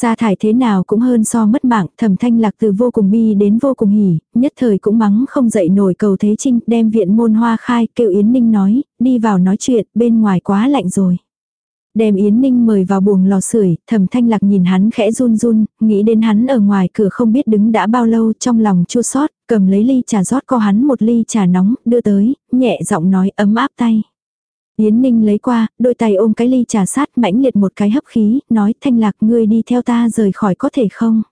Sa thải thế nào cũng hơn so mất mạng, thẩm thanh lạc từ vô cùng bi đến vô cùng hỉ, nhất thời cũng mắng không dậy nổi cầu thế trinh, đem viện môn hoa khai, kêu Yến Ninh nói, đi vào nói chuyện, bên ngoài quá lạnh rồi. Đem Yến Ninh mời vào buồng lò sưởi, thẩm thanh lạc nhìn hắn khẽ run run, nghĩ đến hắn ở ngoài cửa không biết đứng đã bao lâu trong lòng chua sót, cầm lấy ly trà rót co hắn một ly trà nóng, đưa tới, nhẹ giọng nói ấm áp tay. Yến Ninh lấy qua, đôi tay ôm cái ly trà sát mãnh liệt một cái hấp khí, nói thanh lạc ngươi đi theo ta rời khỏi có thể không?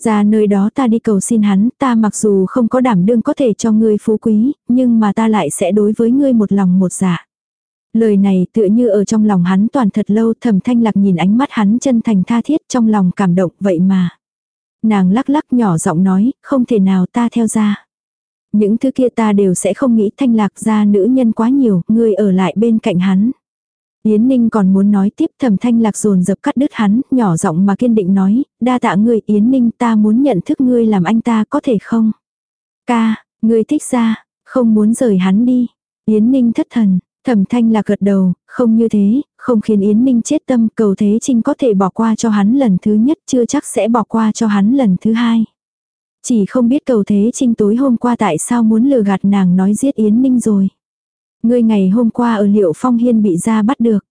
Ra nơi đó ta đi cầu xin hắn, ta mặc dù không có đảm đương có thể cho ngươi phú quý, nhưng mà ta lại sẽ đối với ngươi một lòng một dạ. Lời này tựa như ở trong lòng hắn toàn thật lâu thầm thanh lạc nhìn ánh mắt hắn chân thành tha thiết trong lòng cảm động vậy mà. Nàng lắc lắc nhỏ giọng nói, không thể nào ta theo ra. Những thứ kia ta đều sẽ không nghĩ thanh lạc ra nữ nhân quá nhiều, ngươi ở lại bên cạnh hắn. Yến Ninh còn muốn nói tiếp thầm thanh lạc dồn dập cắt đứt hắn, nhỏ giọng mà kiên định nói, đa tạ ngươi Yến Ninh ta muốn nhận thức ngươi làm anh ta có thể không? Ca, ngươi thích ra, không muốn rời hắn đi. Yến Ninh thất thần, Thẩm thanh là gật đầu, không như thế, không khiến Yến Ninh chết tâm, cầu thế trinh có thể bỏ qua cho hắn lần thứ nhất, chưa chắc sẽ bỏ qua cho hắn lần thứ hai. Chỉ không biết cầu thế trinh tối hôm qua tại sao muốn lừa gạt nàng nói giết Yến Ninh rồi. Ngươi ngày hôm qua ở liệu phong hiên bị ra bắt được.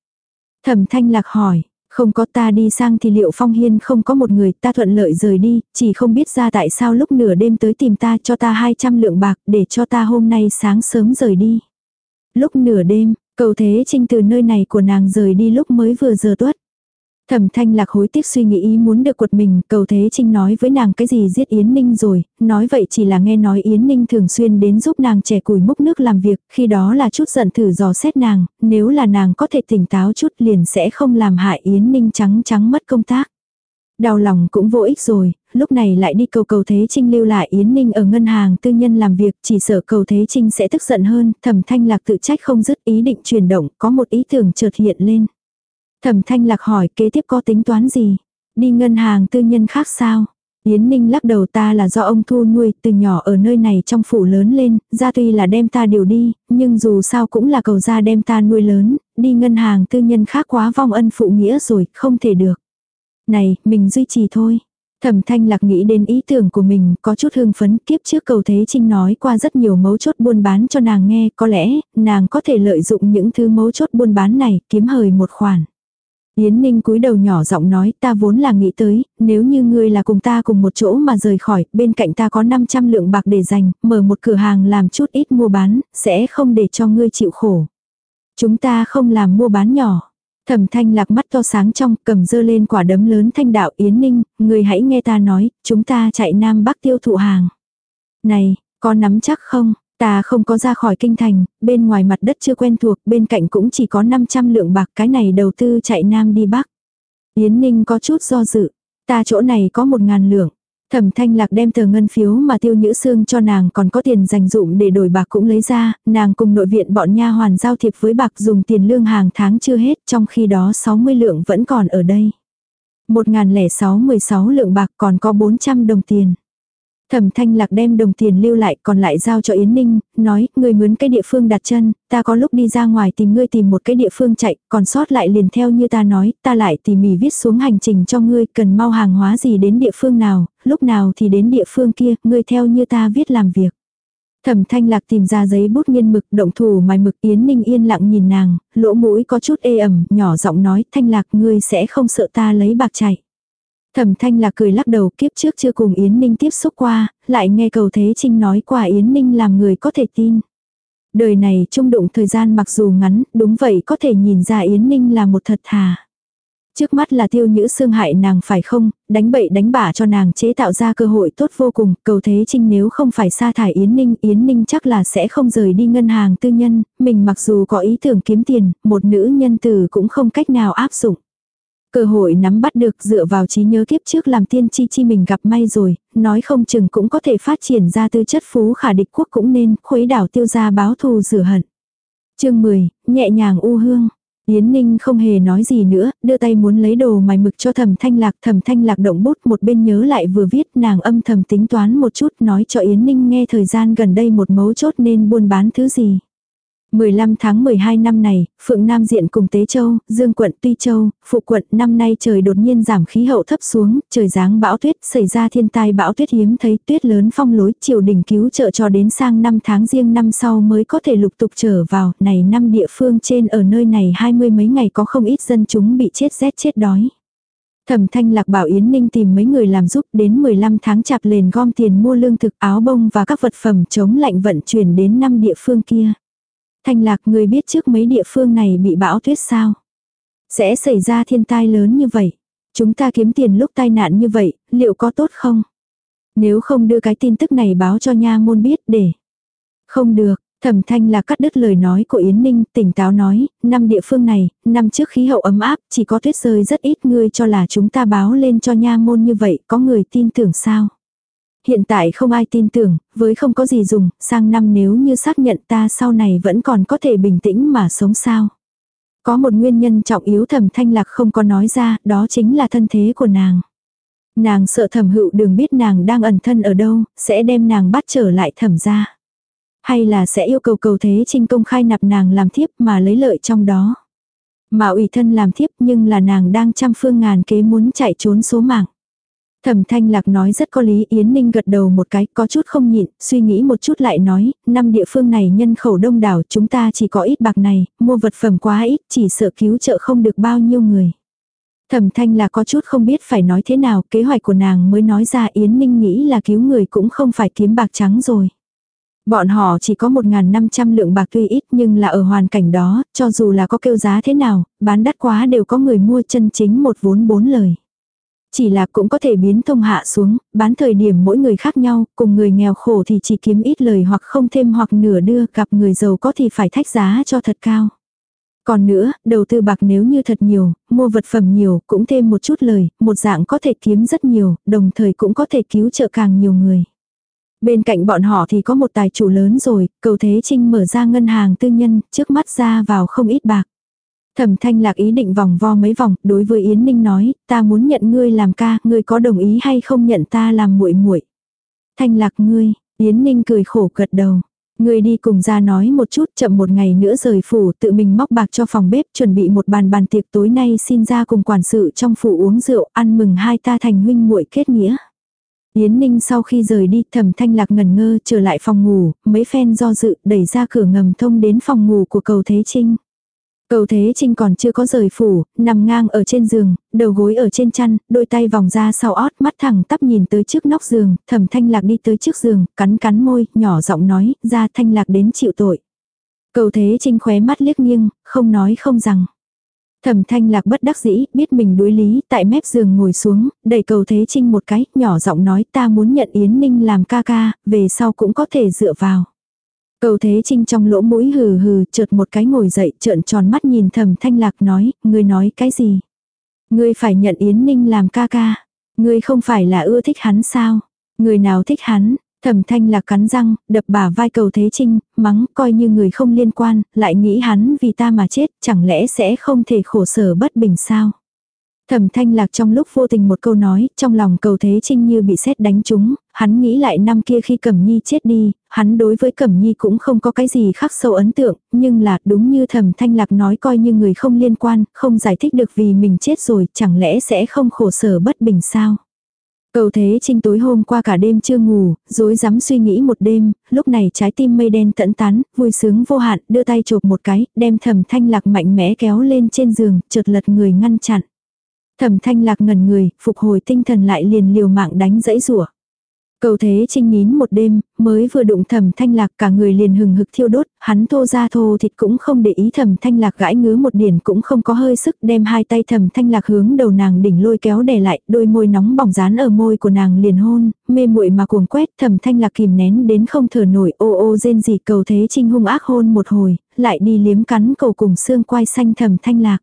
Thẩm thanh lạc hỏi, không có ta đi sang thì liệu phong hiên không có một người ta thuận lợi rời đi, chỉ không biết ra tại sao lúc nửa đêm tới tìm ta cho ta 200 lượng bạc để cho ta hôm nay sáng sớm rời đi. Lúc nửa đêm, cầu thế trinh từ nơi này của nàng rời đi lúc mới vừa giờ tuất. Thẩm thanh lạc hối tiếc suy nghĩ ý muốn được quật mình, cầu thế trinh nói với nàng cái gì giết Yến Ninh rồi, nói vậy chỉ là nghe nói Yến Ninh thường xuyên đến giúp nàng trẻ củi múc nước làm việc, khi đó là chút giận thử dò xét nàng, nếu là nàng có thể tỉnh táo chút liền sẽ không làm hại Yến Ninh trắng trắng mất công tác. Đau lòng cũng vô ích rồi, lúc này lại đi cầu cầu Thế Trinh lưu lại Yến Ninh ở ngân hàng tư nhân làm việc, chỉ sợ cầu Thế Trinh sẽ tức giận hơn, thẩm thanh lạc tự trách không dứt ý định chuyển động, có một ý tưởng chợt hiện lên. Thẩm thanh lạc hỏi kế tiếp có tính toán gì? Đi ngân hàng tư nhân khác sao? Yến Ninh lắc đầu ta là do ông thu nuôi, từ nhỏ ở nơi này trong phủ lớn lên, ra tuy là đem ta điều đi, nhưng dù sao cũng là cầu ra đem ta nuôi lớn, đi ngân hàng tư nhân khác quá vong ân phụ nghĩa rồi, không thể được. Này, mình duy trì thôi. Thẩm thanh lạc nghĩ đến ý tưởng của mình, có chút hưng phấn, kiếp trước cầu Thế Trinh nói qua rất nhiều mấu chốt buôn bán cho nàng nghe, có lẽ, nàng có thể lợi dụng những thứ mấu chốt buôn bán này, kiếm hời một khoản. Yến Ninh cúi đầu nhỏ giọng nói ta vốn là nghĩ tới, nếu như ngươi là cùng ta cùng một chỗ mà rời khỏi, bên cạnh ta có 500 lượng bạc để dành, mở một cửa hàng làm chút ít mua bán, sẽ không để cho ngươi chịu khổ. Chúng ta không làm mua bán nhỏ. Thẩm thanh lạc mắt to sáng trong, cầm dơ lên quả đấm lớn thanh đạo Yến Ninh, ngươi hãy nghe ta nói, chúng ta chạy Nam Bắc tiêu thụ hàng. Này, có nắm chắc không? Ta không có ra khỏi kinh thành, bên ngoài mặt đất chưa quen thuộc, bên cạnh cũng chỉ có 500 lượng bạc cái này đầu tư chạy nam đi bắc. Yến Ninh có chút do dự, ta chỗ này có một ngàn lượng. Thẩm thanh lạc đem tờ ngân phiếu mà tiêu nhữ xương cho nàng còn có tiền dành dụng để đổi bạc cũng lấy ra, nàng cùng nội viện bọn nha hoàn giao thiệp với bạc dùng tiền lương hàng tháng chưa hết trong khi đó 60 lượng vẫn còn ở đây. 1006 16 lượng bạc còn có 400 đồng tiền. Thẩm thanh lạc đem đồng tiền lưu lại còn lại giao cho Yến Ninh, nói, người mướn cái địa phương đặt chân, ta có lúc đi ra ngoài tìm ngươi tìm một cái địa phương chạy, còn sót lại liền theo như ta nói, ta lại tỉ mỉ viết xuống hành trình cho ngươi, cần mau hàng hóa gì đến địa phương nào, lúc nào thì đến địa phương kia, ngươi theo như ta viết làm việc. Thẩm thanh lạc tìm ra giấy bút nghiên mực, động thủ mài mực Yến Ninh yên lặng nhìn nàng, lỗ mũi có chút ê ẩm, nhỏ giọng nói, thanh lạc ngươi sẽ không sợ ta lấy bạc chạy. Thẩm thanh là cười lắc đầu kiếp trước chưa cùng Yến Ninh tiếp xúc qua, lại nghe cầu Thế Trinh nói qua Yến Ninh làm người có thể tin. Đời này trung đụng thời gian mặc dù ngắn, đúng vậy có thể nhìn ra Yến Ninh là một thật thà. Trước mắt là tiêu nhữ xương hại nàng phải không, đánh bậy đánh bả cho nàng chế tạo ra cơ hội tốt vô cùng, cầu thế trinh nếu không phải sa thải Yến Ninh, Yến Ninh chắc là sẽ không rời đi ngân hàng tư nhân, mình mặc dù có ý tưởng kiếm tiền, một nữ nhân tử cũng không cách nào áp dụng. Cơ hội nắm bắt được dựa vào trí nhớ kiếp trước làm tiên chi chi mình gặp may rồi, nói không chừng cũng có thể phát triển ra tư chất phú khả địch quốc cũng nên khuấy đảo tiêu gia báo thù rửa hận. chương 10, nhẹ nhàng u hương. Yến Ninh không hề nói gì nữa, đưa tay muốn lấy đồ mài mực cho thầm thanh lạc. Thầm thanh lạc động bút một bên nhớ lại vừa viết nàng âm thầm tính toán một chút nói cho Yến Ninh nghe thời gian gần đây một mấu chốt nên buôn bán thứ gì. 15 tháng 12 năm này, Phượng Nam diện cùng Tế Châu, Dương quận Tuy Châu, Phụ quận năm nay trời đột nhiên giảm khí hậu thấp xuống, trời giáng bão tuyết, xảy ra thiên tai bão tuyết hiếm thấy tuyết lớn phong lối, triều đình cứu trợ cho đến sang năm tháng riêng năm sau mới có thể lục tục trở vào, này năm địa phương trên ở nơi này hai mươi mấy ngày có không ít dân chúng bị chết rét chết đói. Thẩm thanh lạc bảo Yến Ninh tìm mấy người làm giúp đến 15 tháng chạp lên gom tiền mua lương thực áo bông và các vật phẩm chống lạnh vận chuyển đến năm địa phương kia. Thanh lạc người biết trước mấy địa phương này bị bão tuyết sao? Sẽ xảy ra thiên tai lớn như vậy. Chúng ta kiếm tiền lúc tai nạn như vậy, liệu có tốt không? Nếu không đưa cái tin tức này báo cho nha môn biết để. Không được, Thẩm thanh là cắt đứt lời nói của Yến Ninh, tỉnh táo nói, năm địa phương này, năm trước khí hậu ấm áp, chỉ có tuyết rơi rất ít ngươi cho là chúng ta báo lên cho nha môn như vậy, có người tin tưởng sao? Hiện tại không ai tin tưởng, với không có gì dùng, sang năm nếu như xác nhận ta sau này vẫn còn có thể bình tĩnh mà sống sao. Có một nguyên nhân trọng yếu thẩm thanh lạc không có nói ra, đó chính là thân thế của nàng. Nàng sợ thẩm hữu đường biết nàng đang ẩn thân ở đâu, sẽ đem nàng bắt trở lại thẩm ra. Hay là sẽ yêu cầu cầu thế trinh công khai nạp nàng làm thiếp mà lấy lợi trong đó. Mà ủy thân làm thiếp nhưng là nàng đang trăm phương ngàn kế muốn chạy trốn số mạng. Thẩm thanh lạc nói rất có lý Yến Ninh gật đầu một cái có chút không nhịn, suy nghĩ một chút lại nói, năm địa phương này nhân khẩu đông đảo chúng ta chỉ có ít bạc này, mua vật phẩm quá ít chỉ sợ cứu trợ không được bao nhiêu người. Thẩm thanh là có chút không biết phải nói thế nào, kế hoạch của nàng mới nói ra Yến Ninh nghĩ là cứu người cũng không phải kiếm bạc trắng rồi. Bọn họ chỉ có 1.500 lượng bạc tuy ít nhưng là ở hoàn cảnh đó, cho dù là có kêu giá thế nào, bán đắt quá đều có người mua chân chính một vốn bốn lời. Chỉ là cũng có thể biến thông hạ xuống, bán thời điểm mỗi người khác nhau, cùng người nghèo khổ thì chỉ kiếm ít lời hoặc không thêm hoặc nửa đưa, gặp người giàu có thì phải thách giá cho thật cao. Còn nữa, đầu tư bạc nếu như thật nhiều, mua vật phẩm nhiều, cũng thêm một chút lời, một dạng có thể kiếm rất nhiều, đồng thời cũng có thể cứu trợ càng nhiều người. Bên cạnh bọn họ thì có một tài chủ lớn rồi, cầu thế trinh mở ra ngân hàng tư nhân, trước mắt ra vào không ít bạc. Thẩm thanh lạc ý định vòng vo mấy vòng, đối với Yến Ninh nói, ta muốn nhận ngươi làm ca, ngươi có đồng ý hay không nhận ta làm muội muội Thanh lạc ngươi, Yến Ninh cười khổ gật đầu. Ngươi đi cùng ra nói một chút chậm một ngày nữa rời phủ tự mình móc bạc cho phòng bếp chuẩn bị một bàn bàn tiệc tối nay xin ra cùng quản sự trong phủ uống rượu ăn mừng hai ta thành huynh muội kết nghĩa. Yến Ninh sau khi rời đi thẩm thanh lạc ngần ngơ trở lại phòng ngủ, mấy phen do dự đẩy ra cửa ngầm thông đến phòng ngủ của cầu Thế Trinh. Cầu Thế Trinh còn chưa có rời phủ, nằm ngang ở trên giường, đầu gối ở trên chăn, đôi tay vòng ra sau ót, mắt thẳng tắp nhìn tới trước nóc giường, thẩm thanh lạc đi tới trước giường, cắn cắn môi, nhỏ giọng nói, ra thanh lạc đến chịu tội. Cầu Thế Trinh khóe mắt liếc nghiêng, không nói không rằng. Thẩm thanh lạc bất đắc dĩ, biết mình đối lý, tại mép giường ngồi xuống, đẩy cầu Thế Trinh một cái, nhỏ giọng nói ta muốn nhận Yến Ninh làm ca ca, về sau cũng có thể dựa vào. Cầu Thế Trinh trong lỗ mũi hừ hừ chợt một cái ngồi dậy trợn tròn mắt nhìn thầm thanh lạc nói, ngươi nói cái gì? Ngươi phải nhận Yến Ninh làm ca ca. Ngươi không phải là ưa thích hắn sao? Người nào thích hắn? Thẩm thanh lạc cắn răng, đập bả vai cầu Thế Trinh, mắng coi như người không liên quan, lại nghĩ hắn vì ta mà chết, chẳng lẽ sẽ không thể khổ sở bất bình sao? Thẩm thanh lạc trong lúc vô tình một câu nói, trong lòng cầu thế trinh như bị sét đánh trúng, hắn nghĩ lại năm kia khi Cẩm Nhi chết đi, hắn đối với Cẩm Nhi cũng không có cái gì khắc sâu ấn tượng, nhưng là đúng như thẩm thanh lạc nói coi như người không liên quan, không giải thích được vì mình chết rồi, chẳng lẽ sẽ không khổ sở bất bình sao. Cầu thế trinh tối hôm qua cả đêm chưa ngủ, dối dám suy nghĩ một đêm, lúc này trái tim mây đen tận tán, vui sướng vô hạn, đưa tay chộp một cái, đem thẩm thanh lạc mạnh mẽ kéo lên trên giường, chợt lật người ngăn chặn. Thẩm thanh lạc ngẩn người, phục hồi tinh thần lại liền liều mạng đánh dãy rủa Cầu thế trinh nín một đêm, mới vừa đụng thẩm thanh lạc cả người liền hừng hực thiêu đốt, hắn thô ra thô thịt cũng không để ý thẩm thanh lạc gãi ngứa một điển cũng không có hơi sức đem hai tay thẩm thanh lạc hướng đầu nàng đỉnh lôi kéo đè lại, đôi môi nóng bỏng dán ở môi của nàng liền hôn, mê muội mà cuồng quét thẩm thanh lạc kìm nén đến không thở nổi ô ô rên gì cầu thế trinh hung ác hôn một hồi, lại đi liếm cắn cầu cùng xương quai xanh thẩm thanh lạc.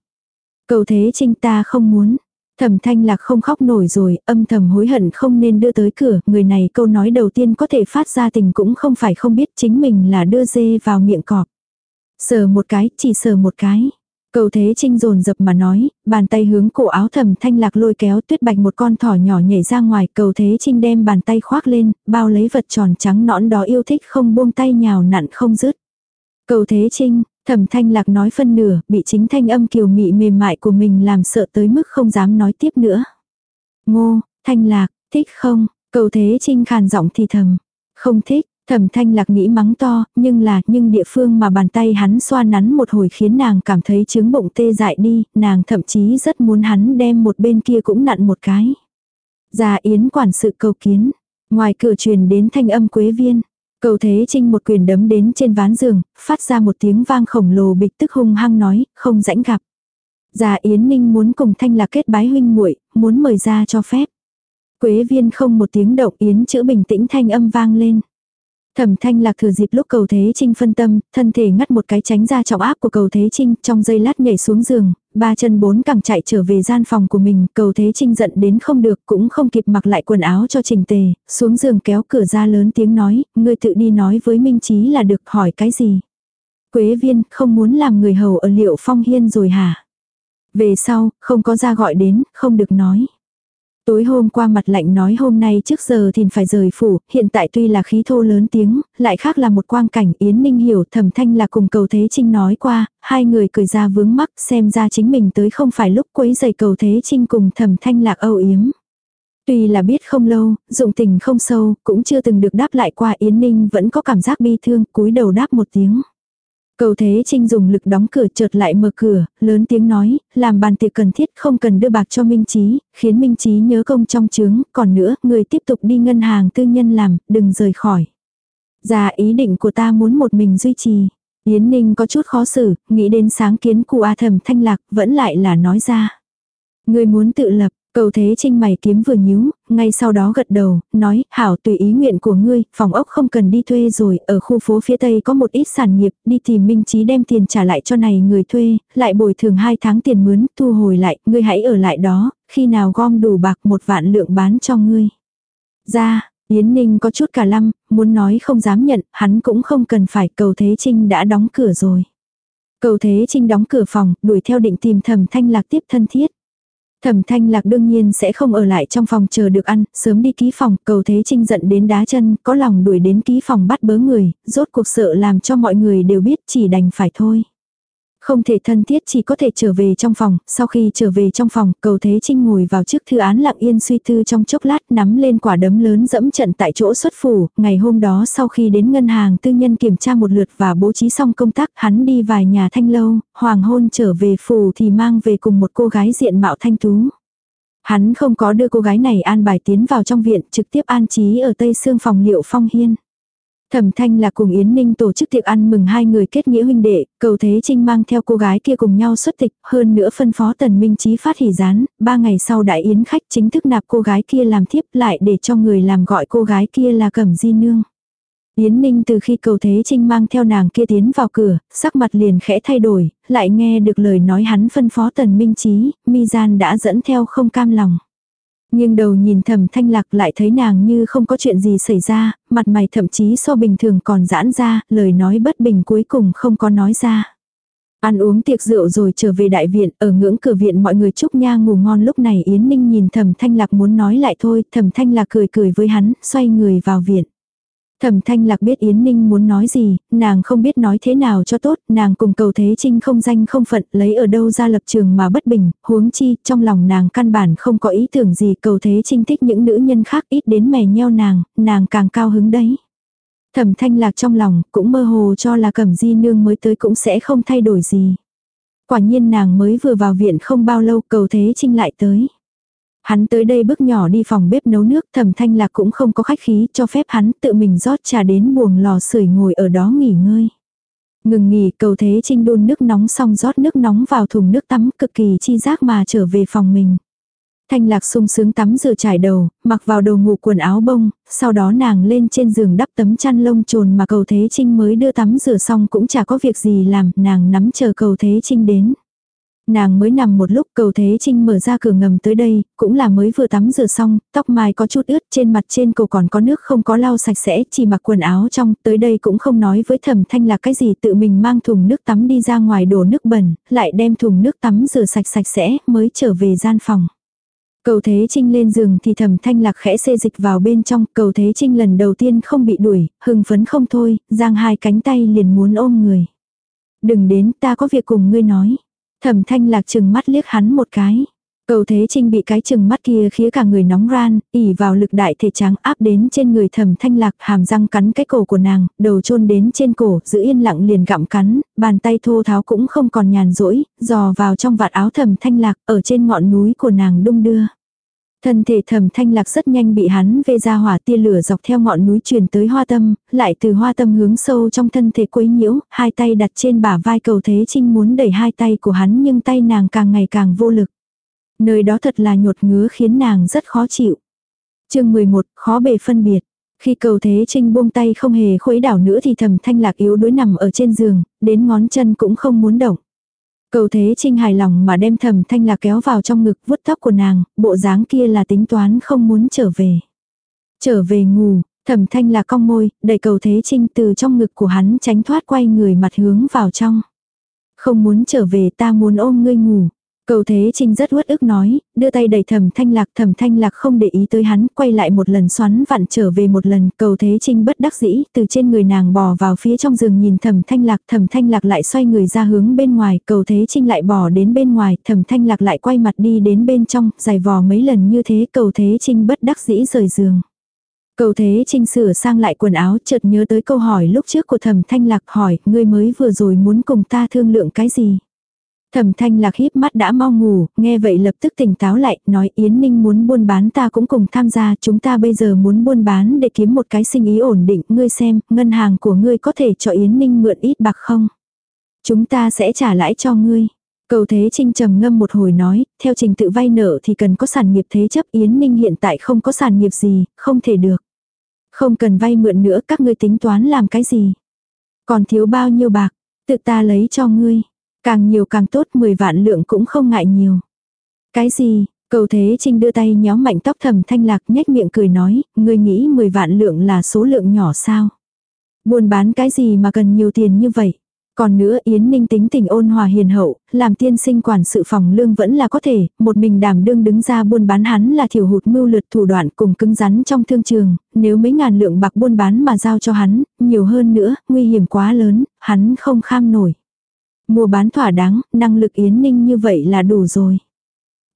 Cầu thế trinh ta không muốn. Thẩm thanh lạc không khóc nổi rồi, âm thầm hối hận không nên đưa tới cửa, người này câu nói đầu tiên có thể phát ra tình cũng không phải không biết chính mình là đưa dê vào miệng cọp. Sờ một cái, chỉ sờ một cái. Cầu thế trinh rồn dập mà nói, bàn tay hướng cổ áo thầm thanh lạc lôi kéo tuyết bạch một con thỏ nhỏ nhảy ra ngoài. Cầu thế trinh đem bàn tay khoác lên, bao lấy vật tròn trắng nõn đó yêu thích không buông tay nhào nặn không dứt. Cầu thế trinh, Thẩm thanh lạc nói phân nửa, bị chính thanh âm kiều mị mềm mại của mình làm sợ tới mức không dám nói tiếp nữa. Ngô, thanh lạc, thích không? Cầu thế trinh khàn giọng thì thầm. Không thích, thẩm thanh lạc nghĩ mắng to, nhưng là, nhưng địa phương mà bàn tay hắn xoa nắn một hồi khiến nàng cảm thấy chứng bụng tê dại đi, nàng thậm chí rất muốn hắn đem một bên kia cũng nặn một cái. Già yến quản sự cầu kiến. Ngoài cửa truyền đến thanh âm quế viên. Cầu thế trinh một quyền đấm đến trên ván giường, phát ra một tiếng vang khổng lồ bịch tức hung hăng nói, không rãnh gặp. Già Yến Ninh muốn cùng thanh lạc kết bái huynh muội muốn mời ra cho phép. Quế viên không một tiếng động Yến chữ bình tĩnh thanh âm vang lên. Thẩm thanh lạc thừa dịp lúc cầu thế trinh phân tâm, thân thể ngắt một cái tránh ra trọng áp của cầu thế trinh, trong giây lát nhảy xuống giường, ba chân bốn cẳng chạy trở về gian phòng của mình, cầu thế trinh giận đến không được, cũng không kịp mặc lại quần áo cho trình tề, xuống giường kéo cửa ra lớn tiếng nói, ngươi tự đi nói với Minh Trí là được hỏi cái gì. Quế viên, không muốn làm người hầu ở liệu phong hiên rồi hả? Về sau, không có ra gọi đến, không được nói. Tối hôm qua mặt lạnh nói hôm nay trước giờ thì phải rời phủ, hiện tại tuy là khí thô lớn tiếng, lại khác là một quang cảnh Yến Ninh hiểu thẩm thanh là cùng cầu Thế Trinh nói qua, hai người cười ra vướng mắc xem ra chính mình tới không phải lúc quấy giày cầu Thế Trinh cùng thẩm thanh lạc âu yếm. Tuy là biết không lâu, dụng tình không sâu, cũng chưa từng được đáp lại qua Yến Ninh vẫn có cảm giác bi thương, cúi đầu đáp một tiếng. Cầu Thế Trinh dùng lực đóng cửa chợt lại mở cửa, lớn tiếng nói, làm bàn tiệc cần thiết không cần đưa bạc cho Minh Chí, khiến Minh Chí nhớ công trong chướng, còn nữa, người tiếp tục đi ngân hàng tư nhân làm, đừng rời khỏi. Ra ý định của ta muốn một mình duy trì. Yến Ninh có chút khó xử, nghĩ đến sáng kiến của A Thẩm Thanh Lạc, vẫn lại là nói ra. Người muốn tự lập, Cầu thế trinh mày kiếm vừa nhíu, ngay sau đó gật đầu, nói, hảo tùy ý nguyện của ngươi, phòng ốc không cần đi thuê rồi, ở khu phố phía tây có một ít sản nghiệp, đi tìm minh trí đem tiền trả lại cho này người thuê, lại bồi thường hai tháng tiền mướn, thu hồi lại, ngươi hãy ở lại đó, khi nào gom đủ bạc một vạn lượng bán cho ngươi. Ra, Yến Ninh có chút cả lăm, muốn nói không dám nhận, hắn cũng không cần phải, cầu thế trinh đã đóng cửa rồi. Cầu thế trinh đóng cửa phòng, đuổi theo định tìm thầm thanh lạc tiếp thân thiết. Thẩm thanh lạc đương nhiên sẽ không ở lại trong phòng chờ được ăn, sớm đi ký phòng, cầu thế trinh giận đến đá chân, có lòng đuổi đến ký phòng bắt bớ người, rốt cuộc sợ làm cho mọi người đều biết chỉ đành phải thôi. Không thể thân thiết chỉ có thể trở về trong phòng, sau khi trở về trong phòng, cầu thế trinh ngồi vào trước thư án lặng yên suy tư trong chốc lát nắm lên quả đấm lớn dẫm trận tại chỗ xuất phủ, ngày hôm đó sau khi đến ngân hàng tư nhân kiểm tra một lượt và bố trí xong công tác hắn đi vài nhà thanh lâu, hoàng hôn trở về phủ thì mang về cùng một cô gái diện mạo thanh tú. Hắn không có đưa cô gái này an bài tiến vào trong viện trực tiếp an trí ở tây xương phòng liệu phong hiên. Thẩm Thanh là cùng Yến Ninh tổ chức tiệc ăn mừng hai người kết nghĩa huynh đệ, cầu Thế Trinh mang theo cô gái kia cùng nhau xuất tịch, hơn nữa phân phó Tần Minh Chí phát hỉ gián, ba ngày sau đại yến khách chính thức nạp cô gái kia làm thiếp lại để cho người làm gọi cô gái kia là Cẩm Di Nương. Yến Ninh từ khi cầu Thế Trinh mang theo nàng kia tiến vào cửa, sắc mặt liền khẽ thay đổi, lại nghe được lời nói hắn phân phó Tần Minh Chí, mi gian đã dẫn theo không cam lòng. Nhưng đầu nhìn thầm thanh lạc lại thấy nàng như không có chuyện gì xảy ra, mặt mày thậm chí so bình thường còn giãn ra, lời nói bất bình cuối cùng không có nói ra. Ăn uống tiệc rượu rồi trở về đại viện, ở ngưỡng cửa viện mọi người chúc nha ngủ ngon lúc này Yến Ninh nhìn thầm thanh lạc muốn nói lại thôi, thầm thanh lạc cười cười với hắn, xoay người vào viện. Thẩm thanh lạc biết Yến Ninh muốn nói gì, nàng không biết nói thế nào cho tốt, nàng cùng cầu thế trinh không danh không phận, lấy ở đâu ra lập trường mà bất bình, huống chi, trong lòng nàng căn bản không có ý tưởng gì, cầu thế trinh thích những nữ nhân khác ít đến mè nheo nàng, nàng càng cao hứng đấy. Thẩm thanh lạc trong lòng, cũng mơ hồ cho là cẩm di nương mới tới cũng sẽ không thay đổi gì. Quả nhiên nàng mới vừa vào viện không bao lâu cầu thế trinh lại tới. Hắn tới đây bước nhỏ đi phòng bếp nấu nước thẩm thanh lạc cũng không có khách khí cho phép hắn tự mình rót trà đến buồng lò sưởi ngồi ở đó nghỉ ngơi. Ngừng nghỉ cầu thế trinh đun nước nóng xong rót nước nóng vào thùng nước tắm cực kỳ chi giác mà trở về phòng mình. Thanh lạc sung sướng tắm rửa trải đầu, mặc vào đồ ngủ quần áo bông, sau đó nàng lên trên giường đắp tấm chăn lông trồn mà cầu thế trinh mới đưa tắm rửa xong cũng chả có việc gì làm, nàng nắm chờ cầu thế trinh đến. Nàng mới nằm một lúc cầu thế trinh mở ra cửa ngầm tới đây, cũng là mới vừa tắm rửa xong, tóc mai có chút ướt trên mặt trên cổ còn có nước không có lau sạch sẽ, chỉ mặc quần áo trong, tới đây cũng không nói với thẩm thanh là cái gì tự mình mang thùng nước tắm đi ra ngoài đổ nước bẩn, lại đem thùng nước tắm rửa sạch sạch sẽ mới trở về gian phòng. Cầu Thế Trinh lên giường thì thầm thanh lạc khẽ xê dịch vào bên trong, cầu Thế Trinh lần đầu tiên không bị đuổi, hưng phấn không thôi, giang hai cánh tay liền muốn ôm người. Đừng đến, ta có việc cùng ngươi nói. Thẩm thanh lạc chừng mắt liếc hắn một cái. Cầu thế trinh bị cái chừng mắt kia khía cả người nóng ran, ỉ vào lực đại thể trắng áp đến trên người thẩm thanh lạc hàm răng cắn cái cổ của nàng, đầu chôn đến trên cổ, giữ yên lặng liền gặm cắn, bàn tay thô tháo cũng không còn nhàn rỗi, dò vào trong vạt áo thẩm thanh lạc ở trên ngọn núi của nàng đung đưa. Thân thể thầm thanh lạc rất nhanh bị hắn vê ra hỏa tia lửa dọc theo ngọn núi truyền tới hoa tâm, lại từ hoa tâm hướng sâu trong thân thể quấy nhiễu, hai tay đặt trên bả vai cầu thế trinh muốn đẩy hai tay của hắn nhưng tay nàng càng ngày càng vô lực. Nơi đó thật là nhột ngứa khiến nàng rất khó chịu. chương 11, khó bề phân biệt. Khi cầu thế trinh buông tay không hề khuấy đảo nữa thì thầm thanh lạc yếu đuối nằm ở trên giường, đến ngón chân cũng không muốn động. Cầu thế trinh hài lòng mà đem thầm thanh lạc kéo vào trong ngực vuốt tóc của nàng, bộ dáng kia là tính toán không muốn trở về. Trở về ngủ, thầm thanh lạc cong môi, đẩy cầu thế trinh từ trong ngực của hắn tránh thoát quay người mặt hướng vào trong. Không muốn trở về ta muốn ôm ngươi ngủ. Cầu Thế Trinh rất uất ức nói, đưa tay đẩy thẩm thanh lạc, thẩm thanh lạc không để ý tới hắn, quay lại một lần xoắn vặn trở về một lần, cầu Thế Trinh bất đắc dĩ, từ trên người nàng bò vào phía trong giường nhìn thẩm thanh lạc, thẩm thanh lạc lại xoay người ra hướng bên ngoài, cầu Thế Trinh lại bò đến bên ngoài, thẩm thanh lạc lại quay mặt đi đến bên trong, giày vò mấy lần như thế, cầu Thế Trinh bất đắc dĩ rời giường. Cầu Thế Trinh sửa sang lại quần áo, chợt nhớ tới câu hỏi lúc trước của thẩm thanh lạc hỏi, ngươi mới vừa rồi muốn cùng ta thương lượng cái gì? Thẩm thanh lạc híp mắt đã mau ngủ, nghe vậy lập tức tỉnh táo lại, nói Yến Ninh muốn buôn bán ta cũng cùng tham gia, chúng ta bây giờ muốn buôn bán để kiếm một cái sinh ý ổn định, ngươi xem, ngân hàng của ngươi có thể cho Yến Ninh mượn ít bạc không? Chúng ta sẽ trả lãi cho ngươi. Cầu Thế Trinh trầm ngâm một hồi nói, theo trình tự vay nợ thì cần có sản nghiệp thế chấp Yến Ninh hiện tại không có sản nghiệp gì, không thể được. Không cần vay mượn nữa các ngươi tính toán làm cái gì. Còn thiếu bao nhiêu bạc, tự ta lấy cho ngươi. Càng nhiều càng tốt 10 vạn lượng cũng không ngại nhiều. Cái gì, cầu thế trinh đưa tay nhéo mạnh tóc thầm thanh lạc nhếch miệng cười nói, ngươi nghĩ 10 vạn lượng là số lượng nhỏ sao? Buôn bán cái gì mà cần nhiều tiền như vậy? Còn nữa Yến Ninh tính tình ôn hòa hiền hậu, làm tiên sinh quản sự phòng lương vẫn là có thể, một mình đảm đương đứng ra buôn bán hắn là thiểu hụt mưu lượt thủ đoạn cùng cứng rắn trong thương trường, nếu mấy ngàn lượng bạc buôn bán mà giao cho hắn, nhiều hơn nữa, nguy hiểm quá lớn, hắn không kham nổi. Mua bán thỏa đáng, năng lực Yến Ninh như vậy là đủ rồi.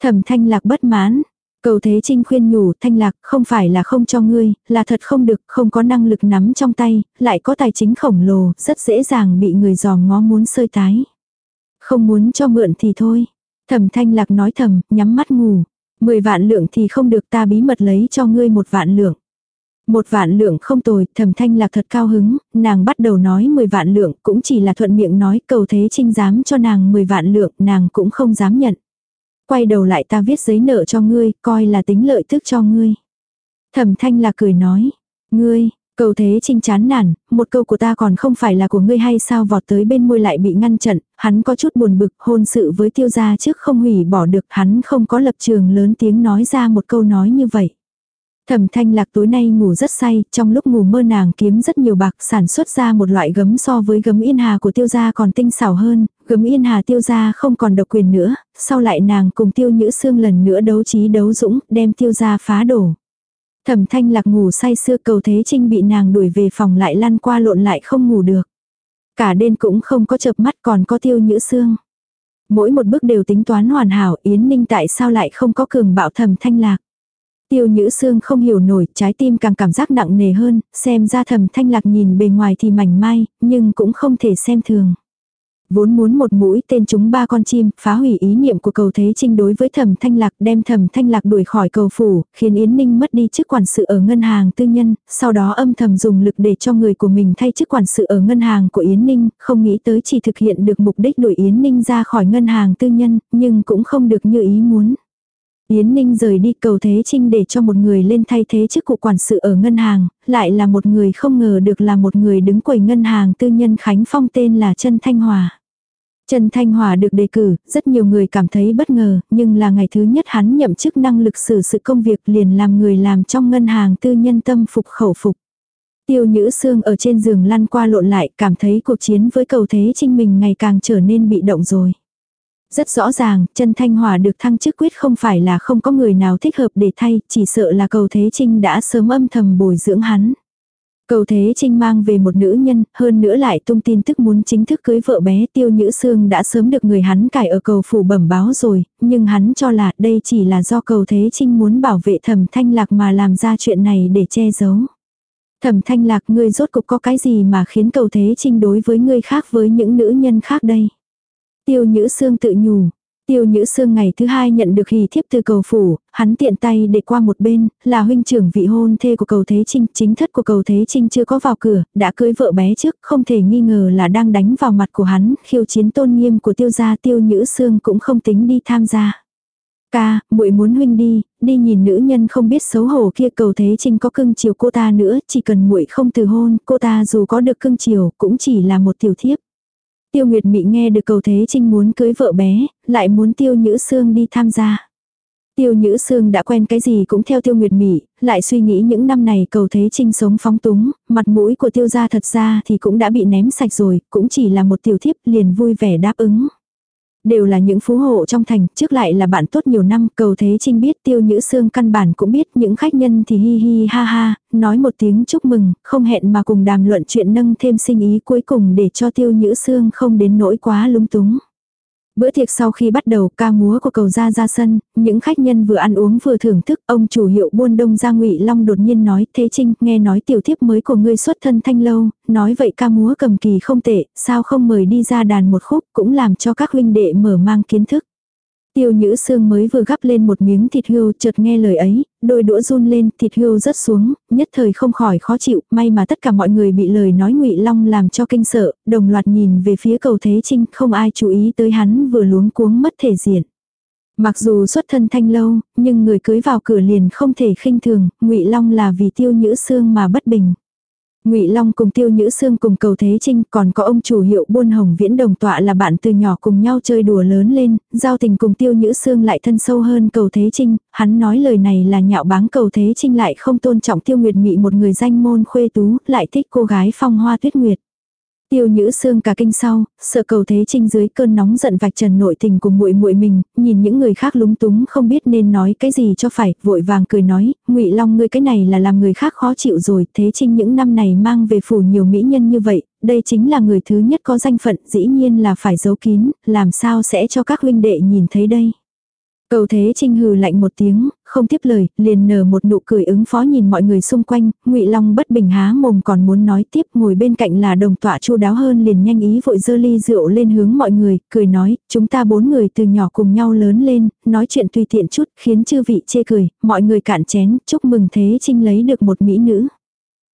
Thẩm thanh lạc bất mãn. Cầu Thế Trinh khuyên nhủ thanh lạc không phải là không cho ngươi, là thật không được, không có năng lực nắm trong tay, lại có tài chính khổng lồ, rất dễ dàng bị người giò ngó muốn sơi tái. Không muốn cho mượn thì thôi. Thẩm thanh lạc nói thầm, nhắm mắt ngủ. Mười vạn lượng thì không được ta bí mật lấy cho ngươi một vạn lượng. Một vạn lượng không tồi, thẩm thanh lạc thật cao hứng, nàng bắt đầu nói 10 vạn lượng, cũng chỉ là thuận miệng nói cầu thế trinh dám cho nàng 10 vạn lượng, nàng cũng không dám nhận. Quay đầu lại ta viết giấy nợ cho ngươi, coi là tính lợi thức cho ngươi. Thẩm thanh lạc cười nói, ngươi, cầu thế trinh chán nản, một câu của ta còn không phải là của ngươi hay sao vọt tới bên môi lại bị ngăn chặn, hắn có chút buồn bực, hôn sự với tiêu gia trước không hủy bỏ được, hắn không có lập trường lớn tiếng nói ra một câu nói như vậy. Thẩm thanh lạc tối nay ngủ rất say, trong lúc ngủ mơ nàng kiếm rất nhiều bạc sản xuất ra một loại gấm so với gấm yên hà của tiêu gia còn tinh xảo hơn, gấm yên hà tiêu gia không còn độc quyền nữa, sau lại nàng cùng tiêu nhữ xương lần nữa đấu trí đấu dũng, đem tiêu gia phá đổ. Thẩm thanh lạc ngủ say xưa cầu thế trinh bị nàng đuổi về phòng lại lăn qua lộn lại không ngủ được. Cả đêm cũng không có chợp mắt còn có tiêu nhữ xương. Mỗi một bước đều tính toán hoàn hảo Yến Ninh tại sao lại không có cường bạo thẩm thanh lạc. Tiêu Nhữ Sương không hiểu nổi, trái tim càng cảm giác nặng nề hơn, xem ra thầm thanh lạc nhìn bề ngoài thì mảnh mai, nhưng cũng không thể xem thường. Vốn muốn một mũi tên chúng ba con chim, phá hủy ý niệm của cầu thế trinh đối với thầm thanh lạc đem thầm thanh lạc đuổi khỏi cầu phủ, khiến Yến Ninh mất đi chức quản sự ở ngân hàng tư nhân, sau đó âm thầm dùng lực để cho người của mình thay chức quản sự ở ngân hàng của Yến Ninh, không nghĩ tới chỉ thực hiện được mục đích đuổi Yến Ninh ra khỏi ngân hàng tư nhân, nhưng cũng không được như ý muốn. Yến Ninh rời đi cầu Thế Trinh để cho một người lên thay thế chức cụ quản sự ở ngân hàng, lại là một người không ngờ được là một người đứng quầy ngân hàng tư nhân Khánh Phong tên là Trân Thanh Hòa. Trần Thanh Hòa được đề cử, rất nhiều người cảm thấy bất ngờ, nhưng là ngày thứ nhất hắn nhậm chức năng lực xử sự công việc liền làm người làm trong ngân hàng tư nhân tâm phục khẩu phục. Tiêu Nhữ Sương ở trên giường lăn qua lộn lại, cảm thấy cuộc chiến với cầu thế trinh mình ngày càng trở nên bị động rồi. Rất rõ ràng, chân Thanh Hòa được thăng chức quyết không phải là không có người nào thích hợp để thay, chỉ sợ là cầu Thế Trinh đã sớm âm thầm bồi dưỡng hắn. Cầu Thế Trinh mang về một nữ nhân, hơn nữa lại tung tin tức muốn chính thức cưới vợ bé Tiêu Nhữ Sương đã sớm được người hắn cải ở cầu phủ bẩm báo rồi, nhưng hắn cho là đây chỉ là do cầu Thế Trinh muốn bảo vệ thẩm thanh lạc mà làm ra chuyện này để che giấu. Thẩm thanh lạc ngươi rốt cục có cái gì mà khiến cầu Thế Trinh đối với ngươi khác với những nữ nhân khác đây? Tiêu Nhữ Sương tự nhủ. Tiêu Nhữ Sương ngày thứ hai nhận được hỷ thiếp từ cầu phủ, hắn tiện tay để qua một bên, là huynh trưởng vị hôn thê của cầu Thế Trinh, chính thất của cầu Thế Trinh chưa có vào cửa, đã cưới vợ bé trước, không thể nghi ngờ là đang đánh vào mặt của hắn, khiêu chiến tôn nghiêm của tiêu gia Tiêu Nhữ Sương cũng không tính đi tham gia. Ca, muội muốn huynh đi, đi nhìn nữ nhân không biết xấu hổ kia cầu Thế Trinh có cưng chiều cô ta nữa, chỉ cần muội không từ hôn, cô ta dù có được cưng chiều, cũng chỉ là một tiểu thiếp. Tiêu Nguyệt Mị nghe được cầu Thế Trinh muốn cưới vợ bé, lại muốn Tiêu Nhữ Sương đi tham gia. Tiêu Nhữ Sương đã quen cái gì cũng theo Tiêu Nguyệt Mị, lại suy nghĩ những năm này cầu Thế Trinh sống phóng túng, mặt mũi của Tiêu gia thật ra thì cũng đã bị ném sạch rồi, cũng chỉ là một tiểu thiếp liền vui vẻ đáp ứng. Đều là những phú hộ trong thành, trước lại là bạn tốt nhiều năm, cầu thế trinh biết tiêu nhữ xương căn bản cũng biết những khách nhân thì hi hi ha ha, nói một tiếng chúc mừng, không hẹn mà cùng đàm luận chuyện nâng thêm sinh ý cuối cùng để cho tiêu nhữ xương không đến nỗi quá lúng túng. Bữa tiệc sau khi bắt đầu ca múa của cầu gia ra sân, những khách nhân vừa ăn uống vừa thưởng thức, ông chủ hiệu buôn đông gia ngụy Long đột nhiên nói, Thế Trinh, nghe nói tiểu thiếp mới của ngươi xuất thân thanh lâu, nói vậy ca múa cầm kỳ không tệ, sao không mời đi ra đàn một khúc, cũng làm cho các huynh đệ mở mang kiến thức. Tiêu Nhữ Sương mới vừa gắp lên một miếng thịt hươu, chợt nghe lời ấy, đôi đũa run lên, thịt hươu rớt xuống, nhất thời không khỏi khó chịu, may mà tất cả mọi người bị lời nói Ngụy Long làm cho kinh sợ, đồng loạt nhìn về phía Cầu Thế Trinh, không ai chú ý tới hắn vừa luống cuống mất thể diện. Mặc dù xuất thân thanh lâu, nhưng người cưới vào cửa liền không thể khinh thường, Ngụy Long là vì Tiêu Nhữ Sương mà bất bình. Ngụy Long cùng Tiêu Nhữ Sương cùng Cầu Thế Trinh, còn có ông chủ hiệu Buôn Hồng Viễn đồng tọa là bạn từ nhỏ cùng nhau chơi đùa lớn lên, giao tình cùng Tiêu Nhữ Sương lại thân sâu hơn Cầu Thế Trinh, hắn nói lời này là nhạo báng Cầu Thế Trinh lại không tôn trọng Tiêu Nguyệt Mị một người danh môn khuê tú, lại thích cô gái phong hoa tuyết nguyệt. Tiêu Nhữ Sương cả kinh sau, sợ cầu thế trinh dưới cơn nóng giận vạch trần nội tình của muội muội mình, nhìn những người khác lúng túng không biết nên nói cái gì cho phải, vội vàng cười nói, Ngụy Long ngươi cái này là làm người khác khó chịu rồi, thế trinh những năm này mang về phủ nhiều mỹ nhân như vậy, đây chính là người thứ nhất có danh phận, dĩ nhiên là phải giấu kín, làm sao sẽ cho các huynh đệ nhìn thấy đây. Cầu thế trinh hừ lạnh một tiếng, không tiếp lời, liền nở một nụ cười ứng phó nhìn mọi người xung quanh, ngụy Long bất bình há mồm còn muốn nói tiếp ngồi bên cạnh là đồng tọa chu đáo hơn liền nhanh ý vội dơ ly rượu lên hướng mọi người, cười nói, chúng ta bốn người từ nhỏ cùng nhau lớn lên, nói chuyện tùy tiện chút, khiến chư vị chê cười, mọi người cạn chén, chúc mừng thế trinh lấy được một mỹ nữ.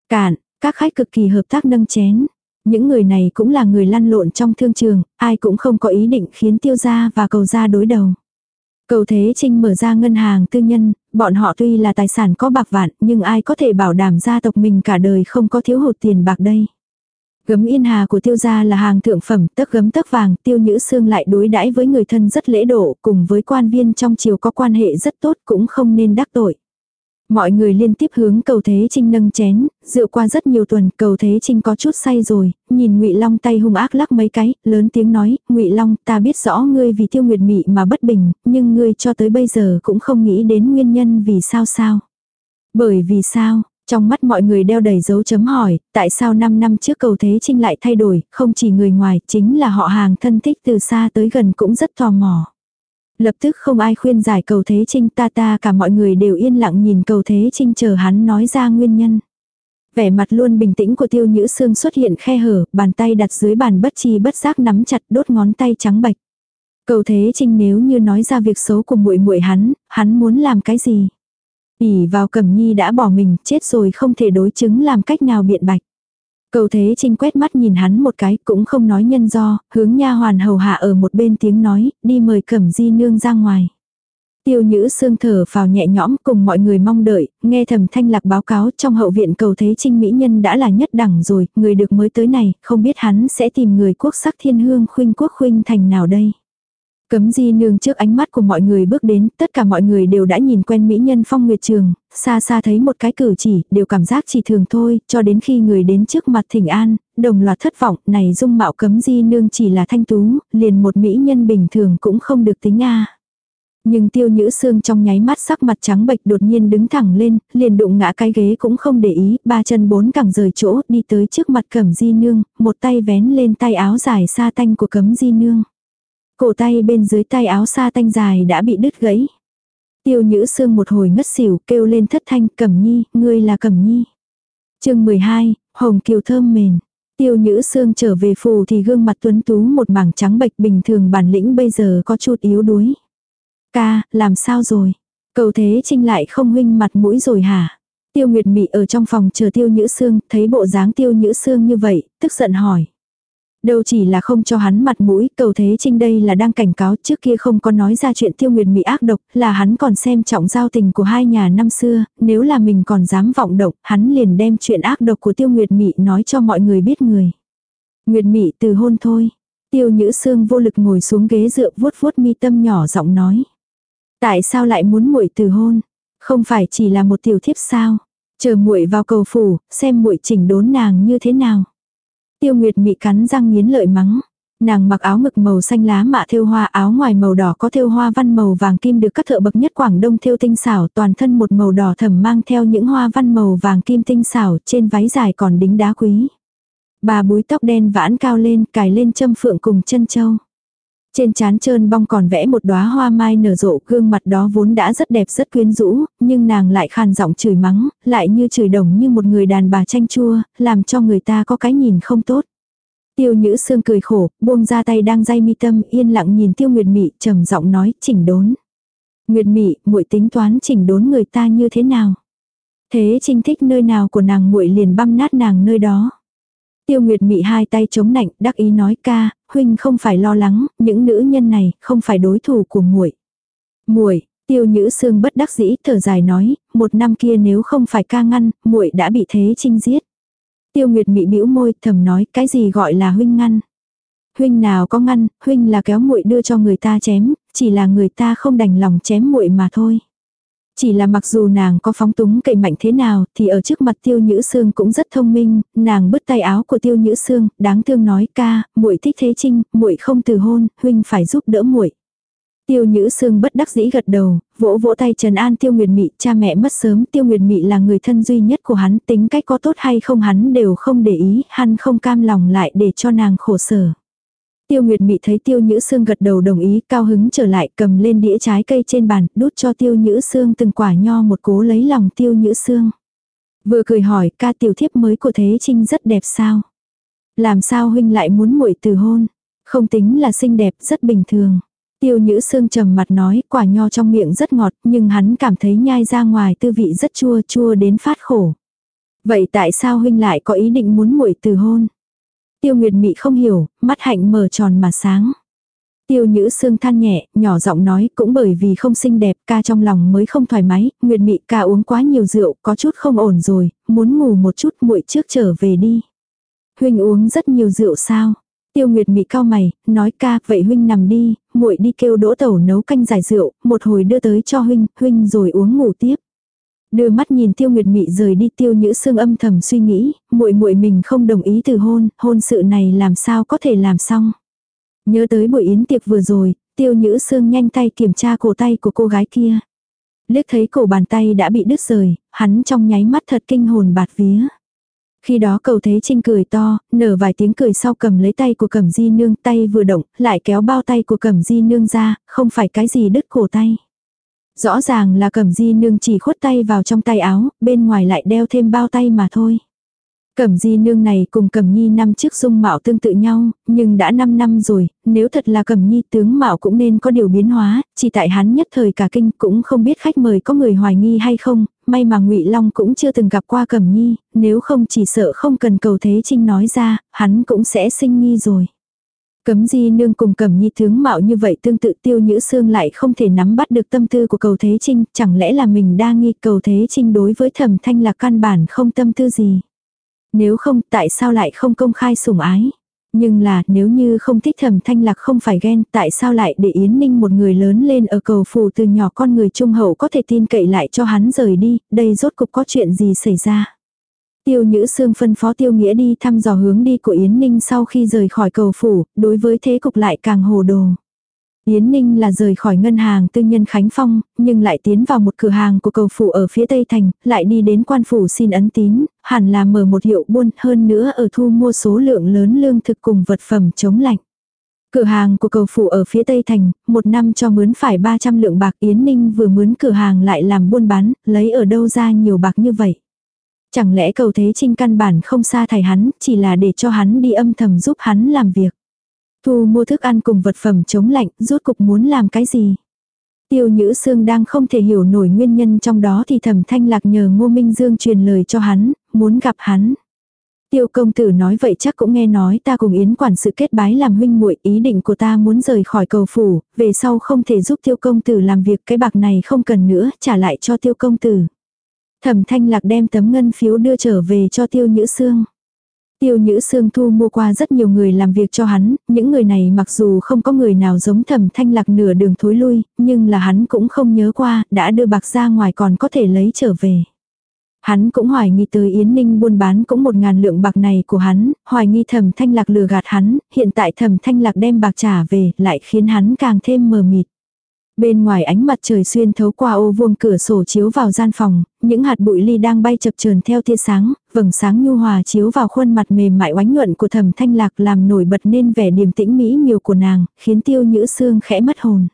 Cạn, các khách cực kỳ hợp tác nâng chén. Những người này cũng là người lăn lộn trong thương trường, ai cũng không có ý định khiến tiêu gia và cầu gia đối đầu. Cầu Thế Trinh mở ra ngân hàng tư nhân, bọn họ tuy là tài sản có bạc vạn nhưng ai có thể bảo đảm gia tộc mình cả đời không có thiếu hụt tiền bạc đây. Gấm yên hà của tiêu gia là hàng thượng phẩm tấc gấm tấc vàng tiêu nhữ xương lại đối đãi với người thân rất lễ độ cùng với quan viên trong triều có quan hệ rất tốt cũng không nên đắc tội. Mọi người liên tiếp hướng cầu Thế Trinh nâng chén, dựa qua rất nhiều tuần, cầu Thế Trinh có chút say rồi, nhìn Ngụy Long tay hung ác lắc mấy cái, lớn tiếng nói, "Ngụy Long, ta biết rõ ngươi vì Tiêu Nguyệt Mị mà bất bình, nhưng ngươi cho tới bây giờ cũng không nghĩ đến nguyên nhân vì sao sao?" Bởi vì sao? Trong mắt mọi người đeo đầy dấu chấm hỏi, tại sao 5 năm trước cầu Thế Trinh lại thay đổi, không chỉ người ngoài, chính là họ hàng thân thích từ xa tới gần cũng rất tò mò. Lập tức không ai khuyên giải cầu thế trinh ta ta cả mọi người đều yên lặng nhìn cầu thế trinh chờ hắn nói ra nguyên nhân. Vẻ mặt luôn bình tĩnh của tiêu nhữ xương xuất hiện khe hở, bàn tay đặt dưới bàn bất chi bất giác nắm chặt đốt ngón tay trắng bạch. Cầu thế trinh nếu như nói ra việc xấu của muội muội hắn, hắn muốn làm cái gì? ỉ vào cẩm nhi đã bỏ mình, chết rồi không thể đối chứng làm cách nào biện bạch. Cầu thế trinh quét mắt nhìn hắn một cái cũng không nói nhân do, hướng nha hoàn hầu hạ ở một bên tiếng nói, đi mời cẩm di nương ra ngoài. Tiêu nhữ sương thở vào nhẹ nhõm cùng mọi người mong đợi, nghe thầm thanh lạc báo cáo trong hậu viện cầu thế trinh mỹ nhân đã là nhất đẳng rồi, người được mới tới này, không biết hắn sẽ tìm người quốc sắc thiên hương khuynh quốc khuynh thành nào đây. Cấm di nương trước ánh mắt của mọi người bước đến, tất cả mọi người đều đã nhìn quen mỹ nhân phong nguyệt trường, xa xa thấy một cái cử chỉ, đều cảm giác chỉ thường thôi, cho đến khi người đến trước mặt thỉnh an, đồng loạt thất vọng, này dung mạo cấm di nương chỉ là thanh tú, liền một mỹ nhân bình thường cũng không được tính a. Nhưng tiêu nhữ xương trong nháy mắt sắc mặt trắng bệch đột nhiên đứng thẳng lên, liền đụng ngã cái ghế cũng không để ý, ba chân bốn cẳng rời chỗ, đi tới trước mặt cẩm di nương, một tay vén lên tay áo dài sa tanh của cấm di nương. Cổ tay bên dưới tay áo sa tanh dài đã bị đứt gãy. Tiêu nhữ xương một hồi ngất xỉu kêu lên thất thanh cẩm nhi, ngươi là cẩm nhi. chương 12, Hồng Kiều thơm mền. Tiêu nhữ xương trở về phù thì gương mặt tuấn tú một mảng trắng bệch bình thường bản lĩnh bây giờ có chút yếu đuối. Ca, làm sao rồi? Cầu thế trinh lại không huynh mặt mũi rồi hả? Tiêu Nguyệt Mị ở trong phòng chờ Tiêu Nhữ Sương, thấy bộ dáng Tiêu Nhữ Sương như vậy, tức giận hỏi. Đâu chỉ là không cho hắn mặt mũi, cầu thế trinh đây là đang cảnh cáo trước kia không có nói ra chuyện tiêu nguyệt mỹ ác độc, là hắn còn xem trọng giao tình của hai nhà năm xưa, nếu là mình còn dám vọng động, hắn liền đem chuyện ác độc của tiêu nguyệt mỹ nói cho mọi người biết người. Nguyệt mỹ từ hôn thôi. Tiêu nhữ xương vô lực ngồi xuống ghế dựa vuốt vuốt mi tâm nhỏ giọng nói. Tại sao lại muốn muội từ hôn? Không phải chỉ là một tiểu thiếp sao? Chờ muội vào cầu phủ, xem muội chỉnh đốn nàng như thế nào. Tiêu Nguyệt mị cắn răng nghiến lợi mắng. Nàng mặc áo ngực màu xanh lá mạ thêu hoa, áo ngoài màu đỏ có thêu hoa văn màu vàng kim được các thợ bậc nhất Quảng Đông thêu tinh xảo, toàn thân một màu đỏ thầm mang theo những hoa văn màu vàng kim tinh xảo, trên váy dài còn đính đá quý. Bà búi tóc đen vãn cao lên, cài lên châm phượng cùng chân châu. Trên trán trơn bong còn vẽ một đóa hoa mai nở rộ, gương mặt đó vốn đã rất đẹp rất quyến rũ, nhưng nàng lại khàn giọng chửi mắng, lại như chửi đồng như một người đàn bà chanh chua, làm cho người ta có cái nhìn không tốt. Tiêu Nhữ Sương cười khổ, buông ra tay đang day mi tâm, yên lặng nhìn Tiêu Nguyệt Mị, trầm giọng nói, chỉnh đốn. Nguyệt Mị, muội tính toán chỉnh đốn người ta như thế nào? Thế Trinh thích nơi nào của nàng muội liền băm nát nàng nơi đó. Tiêu Nguyệt Mị hai tay chống nạnh, đắc ý nói ca, huynh không phải lo lắng, những nữ nhân này không phải đối thủ của muội. Muội, Tiêu Nhữ Sương bất đắc dĩ thở dài nói, một năm kia nếu không phải ca ngăn, muội đã bị Thế Trinh giết. Tiêu Nguyệt Mị bĩu môi, thầm nói, cái gì gọi là huynh ngăn? Huynh nào có ngăn, huynh là kéo muội đưa cho người ta chém, chỉ là người ta không đành lòng chém muội mà thôi. Chỉ là mặc dù nàng có phóng túng cậy mạnh thế nào, thì ở trước mặt tiêu nhữ xương cũng rất thông minh, nàng bứt tay áo của tiêu nhữ xương, đáng thương nói ca, muội thích thế trinh, muội không từ hôn, huynh phải giúp đỡ muội. Tiêu Nhữ Sương bất đắc dĩ gật đầu, vỗ vỗ tay Trần An Tiêu Nguyệt Mị, cha mẹ mất sớm, Tiêu Nguyệt Mị là người thân duy nhất của hắn, tính cách có tốt hay không hắn đều không để ý, hắn không cam lòng lại để cho nàng khổ sở. Tiêu Nguyệt Mị thấy Tiêu Nhữ Sương gật đầu đồng ý, cao hứng trở lại, cầm lên đĩa trái cây trên bàn, đút cho Tiêu Nhữ Sương từng quả nho một cố lấy lòng Tiêu Nhữ Sương. Vừa cười hỏi, ca tiểu thiếp mới của Thế Trinh rất đẹp sao? Làm sao huynh lại muốn muội từ hôn? Không tính là xinh đẹp, rất bình thường. Tiêu Nhữ Sương trầm mặt nói, quả nho trong miệng rất ngọt, nhưng hắn cảm thấy nhai ra ngoài tư vị rất chua chua đến phát khổ. Vậy tại sao huynh lại có ý định muốn muội từ hôn? Tiêu Nguyệt Mị không hiểu, mắt hạnh mở tròn mà sáng. Tiêu Nhữ Sương than nhẹ, nhỏ giọng nói, cũng bởi vì không xinh đẹp, ca trong lòng mới không thoải mái, Nguyệt Mị ca uống quá nhiều rượu, có chút không ổn rồi, muốn ngủ một chút muội trước trở về đi. Huynh uống rất nhiều rượu sao? Tiêu Nguyệt Mị cao mày, nói ca, vậy huynh nằm đi, muội đi kêu đỗ tẩu nấu canh giải rượu, một hồi đưa tới cho huynh, huynh rồi uống ngủ tiếp. Đưa mắt nhìn Tiêu Nguyệt Mị rời đi Tiêu Nhữ Sương âm thầm suy nghĩ, muội muội mình không đồng ý từ hôn, hôn sự này làm sao có thể làm xong. Nhớ tới buổi yến tiệc vừa rồi, Tiêu Nhữ Sương nhanh tay kiểm tra cổ tay của cô gái kia. Liếc thấy cổ bàn tay đã bị đứt rời, hắn trong nháy mắt thật kinh hồn bạt vía. Khi đó cầu thế trinh cười to, nở vài tiếng cười sau cầm lấy tay của cẩm di nương tay vừa động, lại kéo bao tay của cẩm di nương ra, không phải cái gì đứt cổ tay. Rõ ràng là cẩm di nương chỉ khuất tay vào trong tay áo, bên ngoài lại đeo thêm bao tay mà thôi. Cẩm di nương này cùng cẩm nhi năm trước dung mạo tương tự nhau, nhưng đã 5 năm rồi, nếu thật là cẩm nhi tướng mạo cũng nên có điều biến hóa, chỉ tại hắn nhất thời cả kinh cũng không biết khách mời có người hoài nghi hay không, may mà ngụy Long cũng chưa từng gặp qua cẩm nhi, nếu không chỉ sợ không cần cầu thế trinh nói ra, hắn cũng sẽ sinh nghi rồi. Cấm di nương cùng cẩm nhi tướng mạo như vậy tương tự tiêu nhữ xương lại không thể nắm bắt được tâm tư của cầu thế trinh, chẳng lẽ là mình đa nghi cầu thế trinh đối với thẩm thanh là căn bản không tâm tư gì. Nếu không tại sao lại không công khai sủng ái. Nhưng là nếu như không thích thẩm thanh lạc không phải ghen tại sao lại để Yến Ninh một người lớn lên ở cầu phù từ nhỏ con người trung hậu có thể tin cậy lại cho hắn rời đi, đây rốt cục có chuyện gì xảy ra. Tiêu Nhữ Sương phân phó Tiêu Nghĩa đi thăm dò hướng đi của Yến Ninh sau khi rời khỏi cầu phủ, đối với thế cục lại càng hồ đồ. Yến Ninh là rời khỏi ngân hàng tư nhân Khánh Phong, nhưng lại tiến vào một cửa hàng của cầu phủ ở phía Tây Thành, lại đi đến quan phủ xin ấn tín, hẳn là mở một hiệu buôn hơn nữa ở thu mua số lượng lớn lương thực cùng vật phẩm chống lạnh. Cửa hàng của cầu phủ ở phía Tây Thành, một năm cho mướn phải 300 lượng bạc Yến Ninh vừa mướn cửa hàng lại làm buôn bán, lấy ở đâu ra nhiều bạc như vậy. Chẳng lẽ cầu thế trinh căn bản không xa thải hắn, chỉ là để cho hắn đi âm thầm giúp hắn làm việc. Thu mua thức ăn cùng vật phẩm chống lạnh, rốt cục muốn làm cái gì? Tiêu Nhữ Sương đang không thể hiểu nổi nguyên nhân trong đó thì thẩm thanh lạc nhờ Ngô Minh Dương truyền lời cho hắn, muốn gặp hắn. Tiêu công tử nói vậy chắc cũng nghe nói ta cùng Yến quản sự kết bái làm huynh muội ý định của ta muốn rời khỏi cầu phủ, về sau không thể giúp tiêu công tử làm việc cái bạc này không cần nữa, trả lại cho tiêu công tử. Thẩm thanh lạc đem tấm ngân phiếu đưa trở về cho tiêu nhữ xương. Tiêu Nhữ Sương Thu mua qua rất nhiều người làm việc cho hắn, những người này mặc dù không có người nào giống thẩm thanh lạc nửa đường thối lui, nhưng là hắn cũng không nhớ qua, đã đưa bạc ra ngoài còn có thể lấy trở về. Hắn cũng hoài nghi tới Yến Ninh buôn bán cũng một ngàn lượng bạc này của hắn, hoài nghi thẩm thanh lạc lừa gạt hắn, hiện tại thẩm thanh lạc đem bạc trả về, lại khiến hắn càng thêm mờ mịt. Bên ngoài ánh mặt trời xuyên thấu qua ô vuông cửa sổ chiếu vào gian phòng, những hạt bụi ly đang bay chập chờn theo tia sáng, vầng sáng nhu hòa chiếu vào khuôn mặt mềm mại oánh nhuận của thẩm thanh lạc làm nổi bật nên vẻ điềm tĩnh mỹ miều của nàng, khiến tiêu nhữ sương khẽ mất hồn.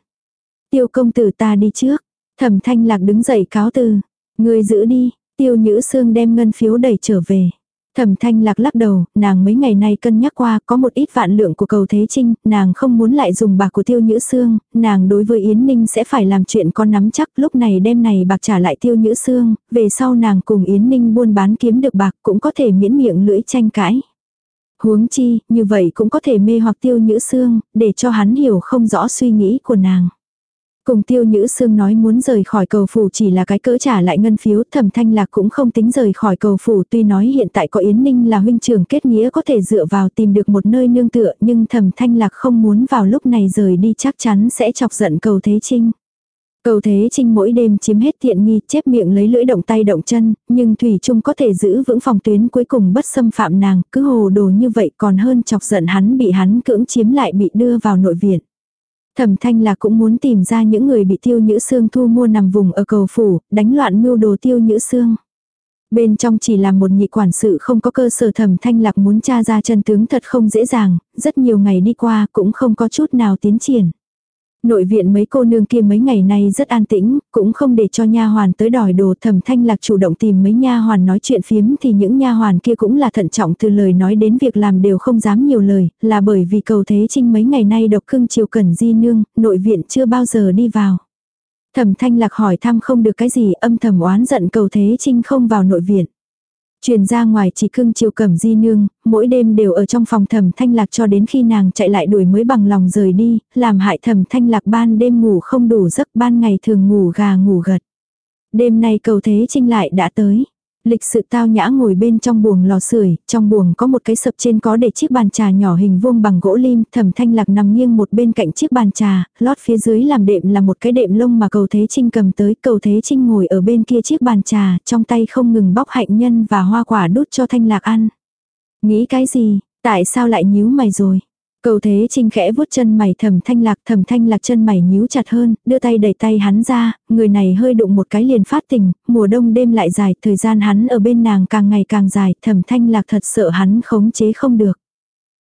Tiêu công tử ta đi trước, thẩm thanh lạc đứng dậy cáo từ, người giữ đi, tiêu nhữ sương đem ngân phiếu đẩy trở về. Thẩm thanh lạc lắc đầu, nàng mấy ngày nay cân nhắc qua, có một ít vạn lượng của cầu Thế Trinh, nàng không muốn lại dùng bạc của tiêu nhữ xương, nàng đối với Yến Ninh sẽ phải làm chuyện con nắm chắc, lúc này đem này bạc trả lại tiêu nhữ xương, về sau nàng cùng Yến Ninh buôn bán kiếm được bạc cũng có thể miễn miệng lưỡi tranh cãi. Huống chi, như vậy cũng có thể mê hoặc tiêu nhữ xương, để cho hắn hiểu không rõ suy nghĩ của nàng. Cùng tiêu nhữ sương nói muốn rời khỏi cầu phủ chỉ là cái cỡ trả lại ngân phiếu, thẩm thanh lạc cũng không tính rời khỏi cầu phủ tuy nói hiện tại có Yến Ninh là huynh trưởng kết nghĩa có thể dựa vào tìm được một nơi nương tựa nhưng thẩm thanh lạc không muốn vào lúc này rời đi chắc chắn sẽ chọc giận cầu thế trinh. Cầu thế trinh mỗi đêm chiếm hết tiện nghi, chép miệng lấy lưỡi động tay động chân, nhưng Thủy Trung có thể giữ vững phòng tuyến cuối cùng bất xâm phạm nàng, cứ hồ đồ như vậy còn hơn chọc giận hắn bị hắn cưỡng chiếm lại bị đưa vào nội viện. Thẩm thanh là cũng muốn tìm ra những người bị tiêu nhữ xương thu mua nằm vùng ở cầu phủ, đánh loạn mưu đồ tiêu nhữ xương. Bên trong chỉ là một nhị quản sự không có cơ sở thẩm thanh lạc muốn tra ra chân tướng thật không dễ dàng, rất nhiều ngày đi qua cũng không có chút nào tiến triển. Nội viện mấy cô nương kia mấy ngày nay rất an tĩnh, cũng không để cho nha hoàn tới đòi đồ, Thẩm Thanh Lạc chủ động tìm mấy nha hoàn nói chuyện phiếm thì những nha hoàn kia cũng là thận trọng từ lời nói đến việc làm đều không dám nhiều lời, là bởi vì cầu thế trinh mấy ngày nay độc cưng chiều cẩn di nương, nội viện chưa bao giờ đi vào. Thẩm Thanh Lạc hỏi thăm không được cái gì, âm thầm oán giận cầu thế trinh không vào nội viện. Truyền ra ngoài chỉ cưng chiều cẩm di nương, mỗi đêm đều ở trong phòng thẩm thanh lạc cho đến khi nàng chạy lại đuổi mới bằng lòng rời đi, làm hại thẩm thanh lạc ban đêm ngủ không đủ giấc ban ngày thường ngủ gà ngủ gật. Đêm nay cầu thế trinh lại đã tới. Lịch sự tao nhã ngồi bên trong buồng lò sưởi, trong buồng có một cái sập trên có để chiếc bàn trà nhỏ hình vuông bằng gỗ lim, Thẩm Thanh Lạc nằm nghiêng một bên cạnh chiếc bàn trà, lót phía dưới làm đệm là một cái đệm lông mà Cầu Thế Trinh cầm tới, Cầu Thế Trinh ngồi ở bên kia chiếc bàn trà, trong tay không ngừng bóc hạnh nhân và hoa quả đút cho Thanh Lạc ăn. Nghĩ cái gì, tại sao lại nhíu mày rồi? Cầu thế trinh khẽ vuốt chân mày thầm thanh lạc thầm thanh lạc chân mày nhíu chặt hơn, đưa tay đẩy tay hắn ra, người này hơi đụng một cái liền phát tình, mùa đông đêm lại dài, thời gian hắn ở bên nàng càng ngày càng dài, thầm thanh lạc thật sợ hắn khống chế không được.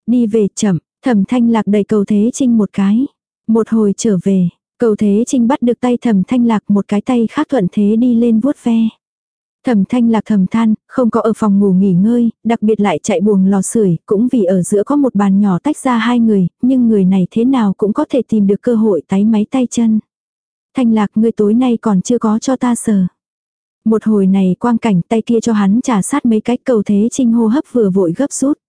Đi về chậm, thầm thanh lạc đẩy cầu thế trinh một cái. Một hồi trở về, cầu thế trinh bắt được tay thầm thanh lạc một cái tay khác thuận thế đi lên vuốt ve. Thẩm thanh lạc thầm than, không có ở phòng ngủ nghỉ ngơi, đặc biệt lại chạy buồng lò sưởi cũng vì ở giữa có một bàn nhỏ tách ra hai người, nhưng người này thế nào cũng có thể tìm được cơ hội tái máy tay chân. Thanh lạc ngươi tối nay còn chưa có cho ta sờ. Một hồi này quang cảnh tay kia cho hắn trả sát mấy cái cầu thế trinh hô hấp vừa vội gấp rút.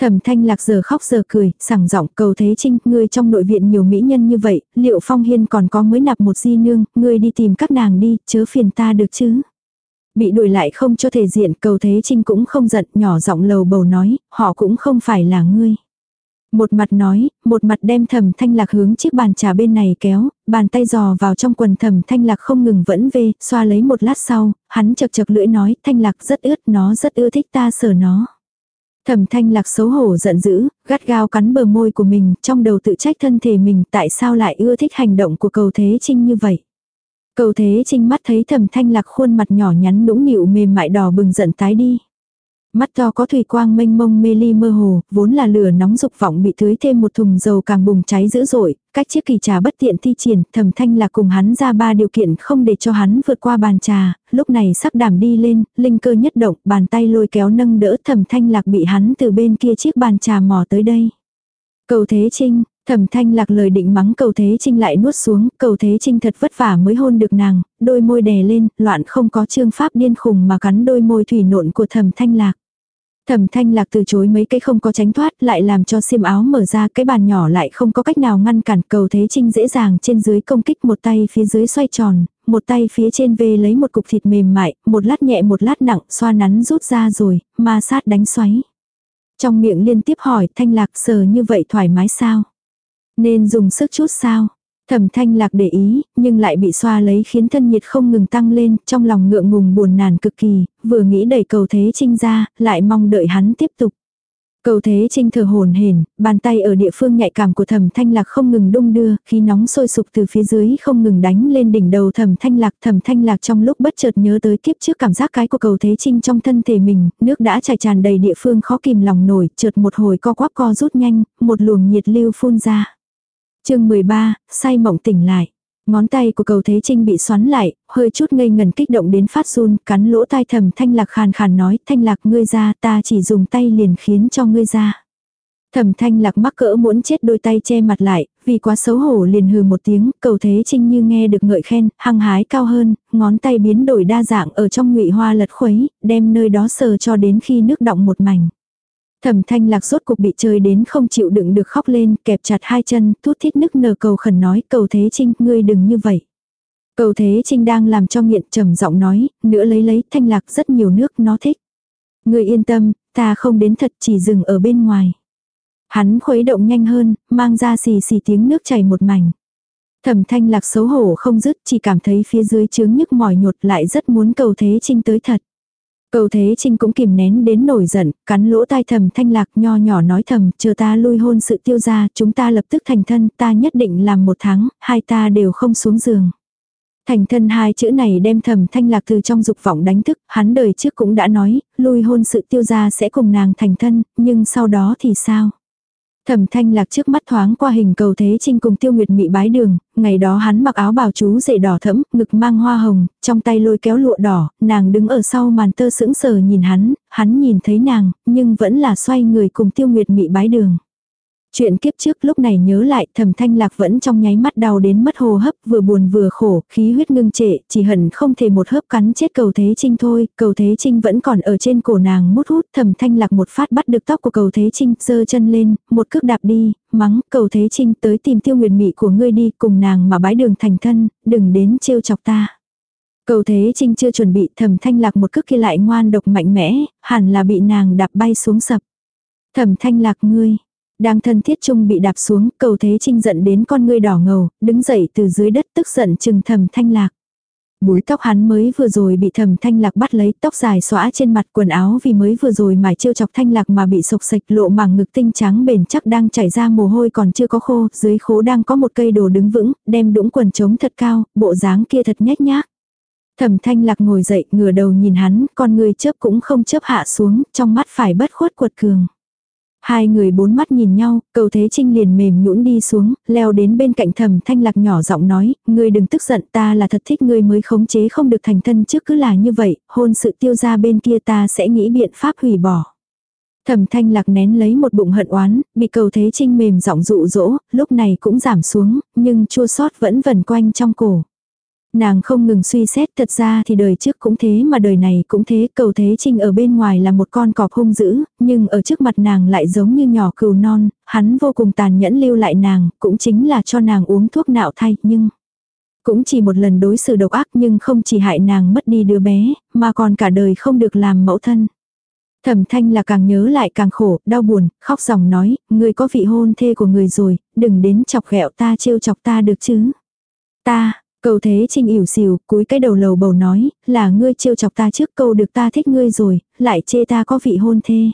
Thẩm thanh lạc giờ khóc giờ cười, sảng giọng cầu thế trinh, ngươi trong nội viện nhiều mỹ nhân như vậy, liệu phong hiên còn có mới nạp một di nương, ngươi đi tìm các nàng đi, chớ phiền ta được chứ. Bị đuổi lại không cho thể diện cầu thế trinh cũng không giận nhỏ giọng lầu bầu nói, họ cũng không phải là ngươi. Một mặt nói, một mặt đem thầm thanh lạc hướng chiếc bàn trà bên này kéo, bàn tay giò vào trong quần thầm thanh lạc không ngừng vẫn về, xoa lấy một lát sau, hắn chật chật lưỡi nói, thanh lạc rất ướt, nó rất ưa thích ta sờ nó. Thẩm thanh lạc xấu hổ giận dữ, gắt gao cắn bờ môi của mình, trong đầu tự trách thân thể mình tại sao lại ưa thích hành động của cầu thế trinh như vậy. Cầu thế trinh mắt thấy thầm thanh lạc khuôn mặt nhỏ nhắn nũng nịu mềm mại đỏ bừng giận tái đi. Mắt to có thủy quang mênh mông mê ly mơ hồ, vốn là lửa nóng dục vọng bị tưới thêm một thùng dầu càng bùng cháy dữ dội, cách chiếc kỳ trà bất tiện thi triển, thầm thanh lạc cùng hắn ra ba điều kiện không để cho hắn vượt qua bàn trà, lúc này sắc đảm đi lên, linh cơ nhất động, bàn tay lôi kéo nâng đỡ thầm thanh lạc bị hắn từ bên kia chiếc bàn trà mò tới đây. Cầu thế trinh, Thẩm thanh lạc lời định mắng cầu thế trinh lại nuốt xuống, cầu thế trinh thật vất vả mới hôn được nàng, đôi môi đè lên, loạn không có trương pháp điên khùng mà cắn đôi môi thủy nộn của thẩm thanh lạc. Thẩm thanh lạc từ chối mấy cái không có tránh thoát lại làm cho xiêm áo mở ra cái bàn nhỏ lại không có cách nào ngăn cản cầu thế trinh dễ dàng trên dưới công kích một tay phía dưới xoay tròn, một tay phía trên về lấy một cục thịt mềm mại, một lát nhẹ một lát nặng xoa nắn rút ra rồi, ma sát đánh xoáy. Trong miệng liên tiếp hỏi thanh lạc sờ như vậy thoải mái sao? Nên dùng sức chút sao? Thẩm thanh lạc để ý, nhưng lại bị xoa lấy khiến thân nhiệt không ngừng tăng lên, trong lòng ngượng ngùng buồn nản cực kỳ, vừa nghĩ đẩy cầu thế trinh ra, lại mong đợi hắn tiếp tục. Cầu thế trinh thở hồn hển, bàn tay ở địa phương nhạy cảm của thẩm thanh lạc không ngừng đung đưa, khi nóng sôi sục từ phía dưới không ngừng đánh lên đỉnh đầu thẩm thanh lạc. Thẩm thanh lạc trong lúc bất chợt nhớ tới kiếp trước cảm giác cái của cầu thế trinh trong thân thể mình, nước đã chảy tràn đầy địa phương khó kìm lòng nổi, chợt một hồi co quắp co rút nhanh, một luồng nhiệt lưu phun ra chương 13, say mộng tỉnh lại. Ngón tay của cầu thế trinh bị xoắn lại, hơi chút ngây ngần kích động đến phát run, cắn lỗ tai thầm thanh lạc khàn khàn nói, thanh lạc ngươi ra, ta chỉ dùng tay liền khiến cho ngươi ra. Thẩm thanh lạc mắc cỡ muốn chết đôi tay che mặt lại, vì quá xấu hổ liền hừ một tiếng, cầu thế trinh như nghe được ngợi khen, hăng hái cao hơn, ngón tay biến đổi đa dạng ở trong ngụy hoa lật khuấy, đem nơi đó sờ cho đến khi nước động một mảnh. Thẩm thanh lạc rốt cục bị chơi đến không chịu đựng được khóc lên, kẹp chặt hai chân, thút thít nức nở cầu khẩn nói, cầu thế trinh, ngươi đừng như vậy. Cầu thế trinh đang làm cho nghiện trầm giọng nói, nữa lấy lấy thanh lạc rất nhiều nước nó thích. Ngươi yên tâm, ta không đến thật chỉ dừng ở bên ngoài. Hắn khuấy động nhanh hơn, mang ra xì xì tiếng nước chảy một mảnh. Thẩm thanh lạc xấu hổ không dứt, chỉ cảm thấy phía dưới chướng nhức mỏi nhột lại rất muốn cầu thế trinh tới thật. Cầu thế trinh cũng kìm nén đến nổi giận, cắn lỗ tai thầm thanh lạc nho nhỏ nói thầm, chờ ta lui hôn sự tiêu ra, chúng ta lập tức thành thân, ta nhất định làm một tháng, hai ta đều không xuống giường. Thành thân hai chữ này đem thầm thanh lạc từ trong dục vọng đánh thức, hắn đời trước cũng đã nói, lui hôn sự tiêu ra sẽ cùng nàng thành thân, nhưng sau đó thì sao? Thẩm thanh lạc trước mắt thoáng qua hình cầu thế trinh cùng tiêu nguyệt mị bái đường, ngày đó hắn mặc áo bào chú rể đỏ thẫm, ngực mang hoa hồng, trong tay lôi kéo lụa đỏ, nàng đứng ở sau màn tơ sững sờ nhìn hắn, hắn nhìn thấy nàng, nhưng vẫn là xoay người cùng tiêu nguyệt mị bái đường. Chuyện kiếp trước lúc này nhớ lại thầm thanh lạc vẫn trong nháy mắt đau đến mất hô hấp vừa buồn vừa khổ, khí huyết ngưng trệ, chỉ hận không thể một hớp cắn chết cầu thế trinh thôi, cầu thế trinh vẫn còn ở trên cổ nàng mút hút thầm thanh lạc một phát bắt được tóc của cầu thế trinh, giơ chân lên, một cước đạp đi, mắng cầu thế trinh tới tìm tiêu nguyệt mị của ngươi đi cùng nàng mà bái đường thành thân, đừng đến trêu chọc ta. Cầu thế trinh chưa chuẩn bị thầm thanh lạc một cước kia lại ngoan độc mạnh mẽ, hẳn là bị nàng đạp bay xuống sập. Thầm thanh lạc ngươi, đang thân thiết chung bị đạp xuống, cầu thế trinh giận đến con ngươi đỏ ngầu, đứng dậy từ dưới đất tức giận chừng thầm thanh lạc. Búi tóc hắn mới vừa rồi bị thầm thanh lạc bắt lấy tóc dài xóa trên mặt quần áo vì mới vừa rồi mải trêu chọc thanh lạc mà bị sộc sạch lộ mảng ngực tinh trắng bền chắc đang chảy ra mồ hôi còn chưa có khô, dưới khố đang có một cây đồ đứng vững, đem đũng quần trống thật cao, bộ dáng kia thật nhét nhác. Thẩm thanh lạc ngồi dậy ngửa đầu nhìn hắn, con người chớp cũng không chớp hạ xuống, trong mắt phải bất khuất cuột cường. Hai người bốn mắt nhìn nhau, cầu thế trinh liền mềm nhũn đi xuống, leo đến bên cạnh thầm thanh lạc nhỏ giọng nói, ngươi đừng tức giận ta là thật thích ngươi mới khống chế không được thành thân trước cứ là như vậy, hôn sự tiêu ra bên kia ta sẽ nghĩ biện pháp hủy bỏ. Thẩm thanh lạc nén lấy một bụng hận oán, bị cầu thế trinh mềm giọng dụ dỗ, lúc này cũng giảm xuống, nhưng chua sót vẫn vần quanh trong cổ. Nàng không ngừng suy xét thật ra thì đời trước cũng thế mà đời này cũng thế cầu thế trinh ở bên ngoài là một con cọp hung dữ, nhưng ở trước mặt nàng lại giống như nhỏ cừu non, hắn vô cùng tàn nhẫn lưu lại nàng, cũng chính là cho nàng uống thuốc nạo thay nhưng cũng chỉ một lần đối xử độc ác nhưng không chỉ hại nàng mất đi đứa bé, mà còn cả đời không được làm mẫu thân. Thẩm thanh là càng nhớ lại càng khổ, đau buồn, khóc dòng nói, người có vị hôn thê của người rồi, đừng đến chọc ghẹo ta trêu chọc ta được chứ. Ta, Cầu thế trinh ỉu xìu, cúi cái đầu lầu bầu nói, là ngươi trêu chọc ta trước câu được ta thích ngươi rồi, lại chê ta có vị hôn thê.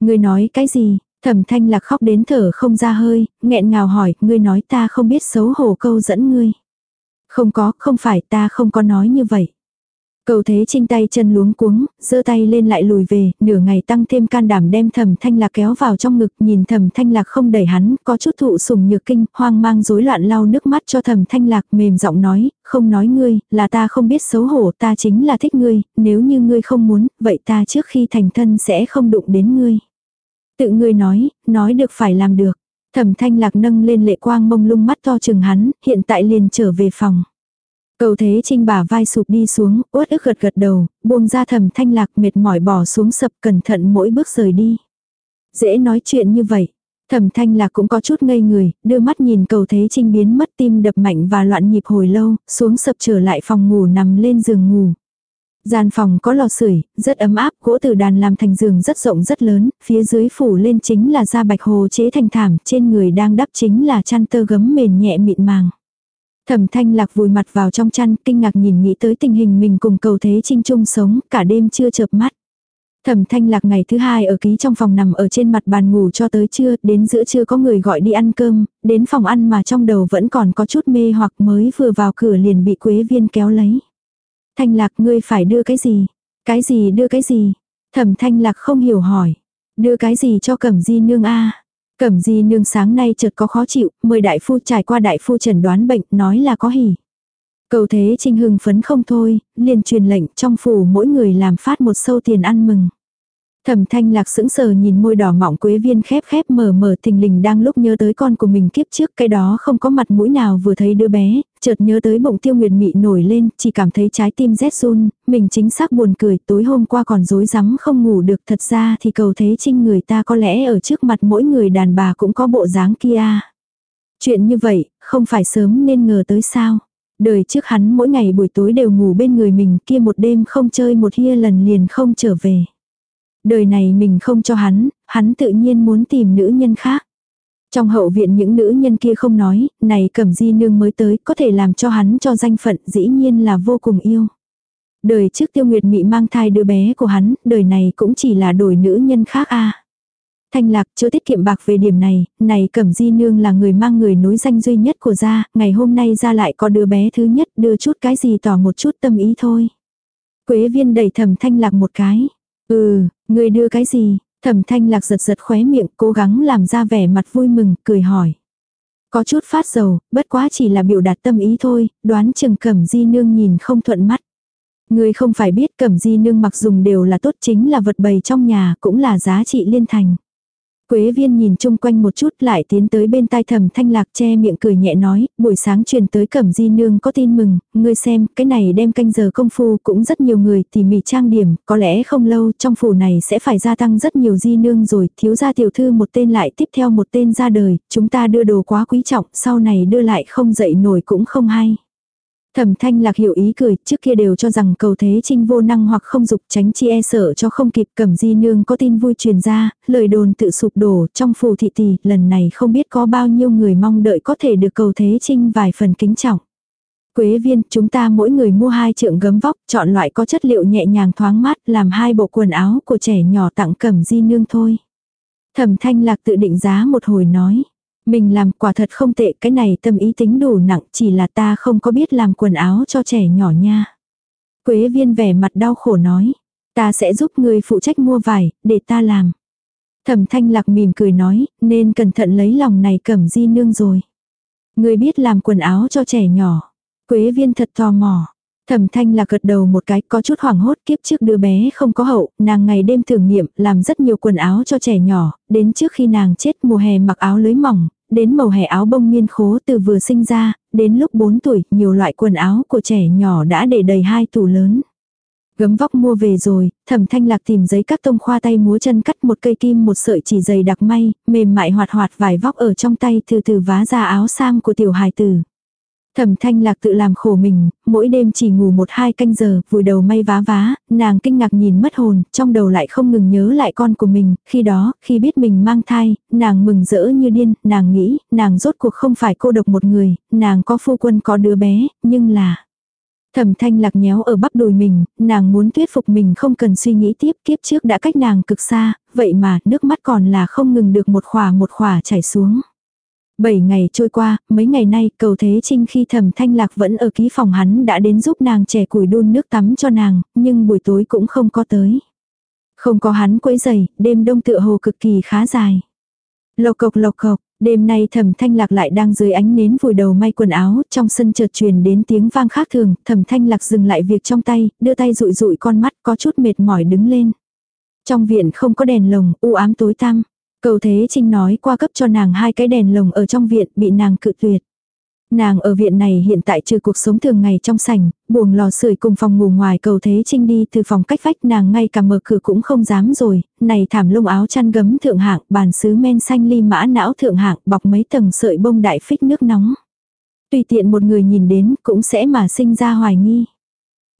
Ngươi nói cái gì? Thẩm thanh lạc khóc đến thở không ra hơi, nghẹn ngào hỏi, ngươi nói ta không biết xấu hổ câu dẫn ngươi. Không có, không phải ta không có nói như vậy. Cầu thế trinh tay chân luống cuống, giơ tay lên lại lùi về, nửa ngày tăng thêm can đảm đem thầm thanh lạc kéo vào trong ngực, nhìn thầm thanh lạc không đẩy hắn, có chút thụ sùng nhược kinh, hoang mang rối loạn lau nước mắt cho thầm thanh lạc mềm giọng nói, không nói ngươi, là ta không biết xấu hổ, ta chính là thích ngươi, nếu như ngươi không muốn, vậy ta trước khi thành thân sẽ không đụng đến ngươi. Tự ngươi nói, nói được phải làm được. Thẩm thanh lạc nâng lên lệ quang mông lung mắt to chừng hắn, hiện tại liền trở về phòng. Cầu thế trinh bả vai sụp đi xuống, uất ức gật gật đầu, buông ra thầm thanh lạc mệt mỏi bỏ xuống sập cẩn thận mỗi bước rời đi. Dễ nói chuyện như vậy. Thẩm thanh lạc cũng có chút ngây người, đưa mắt nhìn cầu thế trinh biến mất tim đập mạnh và loạn nhịp hồi lâu, xuống sập trở lại phòng ngủ nằm lên giường ngủ. Gian phòng có lò sưởi, rất ấm áp, gỗ từ đàn làm thành giường rất rộng rất lớn, phía dưới phủ lên chính là da bạch hồ chế thành thảm, trên người đang đắp chính là chăn tơ gấm mền nhẹ mịn màng. Thẩm thanh lạc vùi mặt vào trong chăn, kinh ngạc nhìn nghĩ tới tình hình mình cùng cầu thế trinh chung sống, cả đêm chưa chợp mắt. Thẩm thanh lạc ngày thứ hai ở ký trong phòng nằm ở trên mặt bàn ngủ cho tới trưa, đến giữa trưa có người gọi đi ăn cơm, đến phòng ăn mà trong đầu vẫn còn có chút mê hoặc mới vừa vào cửa liền bị quế viên kéo lấy. Thanh lạc ngươi phải đưa cái gì? Cái gì đưa cái gì? Thẩm thanh lạc không hiểu hỏi. Đưa cái gì cho cẩm di nương a Cẩm di nương sáng nay chợt có khó chịu, mời đại phu trải qua đại phu trần đoán bệnh, nói là có hỉ. Cầu thế trinh hưng phấn không thôi, liền truyền lệnh trong phủ mỗi người làm phát một sâu tiền ăn mừng. Thẩm thanh lạc sững sờ nhìn môi đỏ mọng quế viên khép khép mở mở thình lình đang lúc nhớ tới con của mình kiếp trước cái đó không có mặt mũi nào vừa thấy đứa bé, chợt nhớ tới bụng tiêu nguyệt mị nổi lên, chỉ cảm thấy trái tim rét run, mình chính xác buồn cười tối hôm qua còn dối rắm không ngủ được thật ra thì cầu thế trinh người ta có lẽ ở trước mặt mỗi người đàn bà cũng có bộ dáng kia. Chuyện như vậy, không phải sớm nên ngờ tới sao. Đời trước hắn mỗi ngày buổi tối đều ngủ bên người mình kia một đêm không chơi một hia lần liền không trở về. Đời này mình không cho hắn, hắn tự nhiên muốn tìm nữ nhân khác. Trong hậu viện những nữ nhân kia không nói, này cẩm di nương mới tới có thể làm cho hắn cho danh phận dĩ nhiên là vô cùng yêu. Đời trước tiêu nguyệt mị mang thai đứa bé của hắn, đời này cũng chỉ là đổi nữ nhân khác a Thanh lạc chưa tiết kiệm bạc về điểm này, này cẩm di nương là người mang người nối danh duy nhất của gia, ngày hôm nay ra lại có đứa bé thứ nhất đưa chút cái gì tỏ một chút tâm ý thôi. Quế viên đẩy thầm thanh lạc một cái. Ừ, người đưa cái gì? Thẩm thanh lạc giật giật khóe miệng cố gắng làm ra vẻ mặt vui mừng, cười hỏi. Có chút phát dầu, bất quá chỉ là biểu đạt tâm ý thôi, đoán chừng cẩm di nương nhìn không thuận mắt. Người không phải biết cẩm di nương mặc dùng đều là tốt chính là vật bày trong nhà cũng là giá trị liên thành. Quế viên nhìn chung quanh một chút lại tiến tới bên tai thầm thanh lạc che miệng cười nhẹ nói, buổi sáng truyền tới cẩm di nương có tin mừng, ngươi xem, cái này đem canh giờ công phu cũng rất nhiều người tỉ mỉ trang điểm, có lẽ không lâu trong phủ này sẽ phải gia tăng rất nhiều di nương rồi, thiếu gia tiểu thư một tên lại tiếp theo một tên ra đời, chúng ta đưa đồ quá quý trọng, sau này đưa lại không dậy nổi cũng không hay. Thẩm thanh lạc hiểu ý cười, trước kia đều cho rằng cầu thế trinh vô năng hoặc không dục tránh chi e sợ cho không kịp cầm di nương có tin vui truyền ra, lời đồn tự sụp đổ trong phù thị tỷ, lần này không biết có bao nhiêu người mong đợi có thể được cầu thế trinh vài phần kính trọng. Quế viên, chúng ta mỗi người mua hai trượng gấm vóc, chọn loại có chất liệu nhẹ nhàng thoáng mát, làm hai bộ quần áo của trẻ nhỏ tặng cẩm di nương thôi. Thẩm thanh lạc tự định giá một hồi nói. Mình làm quả thật không tệ cái này tâm ý tính đủ nặng chỉ là ta không có biết làm quần áo cho trẻ nhỏ nha. Quế viên vẻ mặt đau khổ nói. Ta sẽ giúp người phụ trách mua vải, để ta làm. Thẩm thanh lạc mỉm cười nói, nên cẩn thận lấy lòng này cẩm di nương rồi. Người biết làm quần áo cho trẻ nhỏ. Quế viên thật tò mò. Thẩm thanh là gật đầu một cái có chút hoảng hốt kiếp trước đứa bé không có hậu, nàng ngày đêm thử nghiệm làm rất nhiều quần áo cho trẻ nhỏ, đến trước khi nàng chết mùa hè mặc áo lưới mỏng, đến màu hè áo bông miên khố từ vừa sinh ra, đến lúc 4 tuổi nhiều loại quần áo của trẻ nhỏ đã để đầy hai tủ lớn. Gấm vóc mua về rồi, thẩm thanh lạc tìm giấy cắt tông khoa tay múa chân cắt một cây kim một sợi chỉ dày đặc may, mềm mại hoạt hoạt vải vóc ở trong tay từ từ vá ra áo sam của tiểu hài tử. Thẩm thanh lạc tự làm khổ mình, mỗi đêm chỉ ngủ một hai canh giờ, vùi đầu may vá vá, nàng kinh ngạc nhìn mất hồn, trong đầu lại không ngừng nhớ lại con của mình, khi đó, khi biết mình mang thai, nàng mừng rỡ như điên, nàng nghĩ, nàng rốt cuộc không phải cô độc một người, nàng có phu quân có đứa bé, nhưng là... Thẩm thanh lạc nhéo ở bắp đùi mình, nàng muốn thuyết phục mình không cần suy nghĩ tiếp kiếp trước đã cách nàng cực xa, vậy mà nước mắt còn là không ngừng được một khỏa một khỏa chảy xuống. Bảy ngày trôi qua, mấy ngày nay cầu thế trinh khi thẩm thanh lạc vẫn ở ký phòng hắn đã đến giúp nàng trẻ củi đun nước tắm cho nàng, nhưng buổi tối cũng không có tới. Không có hắn quấy giày, đêm đông tựa hồ cực kỳ khá dài. Lộc cộc lộc cộc, đêm nay thẩm thanh lạc lại đang dưới ánh nến vùi đầu may quần áo, trong sân chợt truyền đến tiếng vang khác thường, thẩm thanh lạc dừng lại việc trong tay, đưa tay rụi rụi con mắt có chút mệt mỏi đứng lên. Trong viện không có đèn lồng, u ám tối tăm. Cầu Thế Trinh nói qua cấp cho nàng hai cái đèn lồng ở trong viện bị nàng cự tuyệt. Nàng ở viện này hiện tại trừ cuộc sống thường ngày trong sảnh, buồng lò sưởi cùng phòng ngủ ngoài cầu thế trinh đi từ phòng cách vách nàng ngay cả mở cửa cũng không dám rồi, này thảm lông áo chăn gấm thượng hạng, bàn sứ men xanh ly mã não thượng hạng bọc mấy tầng sợi bông đại phích nước nóng. Tùy tiện một người nhìn đến cũng sẽ mà sinh ra hoài nghi.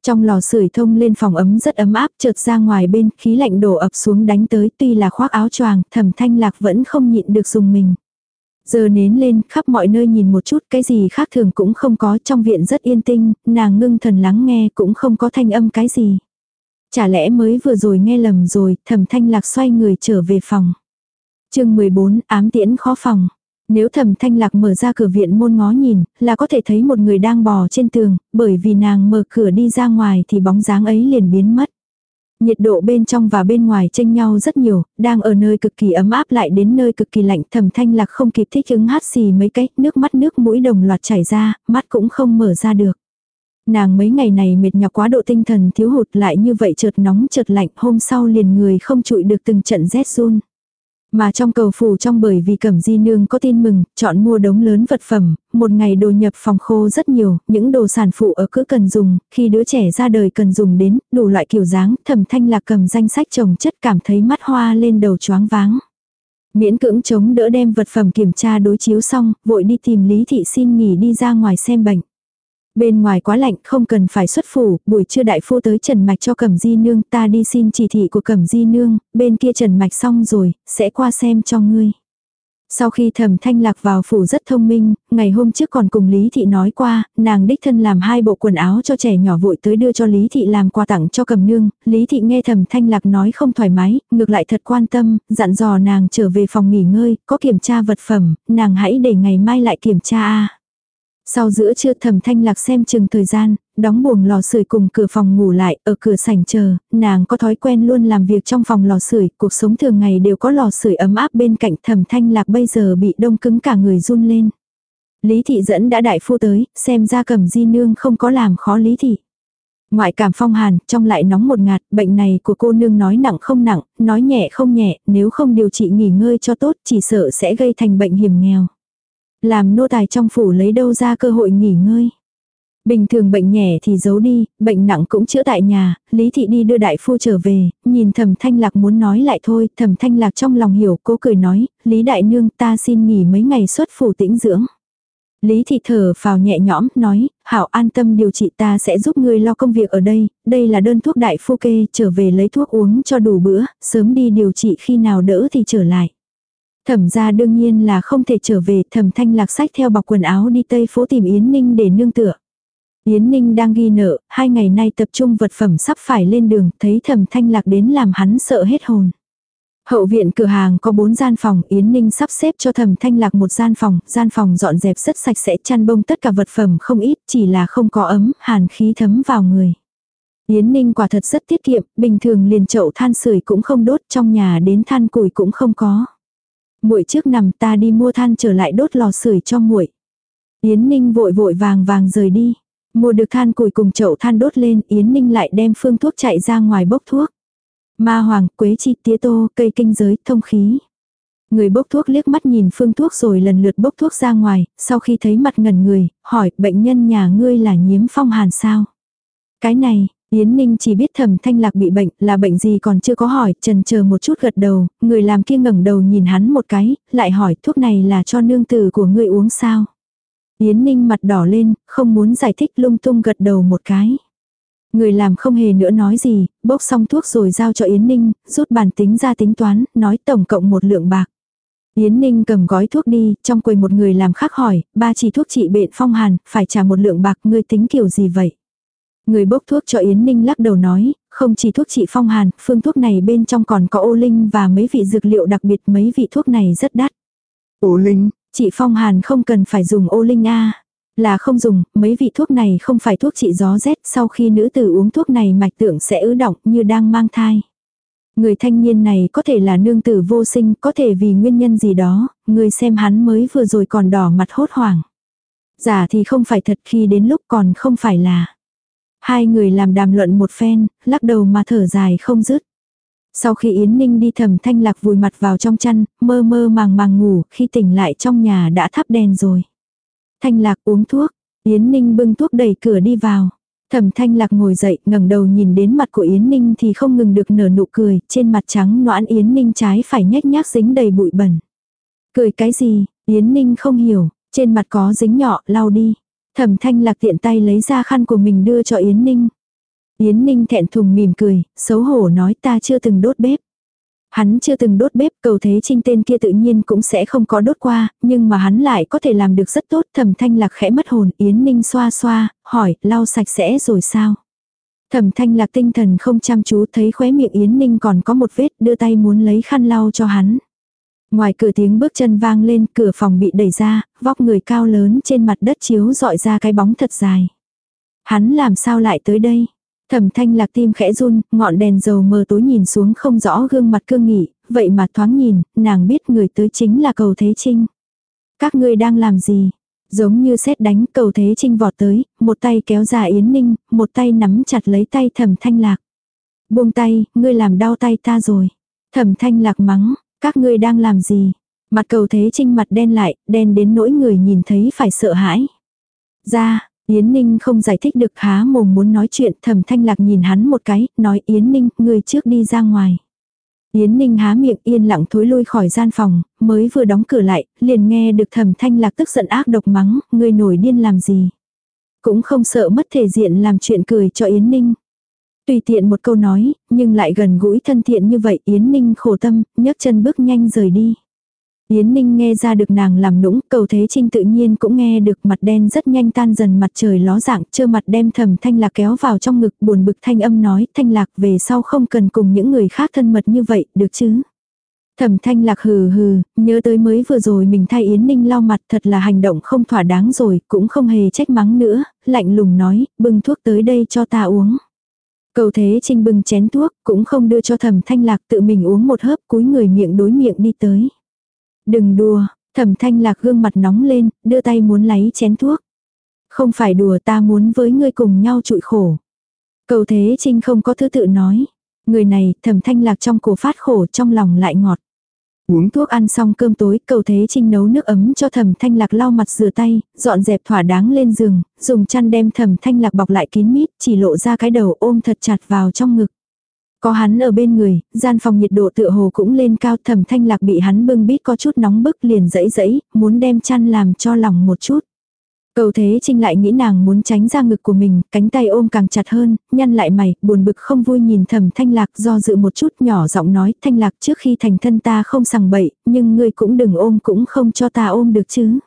Trong lò sưởi thông lên phòng ấm rất ấm áp chợt ra ngoài bên khí lạnh đổ ập xuống đánh tới tuy là khoác áo choàng thẩm thanh lạc vẫn không nhịn được dùng mình. Giờ nến lên, khắp mọi nơi nhìn một chút, cái gì khác thường cũng không có, trong viện rất yên tinh, nàng ngưng thần lắng nghe cũng không có thanh âm cái gì. Chả lẽ mới vừa rồi nghe lầm rồi, thẩm thanh lạc xoay người trở về phòng. chương 14, ám tiễn khó phòng. Nếu thẩm thanh lạc mở ra cửa viện môn ngó nhìn, là có thể thấy một người đang bò trên tường, bởi vì nàng mở cửa đi ra ngoài thì bóng dáng ấy liền biến mất. Nhiệt độ bên trong và bên ngoài tranh nhau rất nhiều, đang ở nơi cực kỳ ấm áp lại đến nơi cực kỳ lạnh thẩm thanh lạc không kịp thích ứng hát xì mấy cái, nước mắt nước mũi đồng loạt chảy ra, mắt cũng không mở ra được. Nàng mấy ngày này mệt nhọc quá độ tinh thần thiếu hụt lại như vậy chợt nóng chợt lạnh hôm sau liền người không trụi được từng trận rét run. Mà trong cầu phủ trong bởi vì cẩm di nương có tin mừng, chọn mua đống lớn vật phẩm, một ngày đồ nhập phòng khô rất nhiều, những đồ sản phụ ở cứ cần dùng, khi đứa trẻ ra đời cần dùng đến, đủ loại kiểu dáng, thẩm thanh lạc cầm danh sách trồng chất cảm thấy mắt hoa lên đầu choáng váng. Miễn cưỡng chống đỡ đem vật phẩm kiểm tra đối chiếu xong, vội đi tìm Lý Thị xin nghỉ đi ra ngoài xem bệnh. Bên ngoài quá lạnh không cần phải xuất phủ, buổi trưa đại phu tới Trần Mạch cho Cẩm Di Nương ta đi xin chỉ thị của Cẩm Di Nương, bên kia Trần Mạch xong rồi, sẽ qua xem cho ngươi. Sau khi thẩm thanh lạc vào phủ rất thông minh, ngày hôm trước còn cùng Lý Thị nói qua, nàng đích thân làm hai bộ quần áo cho trẻ nhỏ vội tới đưa cho Lý Thị làm quà tặng cho cầm nương, Lý Thị nghe thẩm thanh lạc nói không thoải mái, ngược lại thật quan tâm, dặn dò nàng trở về phòng nghỉ ngơi, có kiểm tra vật phẩm, nàng hãy để ngày mai lại kiểm tra a sau giữa trưa thẩm thanh lạc xem chừng thời gian, đóng buồng lò sưởi cùng cửa phòng ngủ lại, ở cửa sảnh chờ, nàng có thói quen luôn làm việc trong phòng lò sưởi, cuộc sống thường ngày đều có lò sưởi ấm áp bên cạnh thẩm thanh lạc bây giờ bị đông cứng cả người run lên. Lý thị dẫn đã đại phu tới, xem ra cầm di nương không có làm khó lý thị. Ngoại cảm phong hàn, trong lại nóng một ngạt, bệnh này của cô nương nói nặng không nặng, nói nhẹ không nhẹ, nếu không điều trị nghỉ ngơi cho tốt chỉ sợ sẽ gây thành bệnh hiểm nghèo. Làm nô tài trong phủ lấy đâu ra cơ hội nghỉ ngơi. Bình thường bệnh nhẹ thì giấu đi, bệnh nặng cũng chữa tại nhà, Lý Thị đi đưa đại phu trở về, nhìn thẩm thanh lạc muốn nói lại thôi, thẩm thanh lạc trong lòng hiểu, cô cười nói, Lý Đại Nương ta xin nghỉ mấy ngày xuất phủ tĩnh dưỡng. Lý Thị thở phào nhẹ nhõm, nói, hảo an tâm điều trị ta sẽ giúp ngươi lo công việc ở đây, đây là đơn thuốc đại phu kê, trở về lấy thuốc uống cho đủ bữa, sớm đi điều trị khi nào đỡ thì trở lại. Thẩm ra đương nhiên là không thể trở về, thẩm thanh lạc sách theo bọc quần áo đi Tây phố tìm Yến Ninh để nương tựa. Yến Ninh đang ghi nợ, hai ngày nay tập trung vật phẩm sắp phải lên đường, thấy thẩm thanh lạc đến làm hắn sợ hết hồn. Hậu viện cửa hàng có bốn gian phòng, Yến Ninh sắp xếp cho thẩm thanh lạc một gian phòng, gian phòng dọn dẹp rất sạch sẽ chăn bông tất cả vật phẩm không ít, chỉ là không có ấm, hàn khí thấm vào người. Yến Ninh quả thật rất tiết kiệm, bình thường liền chậu than sưởi cũng không đốt, trong nhà đến than củi cũng không có muội trước nằm ta đi mua than trở lại đốt lò sưởi cho muội. Yến Ninh vội vội vàng vàng rời đi. Mua được than củi cùng chậu than đốt lên, Yến Ninh lại đem phương thuốc chạy ra ngoài bốc thuốc. Ma hoàng, quế chi, tía tô, cây kinh giới, thông khí. Người bốc thuốc liếc mắt nhìn phương thuốc rồi lần lượt bốc thuốc ra ngoài, sau khi thấy mặt ngẩn người, hỏi bệnh nhân nhà ngươi là nhiễm phong hàn sao? Cái này, Yến Ninh chỉ biết thầm thanh lạc bị bệnh, là bệnh gì còn chưa có hỏi, trần chờ một chút gật đầu, người làm kia ngẩng đầu nhìn hắn một cái, lại hỏi thuốc này là cho nương tử của ngươi uống sao. Yến Ninh mặt đỏ lên, không muốn giải thích lung tung gật đầu một cái. Người làm không hề nữa nói gì, bốc xong thuốc rồi giao cho Yến Ninh, rút bản tính ra tính toán, nói tổng cộng một lượng bạc. Yến Ninh cầm gói thuốc đi, trong quầy một người làm khác hỏi, ba chỉ thuốc trị bệnh phong hàn, phải trả một lượng bạc, ngươi tính kiểu gì vậy? Người bốc thuốc cho Yến Ninh lắc đầu nói, không chỉ thuốc trị phong hàn, phương thuốc này bên trong còn có ô linh và mấy vị dược liệu đặc biệt mấy vị thuốc này rất đắt. Ô linh, Trị phong hàn không cần phải dùng ô linh a Là không dùng, mấy vị thuốc này không phải thuốc trị gió rét, sau khi nữ tử uống thuốc này mạch tượng sẽ ứ động như đang mang thai. Người thanh niên này có thể là nương tử vô sinh, có thể vì nguyên nhân gì đó, người xem hắn mới vừa rồi còn đỏ mặt hốt hoảng. Giả thì không phải thật khi đến lúc còn không phải là. Hai người làm đàm luận một phen, lắc đầu mà thở dài không dứt. Sau khi Yến Ninh đi thầm thanh lạc vùi mặt vào trong chăn, mơ mơ màng màng ngủ, khi tỉnh lại trong nhà đã thắp đèn rồi. Thanh lạc uống thuốc, Yến Ninh bưng thuốc đẩy cửa đi vào. Thẩm thanh lạc ngồi dậy, ngẩng đầu nhìn đến mặt của Yến Ninh thì không ngừng được nở nụ cười, trên mặt trắng noãn Yến Ninh trái phải nhếch nhác dính đầy bụi bẩn. Cười cái gì, Yến Ninh không hiểu, trên mặt có dính nhỏ, lau đi. Thẩm thanh lạc tiện tay lấy ra khăn của mình đưa cho Yến Ninh. Yến Ninh thẹn thùng mỉm cười, xấu hổ nói ta chưa từng đốt bếp. Hắn chưa từng đốt bếp, cầu thế trinh tên kia tự nhiên cũng sẽ không có đốt qua, nhưng mà hắn lại có thể làm được rất tốt. Thẩm thanh lạc khẽ mất hồn, Yến Ninh xoa xoa, hỏi, lau sạch sẽ rồi sao? Thẩm thanh lạc tinh thần không chăm chú thấy khóe miệng Yến Ninh còn có một vết, đưa tay muốn lấy khăn lau cho hắn. Ngoài cửa tiếng bước chân vang lên, cửa phòng bị đẩy ra, vóc người cao lớn trên mặt đất chiếu dọi ra cái bóng thật dài. Hắn làm sao lại tới đây? Thẩm thanh lạc tim khẽ run, ngọn đèn dầu mờ tối nhìn xuống không rõ gương mặt cương nghị, vậy mà thoáng nhìn, nàng biết người tới chính là cầu thế trinh. Các ngươi đang làm gì? Giống như xét đánh cầu thế trinh vọt tới, một tay kéo ra Yến Ninh, một tay nắm chặt lấy tay thẩm thanh lạc. Buông tay, ngươi làm đau tay ta rồi. Thẩm thanh lạc mắng, các ngươi đang làm gì? Mặt cầu thế trinh mặt đen lại, đen đến nỗi người nhìn thấy phải sợ hãi. Ra, Yến Ninh không giải thích được há mồm muốn nói chuyện, thẩm thanh lạc nhìn hắn một cái, nói Yến Ninh, ngươi trước đi ra ngoài. Yến Ninh há miệng yên lặng thối lui khỏi gian phòng, mới vừa đóng cửa lại, liền nghe được thẩm thanh lạc tức giận ác độc mắng, ngươi nổi điên làm gì. Cũng không sợ mất thể diện làm chuyện cười cho Yến Ninh. Tùy tiện một câu nói, nhưng lại gần gũi thân thiện như vậy Yến Ninh khổ tâm, nhấc chân bước nhanh rời đi. Yến Ninh nghe ra được nàng làm nũng, cầu thế trinh tự nhiên cũng nghe được mặt đen rất nhanh tan dần mặt trời ló dạng, trơ mặt đem thầm thanh lạc kéo vào trong ngực buồn bực thanh âm nói, thanh lạc về sau không cần cùng những người khác thân mật như vậy, được chứ. Thẩm thanh lạc hừ hừ, nhớ tới mới vừa rồi mình thay Yến Ninh lau mặt thật là hành động không thỏa đáng rồi, cũng không hề trách mắng nữa, lạnh lùng nói, bưng thuốc tới đây cho ta uống. Cầu thế trinh bưng chén thuốc, cũng không đưa cho thẩm thanh lạc tự mình uống một hớp cúi người miệng đối miệng đi tới. Đừng đùa, thẩm thanh lạc gương mặt nóng lên, đưa tay muốn lấy chén thuốc. Không phải đùa ta muốn với ngươi cùng nhau trụi khổ. Cầu thế trinh không có thứ tự nói. Người này thẩm thanh lạc trong cổ phát khổ trong lòng lại ngọt. Uống thuốc ăn xong cơm tối, cầu thế trinh nấu nước ấm cho thẩm thanh lạc lau mặt rửa tay, dọn dẹp thỏa đáng lên giường, dùng chăn đem thẩm thanh lạc bọc lại kín mít, chỉ lộ ra cái đầu ôm thật chặt vào trong ngực. Có hắn ở bên người, gian phòng nhiệt độ tựa hồ cũng lên cao thẩm thanh lạc bị hắn bưng bít có chút nóng bức liền dẫy dẫy, muốn đem chăn làm cho lòng một chút. Cầu thế trinh lại nghĩ nàng muốn tránh ra ngực của mình, cánh tay ôm càng chặt hơn, nhăn lại mày, buồn bực không vui nhìn thầm thanh lạc do dự một chút nhỏ giọng nói thanh lạc trước khi thành thân ta không sằng bậy, nhưng ngươi cũng đừng ôm cũng không cho ta ôm được chứ.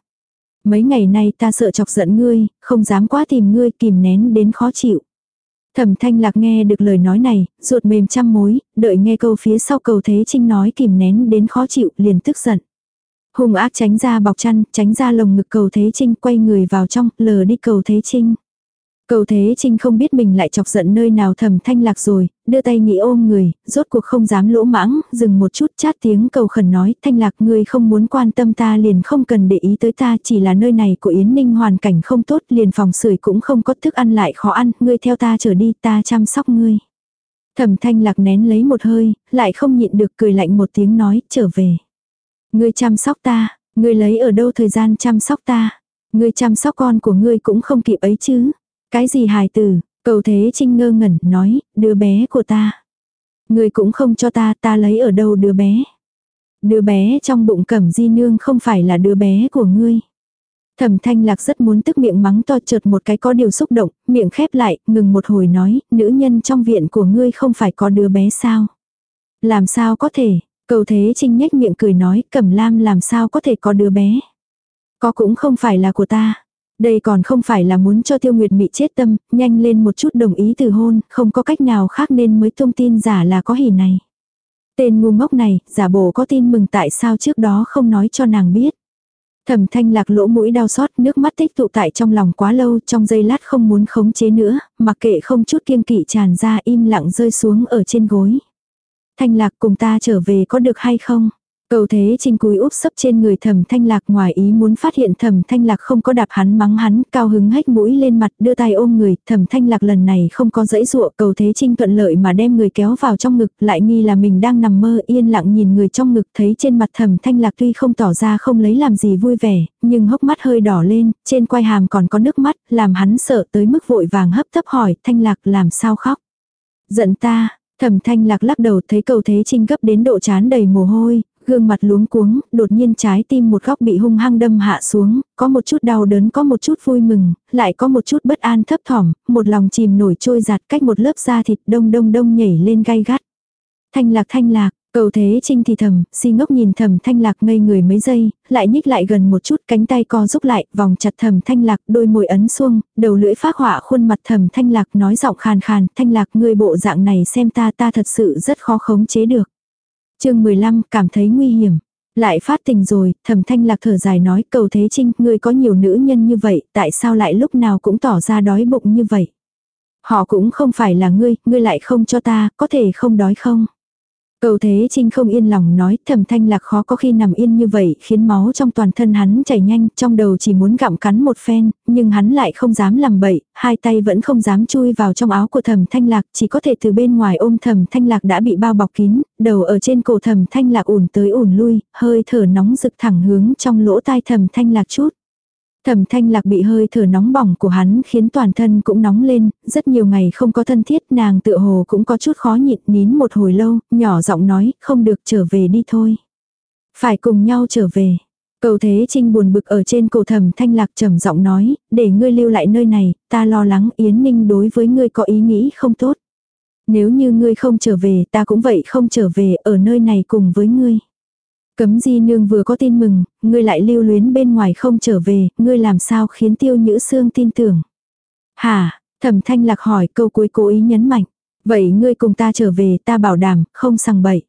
Mấy ngày nay ta sợ chọc giận ngươi, không dám quá tìm ngươi kìm nén đến khó chịu. Thẩm thanh lạc nghe được lời nói này, ruột mềm trăm mối, đợi nghe câu phía sau cầu thế trinh nói kìm nén đến khó chịu, liền tức giận. Hùng ác tránh ra bọc chăn, tránh ra lồng ngực cầu thế trinh, quay người vào trong, lờ đi cầu thế trinh. Cầu Thế Trinh không biết mình lại chọc giận nơi nào thầm thanh lạc rồi, đưa tay nghĩ ôm người, rốt cuộc không dám lỗ mãng, dừng một chút chát tiếng cầu khẩn nói, thanh lạc ngươi không muốn quan tâm ta liền không cần để ý tới ta, chỉ là nơi này của Yến Ninh hoàn cảnh không tốt, liền phòng sưởi cũng không có thức ăn lại khó ăn, ngươi theo ta trở đi, ta chăm sóc ngươi. Thẩm thanh lạc nén lấy một hơi, lại không nhịn được cười lạnh một tiếng nói, trở về. Ngươi chăm sóc ta, ngươi lấy ở đâu thời gian chăm sóc ta. Ngươi chăm sóc con của ngươi cũng không kịp ấy chứ. Cái gì hài tử, cầu thế trinh ngơ ngẩn nói, đứa bé của ta. Ngươi cũng không cho ta, ta lấy ở đâu đứa bé. Đứa bé trong bụng cẩm di nương không phải là đứa bé của ngươi. Thẩm thanh lạc rất muốn tức miệng mắng to chợt một cái có điều xúc động, miệng khép lại, ngừng một hồi nói, nữ nhân trong viện của ngươi không phải có đứa bé sao. Làm sao có thể, cầu thế trinh nhếch miệng cười nói, cẩm lam làm sao có thể có đứa bé. Có cũng không phải là của ta. Đây còn không phải là muốn cho tiêu nguyệt mị chết tâm, nhanh lên một chút đồng ý từ hôn, không có cách nào khác nên mới thông tin giả là có hỉ này. Tên ngu ngốc này, giả bộ có tin mừng tại sao trước đó không nói cho nàng biết. Thẩm thanh lạc lỗ mũi đau xót nước mắt tích tụ tại trong lòng quá lâu trong giây lát không muốn khống chế nữa, mặc kệ không chút kiêng kỵ tràn ra im lặng rơi xuống ở trên gối. Thanh lạc cùng ta trở về có được hay không? Cầu thế trinh cúi úp sấp trên người thẩm thanh lạc ngoài ý muốn phát hiện thẩm thanh lạc không có đạp hắn mắng hắn, cao hứng hách mũi lên mặt đưa tay ôm người, thẩm thanh lạc lần này không có dãy dụa cầu thế trinh thuận lợi mà đem người kéo vào trong ngực, lại nghi là mình đang nằm mơ yên lặng nhìn người trong ngực thấy trên mặt thẩm thanh lạc tuy không tỏ ra không lấy làm gì vui vẻ, nhưng hốc mắt hơi đỏ lên, trên quai hàm còn có nước mắt, làm hắn sợ tới mức vội vàng hấp tấp hỏi, thanh lạc làm sao khóc. Giận ta, Thẩm thanh lạc lắc đầu thấy cầu thế trinh gấp đến độ chán đầy mồ hôi, gương mặt luống cuống, đột nhiên trái tim một góc bị hung hăng đâm hạ xuống, có một chút đau đớn có một chút vui mừng, lại có một chút bất an thấp thỏm, một lòng chìm nổi trôi giạt cách một lớp da thịt đông đông đông nhảy lên gai gắt. Thanh lạc thanh lạc, Cầu thế trinh thì thầm, si ngốc nhìn thầm thanh lạc ngây người mấy giây, lại nhích lại gần một chút cánh tay co rúc lại, vòng chặt thầm thanh lạc, đôi môi ấn xuông, đầu lưỡi phát họa khuôn mặt thầm thanh lạc nói giọng khàn khàn, thanh lạc ngươi bộ dạng này xem ta ta thật sự rất khó khống chế được. chương 15 cảm thấy nguy hiểm. Lại phát tình rồi, thầm thanh lạc thở dài nói cầu thế trinh, ngươi có nhiều nữ nhân như vậy, tại sao lại lúc nào cũng tỏ ra đói bụng như vậy? Họ cũng không phải là ngươi, ngươi lại không cho ta, có thể không đói không? Cầu Thế Trinh không yên lòng nói, thầm thanh lạc khó có khi nằm yên như vậy, khiến máu trong toàn thân hắn chảy nhanh, trong đầu chỉ muốn gặm cắn một phen, nhưng hắn lại không dám làm bậy, hai tay vẫn không dám chui vào trong áo của thầm thanh lạc, chỉ có thể từ bên ngoài ôm thầm thanh lạc đã bị bao bọc kín, đầu ở trên cổ thầm thanh lạc ủn tới ủn lui, hơi thở nóng rực thẳng hướng trong lỗ tai thầm thanh lạc chút. Thẩm thanh lạc bị hơi thở nóng bỏng của hắn khiến toàn thân cũng nóng lên, rất nhiều ngày không có thân thiết nàng tựa hồ cũng có chút khó nhịn nín một hồi lâu, nhỏ giọng nói, không được trở về đi thôi. Phải cùng nhau trở về. Cầu Thế Trinh buồn bực ở trên cổ thẩm thanh lạc trầm giọng nói, để ngươi lưu lại nơi này, ta lo lắng Yến Ninh đối với ngươi có ý nghĩ không tốt. Nếu như ngươi không trở về ta cũng vậy không trở về ở nơi này cùng với ngươi. Cấm di nương vừa có tin mừng, ngươi lại lưu luyến bên ngoài không trở về, ngươi làm sao khiến tiêu nhữ xương tin tưởng. Hả, thẩm thanh lạc hỏi câu cuối cố ý nhấn mạnh. Vậy ngươi cùng ta trở về ta bảo đảm, không sằng bậy.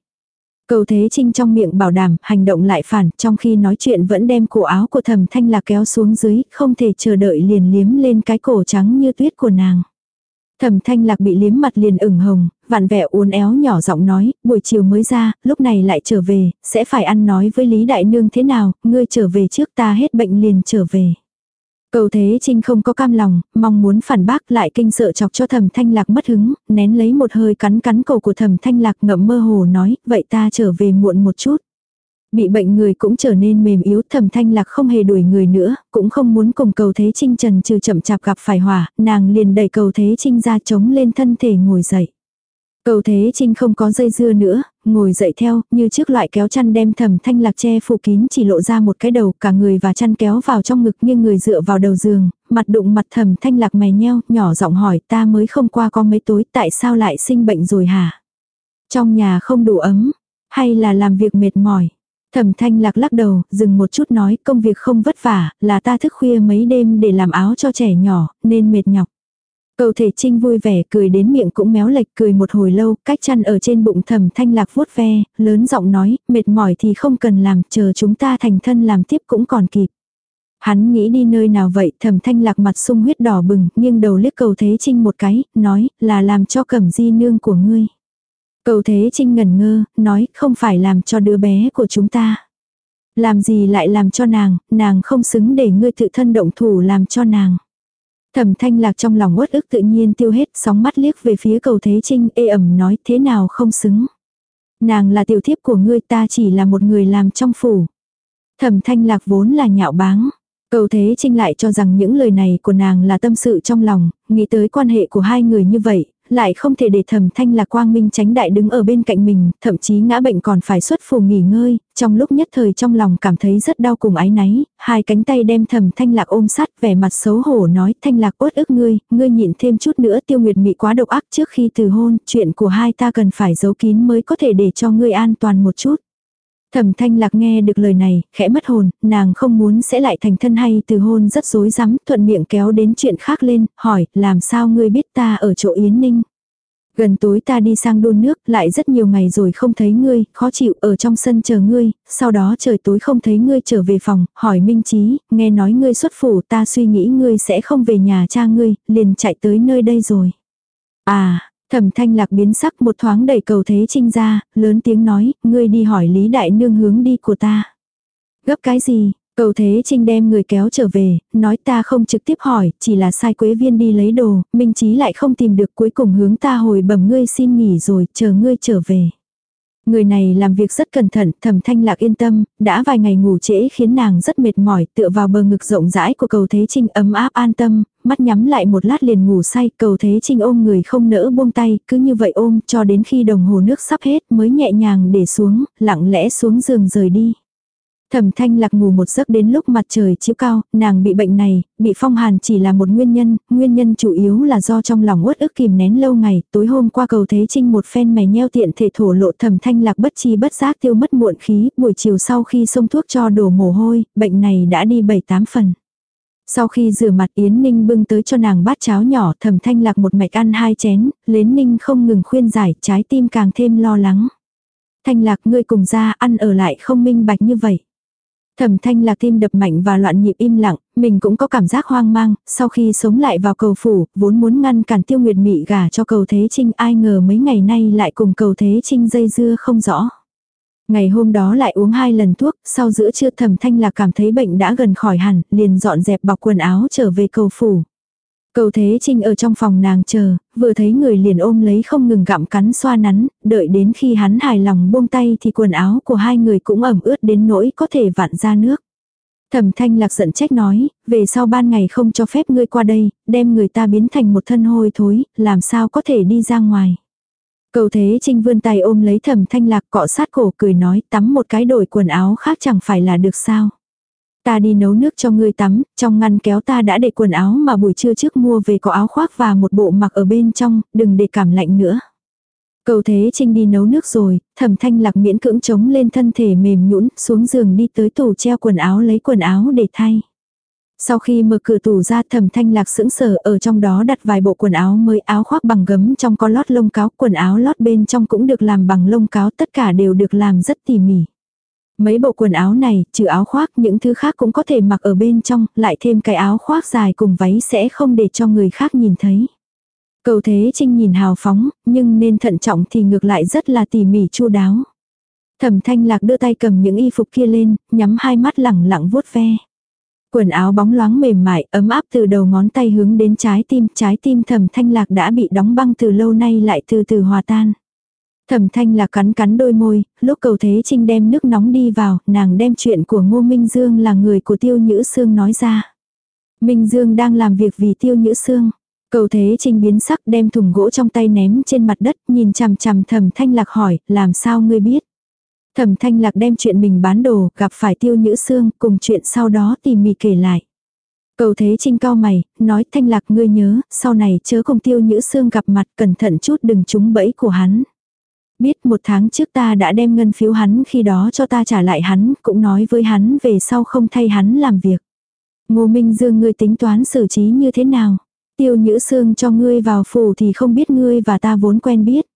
Cầu thế trinh trong miệng bảo đảm, hành động lại phản, trong khi nói chuyện vẫn đem cổ áo của thẩm thanh lạc kéo xuống dưới, không thể chờ đợi liền liếm lên cái cổ trắng như tuyết của nàng. Thẩm thanh lạc bị liếm mặt liền ửng hồng, vặn vẹo uốn éo nhỏ giọng nói, buổi chiều mới ra, lúc này lại trở về, sẽ phải ăn nói với Lý Đại Nương thế nào, ngươi trở về trước ta hết bệnh liền trở về. Cầu Thế Trinh không có cam lòng, mong muốn phản bác lại kinh sợ chọc cho Thẩm thanh lạc mất hứng, nén lấy một hơi cắn cắn cổ của Thẩm thanh lạc ngậm mơ hồ nói, vậy ta trở về muộn một chút. Bị bệnh người cũng trở nên mềm yếu thầm thanh lạc không hề đuổi người nữa, cũng không muốn cùng cầu thế trinh trần trừ chậm chạp gặp phải hỏa, nàng liền đẩy cầu thế trinh ra chống lên thân thể ngồi dậy. Cầu thế trinh không có dây dưa nữa, ngồi dậy theo, như trước loại kéo chăn đem thầm thanh lạc che phủ kín chỉ lộ ra một cái đầu, cả người và chăn kéo vào trong ngực như người dựa vào đầu giường, mặt đụng mặt thầm thanh lạc mè nheo, nhỏ giọng hỏi ta mới không qua có mấy tối tại sao lại sinh bệnh rồi hả? Trong nhà không đủ ấm, hay là làm việc mệt mỏi? Thẩm thanh lạc lắc đầu, dừng một chút nói công việc không vất vả, là ta thức khuya mấy đêm để làm áo cho trẻ nhỏ, nên mệt nhọc. Cầu thể trinh vui vẻ cười đến miệng cũng méo lệch cười một hồi lâu, cách chăn ở trên bụng thẩm thanh lạc vuốt ve, lớn giọng nói, mệt mỏi thì không cần làm, chờ chúng ta thành thân làm tiếp cũng còn kịp. Hắn nghĩ đi nơi nào vậy, thẩm thanh lạc mặt sung huyết đỏ bừng, nghiêng đầu liếc cầu thế trinh một cái, nói, là làm cho cẩm di nương của ngươi. Cầu thế trinh ngần ngơ, nói không phải làm cho đứa bé của chúng ta. Làm gì lại làm cho nàng, nàng không xứng để ngươi tự thân động thủ làm cho nàng. Thẩm thanh lạc trong lòng uất ức tự nhiên tiêu hết sóng mắt liếc về phía cầu thế trinh ê ẩm nói thế nào không xứng. Nàng là tiểu thiếp của ngươi ta chỉ là một người làm trong phủ. Thẩm thanh lạc vốn là nhạo báng. Cầu Thế Trinh lại cho rằng những lời này của nàng là tâm sự trong lòng, nghĩ tới quan hệ của hai người như vậy, lại không thể để thẩm thanh lạc quang minh tránh đại đứng ở bên cạnh mình, thậm chí ngã bệnh còn phải xuất phù nghỉ ngơi, trong lúc nhất thời trong lòng cảm thấy rất đau cùng ái náy, hai cánh tay đem thẩm thanh lạc ôm sát vẻ mặt xấu hổ nói thanh lạc uất ức ngươi, ngươi nhịn thêm chút nữa tiêu nguyệt mị quá độc ác trước khi từ hôn, chuyện của hai ta cần phải giấu kín mới có thể để cho ngươi an toàn một chút. Thẩm thanh lạc nghe được lời này, khẽ mất hồn, nàng không muốn sẽ lại thành thân hay từ hôn rất rối rắm, thuận miệng kéo đến chuyện khác lên, hỏi, làm sao ngươi biết ta ở chỗ Yến Ninh. Gần tối ta đi sang đôn nước, lại rất nhiều ngày rồi không thấy ngươi, khó chịu ở trong sân chờ ngươi, sau đó trời tối không thấy ngươi trở về phòng, hỏi Minh Chí, nghe nói ngươi xuất phủ ta suy nghĩ ngươi sẽ không về nhà cha ngươi, liền chạy tới nơi đây rồi. À, Thẩm thanh lạc biến sắc một thoáng đẩy cầu thế trinh ra, lớn tiếng nói, ngươi đi hỏi Lý Đại Nương hướng đi của ta. Gấp cái gì? Cầu thế trinh đem người kéo trở về, nói ta không trực tiếp hỏi, chỉ là sai quế viên đi lấy đồ, minh trí lại không tìm được cuối cùng hướng ta hồi bẩm ngươi xin nghỉ rồi, chờ ngươi trở về. Người này làm việc rất cẩn thận, thầm thanh lạc yên tâm, đã vài ngày ngủ trễ khiến nàng rất mệt mỏi, tựa vào bờ ngực rộng rãi của cầu thế trinh ấm áp an tâm, mắt nhắm lại một lát liền ngủ say, cầu thế trinh ôm người không nỡ buông tay, cứ như vậy ôm cho đến khi đồng hồ nước sắp hết mới nhẹ nhàng để xuống, lặng lẽ xuống giường rời đi. Thẩm thanh lạc ngủ một giấc đến lúc mặt trời chiếu cao, nàng bị bệnh này, bị phong hàn chỉ là một nguyên nhân, nguyên nhân chủ yếu là do trong lòng uất ức kìm nén lâu ngày, tối hôm qua cầu thế trinh một phen mè nheo tiện thể thổ lộ thẩm thanh lạc bất chi bất giác tiêu mất muộn khí, buổi chiều sau khi xông thuốc cho đổ mồ hôi, bệnh này đã đi 7-8 phần. Sau khi rửa mặt Yến Ninh bưng tới cho nàng bát cháo nhỏ thẩm thanh lạc một mạch ăn hai chén, lến Ninh không ngừng khuyên giải, trái tim càng thêm lo lắng. Thanh lạc ngươi cùng ra ăn ở lại không minh bạch như vậy. Thẩm thanh lạc tim đập mạnh và loạn nhịp im lặng, mình cũng có cảm giác hoang mang, sau khi sống lại vào cầu phủ, vốn muốn ngăn cản tiêu nguyệt mị gả cho cầu thế trinh ai ngờ mấy ngày nay lại cùng cầu thế trinh dây dưa không rõ. Ngày hôm đó lại uống hai lần thuốc, sau giữa trưa thẩm thanh lạc cảm thấy bệnh đã gần khỏi hẳn, liền dọn dẹp bọc quần áo trở về cầu phủ. Cầu Thế Trinh ở trong phòng nàng chờ, vừa thấy người liền ôm lấy không ngừng gặm cắn xoa nắn, đợi đến khi hắn hài lòng buông tay thì quần áo của hai người cũng ẩm ướt đến nỗi có thể vặn ra nước. Thẩm thanh lạc giận trách nói, về sau ban ngày không cho phép ngươi qua đây, đem người ta biến thành một thân hôi thối, làm sao có thể đi ra ngoài. Cầu thế trinh vươn tay ôm lấy thẩm thanh lạc cọ sát cổ cười nói tắm một cái đổi quần áo khác chẳng phải là được sao. Ta đi nấu nước cho ngươi tắm, trong ngăn kéo ta đã để quần áo mà buổi trưa trước mua về có áo khoác và một bộ mặc ở bên trong, đừng để cảm lạnh nữa. Cầu thế trinh đi nấu nước rồi, thẩm thanh lạc miễn cưỡng chống lên thân thể mềm nhũn xuống giường đi tới tủ treo quần áo lấy quần áo để thay. Sau khi mở cửa tủ ra thẩm thanh lạc sững sờ ở trong đó đặt vài bộ quần áo mới áo khoác bằng gấm trong có lót lông cáo, quần áo lót bên trong cũng được làm bằng lông cáo, tất cả đều được làm rất tỉ mỉ. Mấy bộ quần áo này, trừ áo khoác, những thứ khác cũng có thể mặc ở bên trong, lại thêm cái áo khoác dài cùng váy sẽ không để cho người khác nhìn thấy. Cầu Thế Trinh nhìn hào phóng, nhưng nên thận trọng thì ngược lại rất là tỉ mỉ chu đáo. Thẩm Thanh Lạc đưa tay cầm những y phục kia lên, nhắm hai mắt lẳng lặng vuốt ve. Quần áo bóng loáng mềm mại, ấm áp từ đầu ngón tay hướng đến trái tim, trái tim Thẩm Thanh Lạc đã bị đóng băng từ lâu nay lại từ từ hòa tan. Thẩm thanh là cắn cắn đôi môi, lúc cầu thế trinh đem nước nóng đi vào, nàng đem chuyện của Ngô Minh Dương là người của Tiêu Nhữ Sương nói ra. Minh Dương đang làm việc vì Tiêu Nhữ Sương. Cầu thế trinh biến sắc đem thùng gỗ trong tay ném trên mặt đất, nhìn chằm chằm thẩm thanh lạc hỏi, làm sao ngươi biết. Thẩm thanh lạc đem chuyện mình bán đồ, gặp phải Tiêu Nhữ Sương, cùng chuyện sau đó tỉ mỉ kể lại. Cầu thế trinh cao mày, nói thanh lạc ngươi nhớ, sau này chớ cùng Tiêu Nhữ Sương gặp mặt cẩn thận chút đừng trúng bẫy của hắn. Biết một tháng trước ta đã đem ngân phiếu hắn khi đó cho ta trả lại hắn, cũng nói với hắn về sau không thay hắn làm việc. Ngô Minh Dương ngươi tính toán xử trí như thế nào? Tiêu Nhữ Sương cho ngươi vào phủ thì không biết ngươi và ta vốn quen biết.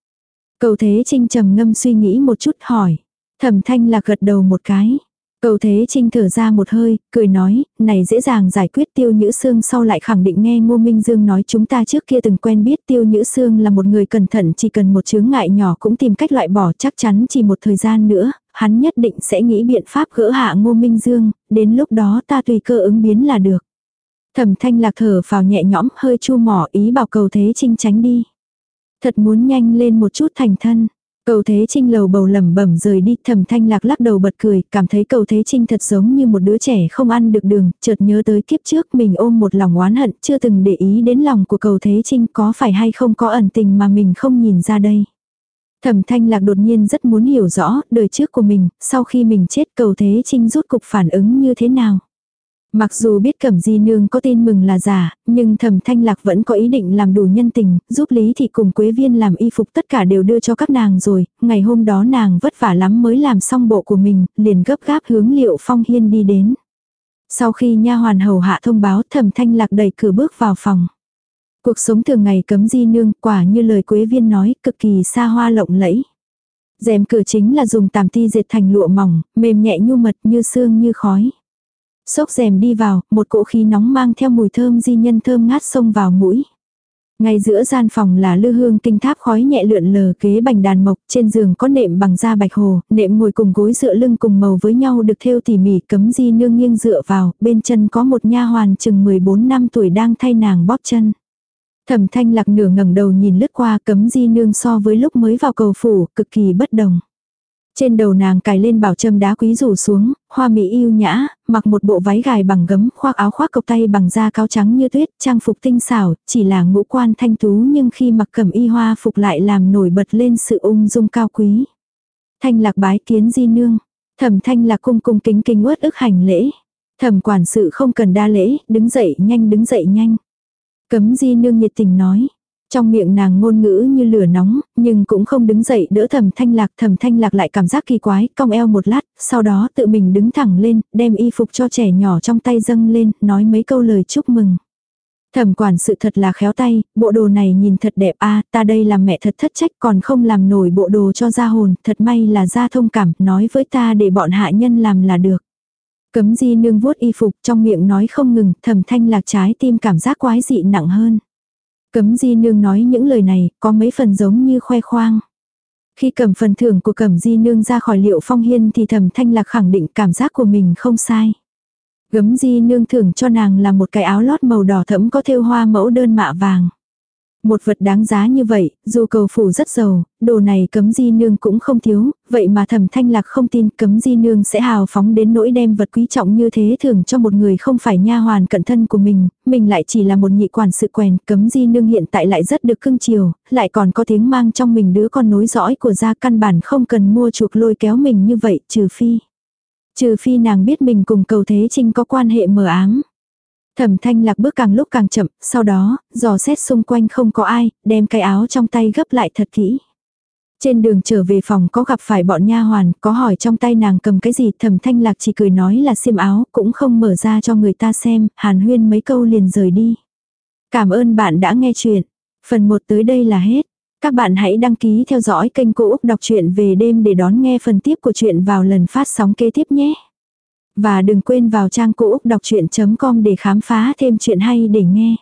Cầu Thế Trinh trầm ngâm suy nghĩ một chút hỏi. Thẩm Thanh là gật đầu một cái. Cầu Thế Trinh thở ra một hơi, cười nói, này dễ dàng giải quyết Tiêu Nhữ Sương sau lại khẳng định nghe Ngô Minh Dương nói chúng ta trước kia từng quen biết Tiêu Nhữ Sương là một người cẩn thận chỉ cần một chướng ngại nhỏ cũng tìm cách loại bỏ chắc chắn chỉ một thời gian nữa, hắn nhất định sẽ nghĩ biện pháp gỡ hạ Ngô Minh Dương, đến lúc đó ta tùy cơ ứng biến là được. Thẩm thanh lạc thở vào nhẹ nhõm hơi chu mỏ ý bảo cầu Thế Trinh tránh đi. Thật muốn nhanh lên một chút thành thân. Cầu Thế Trinh lầu bầu lẩm bẩm rời đi, Thẩm Thanh Lạc lắc đầu bật cười, cảm thấy Cầu Thế Trinh thật giống như một đứa trẻ không ăn được đường, chợt nhớ tới kiếp trước mình ôm một lòng oán hận, chưa từng để ý đến lòng của Cầu Thế Trinh có phải hay không có ẩn tình mà mình không nhìn ra đây. Thẩm Thanh Lạc đột nhiên rất muốn hiểu rõ đời trước của mình, sau khi mình chết Cầu Thế Trinh rút cục phản ứng như thế nào. Mặc dù biết Cẩm Di Nương có tin mừng là giả, nhưng Thẩm Thanh Lạc vẫn có ý định làm đủ nhân tình, giúp Lý Thị cùng Quế Viên làm y phục tất cả đều đưa cho các nàng rồi, ngày hôm đó nàng vất vả lắm mới làm xong bộ của mình, liền gấp gáp hướng Liệu Phong Hiên đi đến. Sau khi nha hoàn hầu hạ thông báo Thẩm Thanh Lạc đẩy cửa bước vào phòng. Cuộc sống thường ngày cấm Di Nương quả như lời Quế Viên nói cực kỳ xa hoa lộng lẫy. rèm cửa chính là dùng tàm ti dệt thành lụa mỏng, mềm nhẹ nhu mật như xương như khói. Xốc rèm đi vào, một cỗ khí nóng mang theo mùi thơm di nhân thơm ngát xông vào mũi. Ngay giữa gian phòng là lư hương tinh tháp khói nhẹ lượn lờ kế bành đàn mộc, trên giường có nệm bằng da bạch hồ, nệm ngồi cùng gối dựa lưng cùng màu với nhau được thêu tỉ mỉ cấm di nương nghiêng dựa vào, bên chân có một nha hoàn chừng 14 năm tuổi đang thay nàng bóp chân. Thẩm thanh lạc nửa ngẩng đầu nhìn lướt qua cấm di nương so với lúc mới vào cầu phủ, cực kỳ bất đồng. Trên đầu nàng cài lên bảo châm đá quý rủ xuống, hoa mỹ yêu nhã, mặc một bộ váy gài bằng gấm, khoác áo khoác cộc tay bằng da cao trắng như tuyết, trang phục tinh xảo, chỉ là ngũ quan thanh tú nhưng khi mặc cẩm y hoa phục lại làm nổi bật lên sự ung dung cao quý. Thanh lạc bái kiến di nương. Thẩm thanh lạc cung cung kính kính uất ức hành lễ. Thẩm quản sự không cần đa lễ, đứng dậy nhanh đứng dậy nhanh. Cấm di nương nhiệt tình nói. Trong miệng nàng ngôn ngữ như lửa nóng, nhưng cũng không đứng dậy đỡ thẩm thanh lạc. Thẩm thanh lạc lại cảm giác kỳ quái, cong eo một lát, sau đó tự mình đứng thẳng lên, đem y phục cho trẻ nhỏ trong tay dâng lên, nói mấy câu lời chúc mừng. Thẩm quản sự thật là khéo tay, bộ đồ này nhìn thật đẹp a ta đây làm mẹ thật thất trách còn không làm nổi bộ đồ cho ra hồn, thật may là ra thông cảm, nói với ta để bọn hạ nhân làm là được. Cấm di nương vuốt y phục trong miệng nói không ngừng, thẩm thanh lạc trái tim cảm giác quái dị nặng hơn. Cấm di nương nói những lời này, có mấy phần giống như khoe khoang. Khi cầm phần thưởng của cẩm di nương ra khỏi liệu phong hiên thì thẩm thanh lạc khẳng định cảm giác của mình không sai. Gấm di nương thưởng cho nàng là một cái áo lót màu đỏ thẫm có thêu hoa mẫu đơn mạ vàng. Một vật đáng giá như vậy, dù cầu phủ rất giàu, đồ này cấm di nương cũng không thiếu, vậy mà thẩm thanh lạc không tin cấm di nương sẽ hào phóng đến nỗi đem vật quý trọng như thế thường cho một người không phải nha hoàn cận thân của mình, mình lại chỉ là một nhị quản sự quèn, cấm di nương hiện tại lại rất được cưng chiều, lại còn có tiếng mang trong mình đứa con nối dõi của gia căn bản không cần mua chuộc lôi kéo mình như vậy, trừ phi. Trừ phi nàng biết mình cùng cầu thế trinh có quan hệ mờ ám. Thẩm thanh lạc bước càng lúc càng chậm, sau đó, dò xét xung quanh không có ai, đem cái áo trong tay gấp lại thật kỹ. Trên đường trở về phòng có gặp phải bọn nha hoàn, có hỏi trong tay nàng cầm cái gì, thẩm thanh lạc chỉ cười nói là xiêm áo, cũng không mở ra cho người ta xem, hàn huyên mấy câu liền rời đi. Cảm ơn bạn đã nghe chuyện. Phần 1 tới đây là hết. Các bạn hãy đăng ký theo dõi kênh Cô Úc Đọc truyện về đêm để đón nghe phần tiếp của chuyện vào lần phát sóng kế tiếp nhé. Và đừng quên vào trang Cô Úc Đọc Chuyện.com để khám phá thêm chuyện hay để nghe.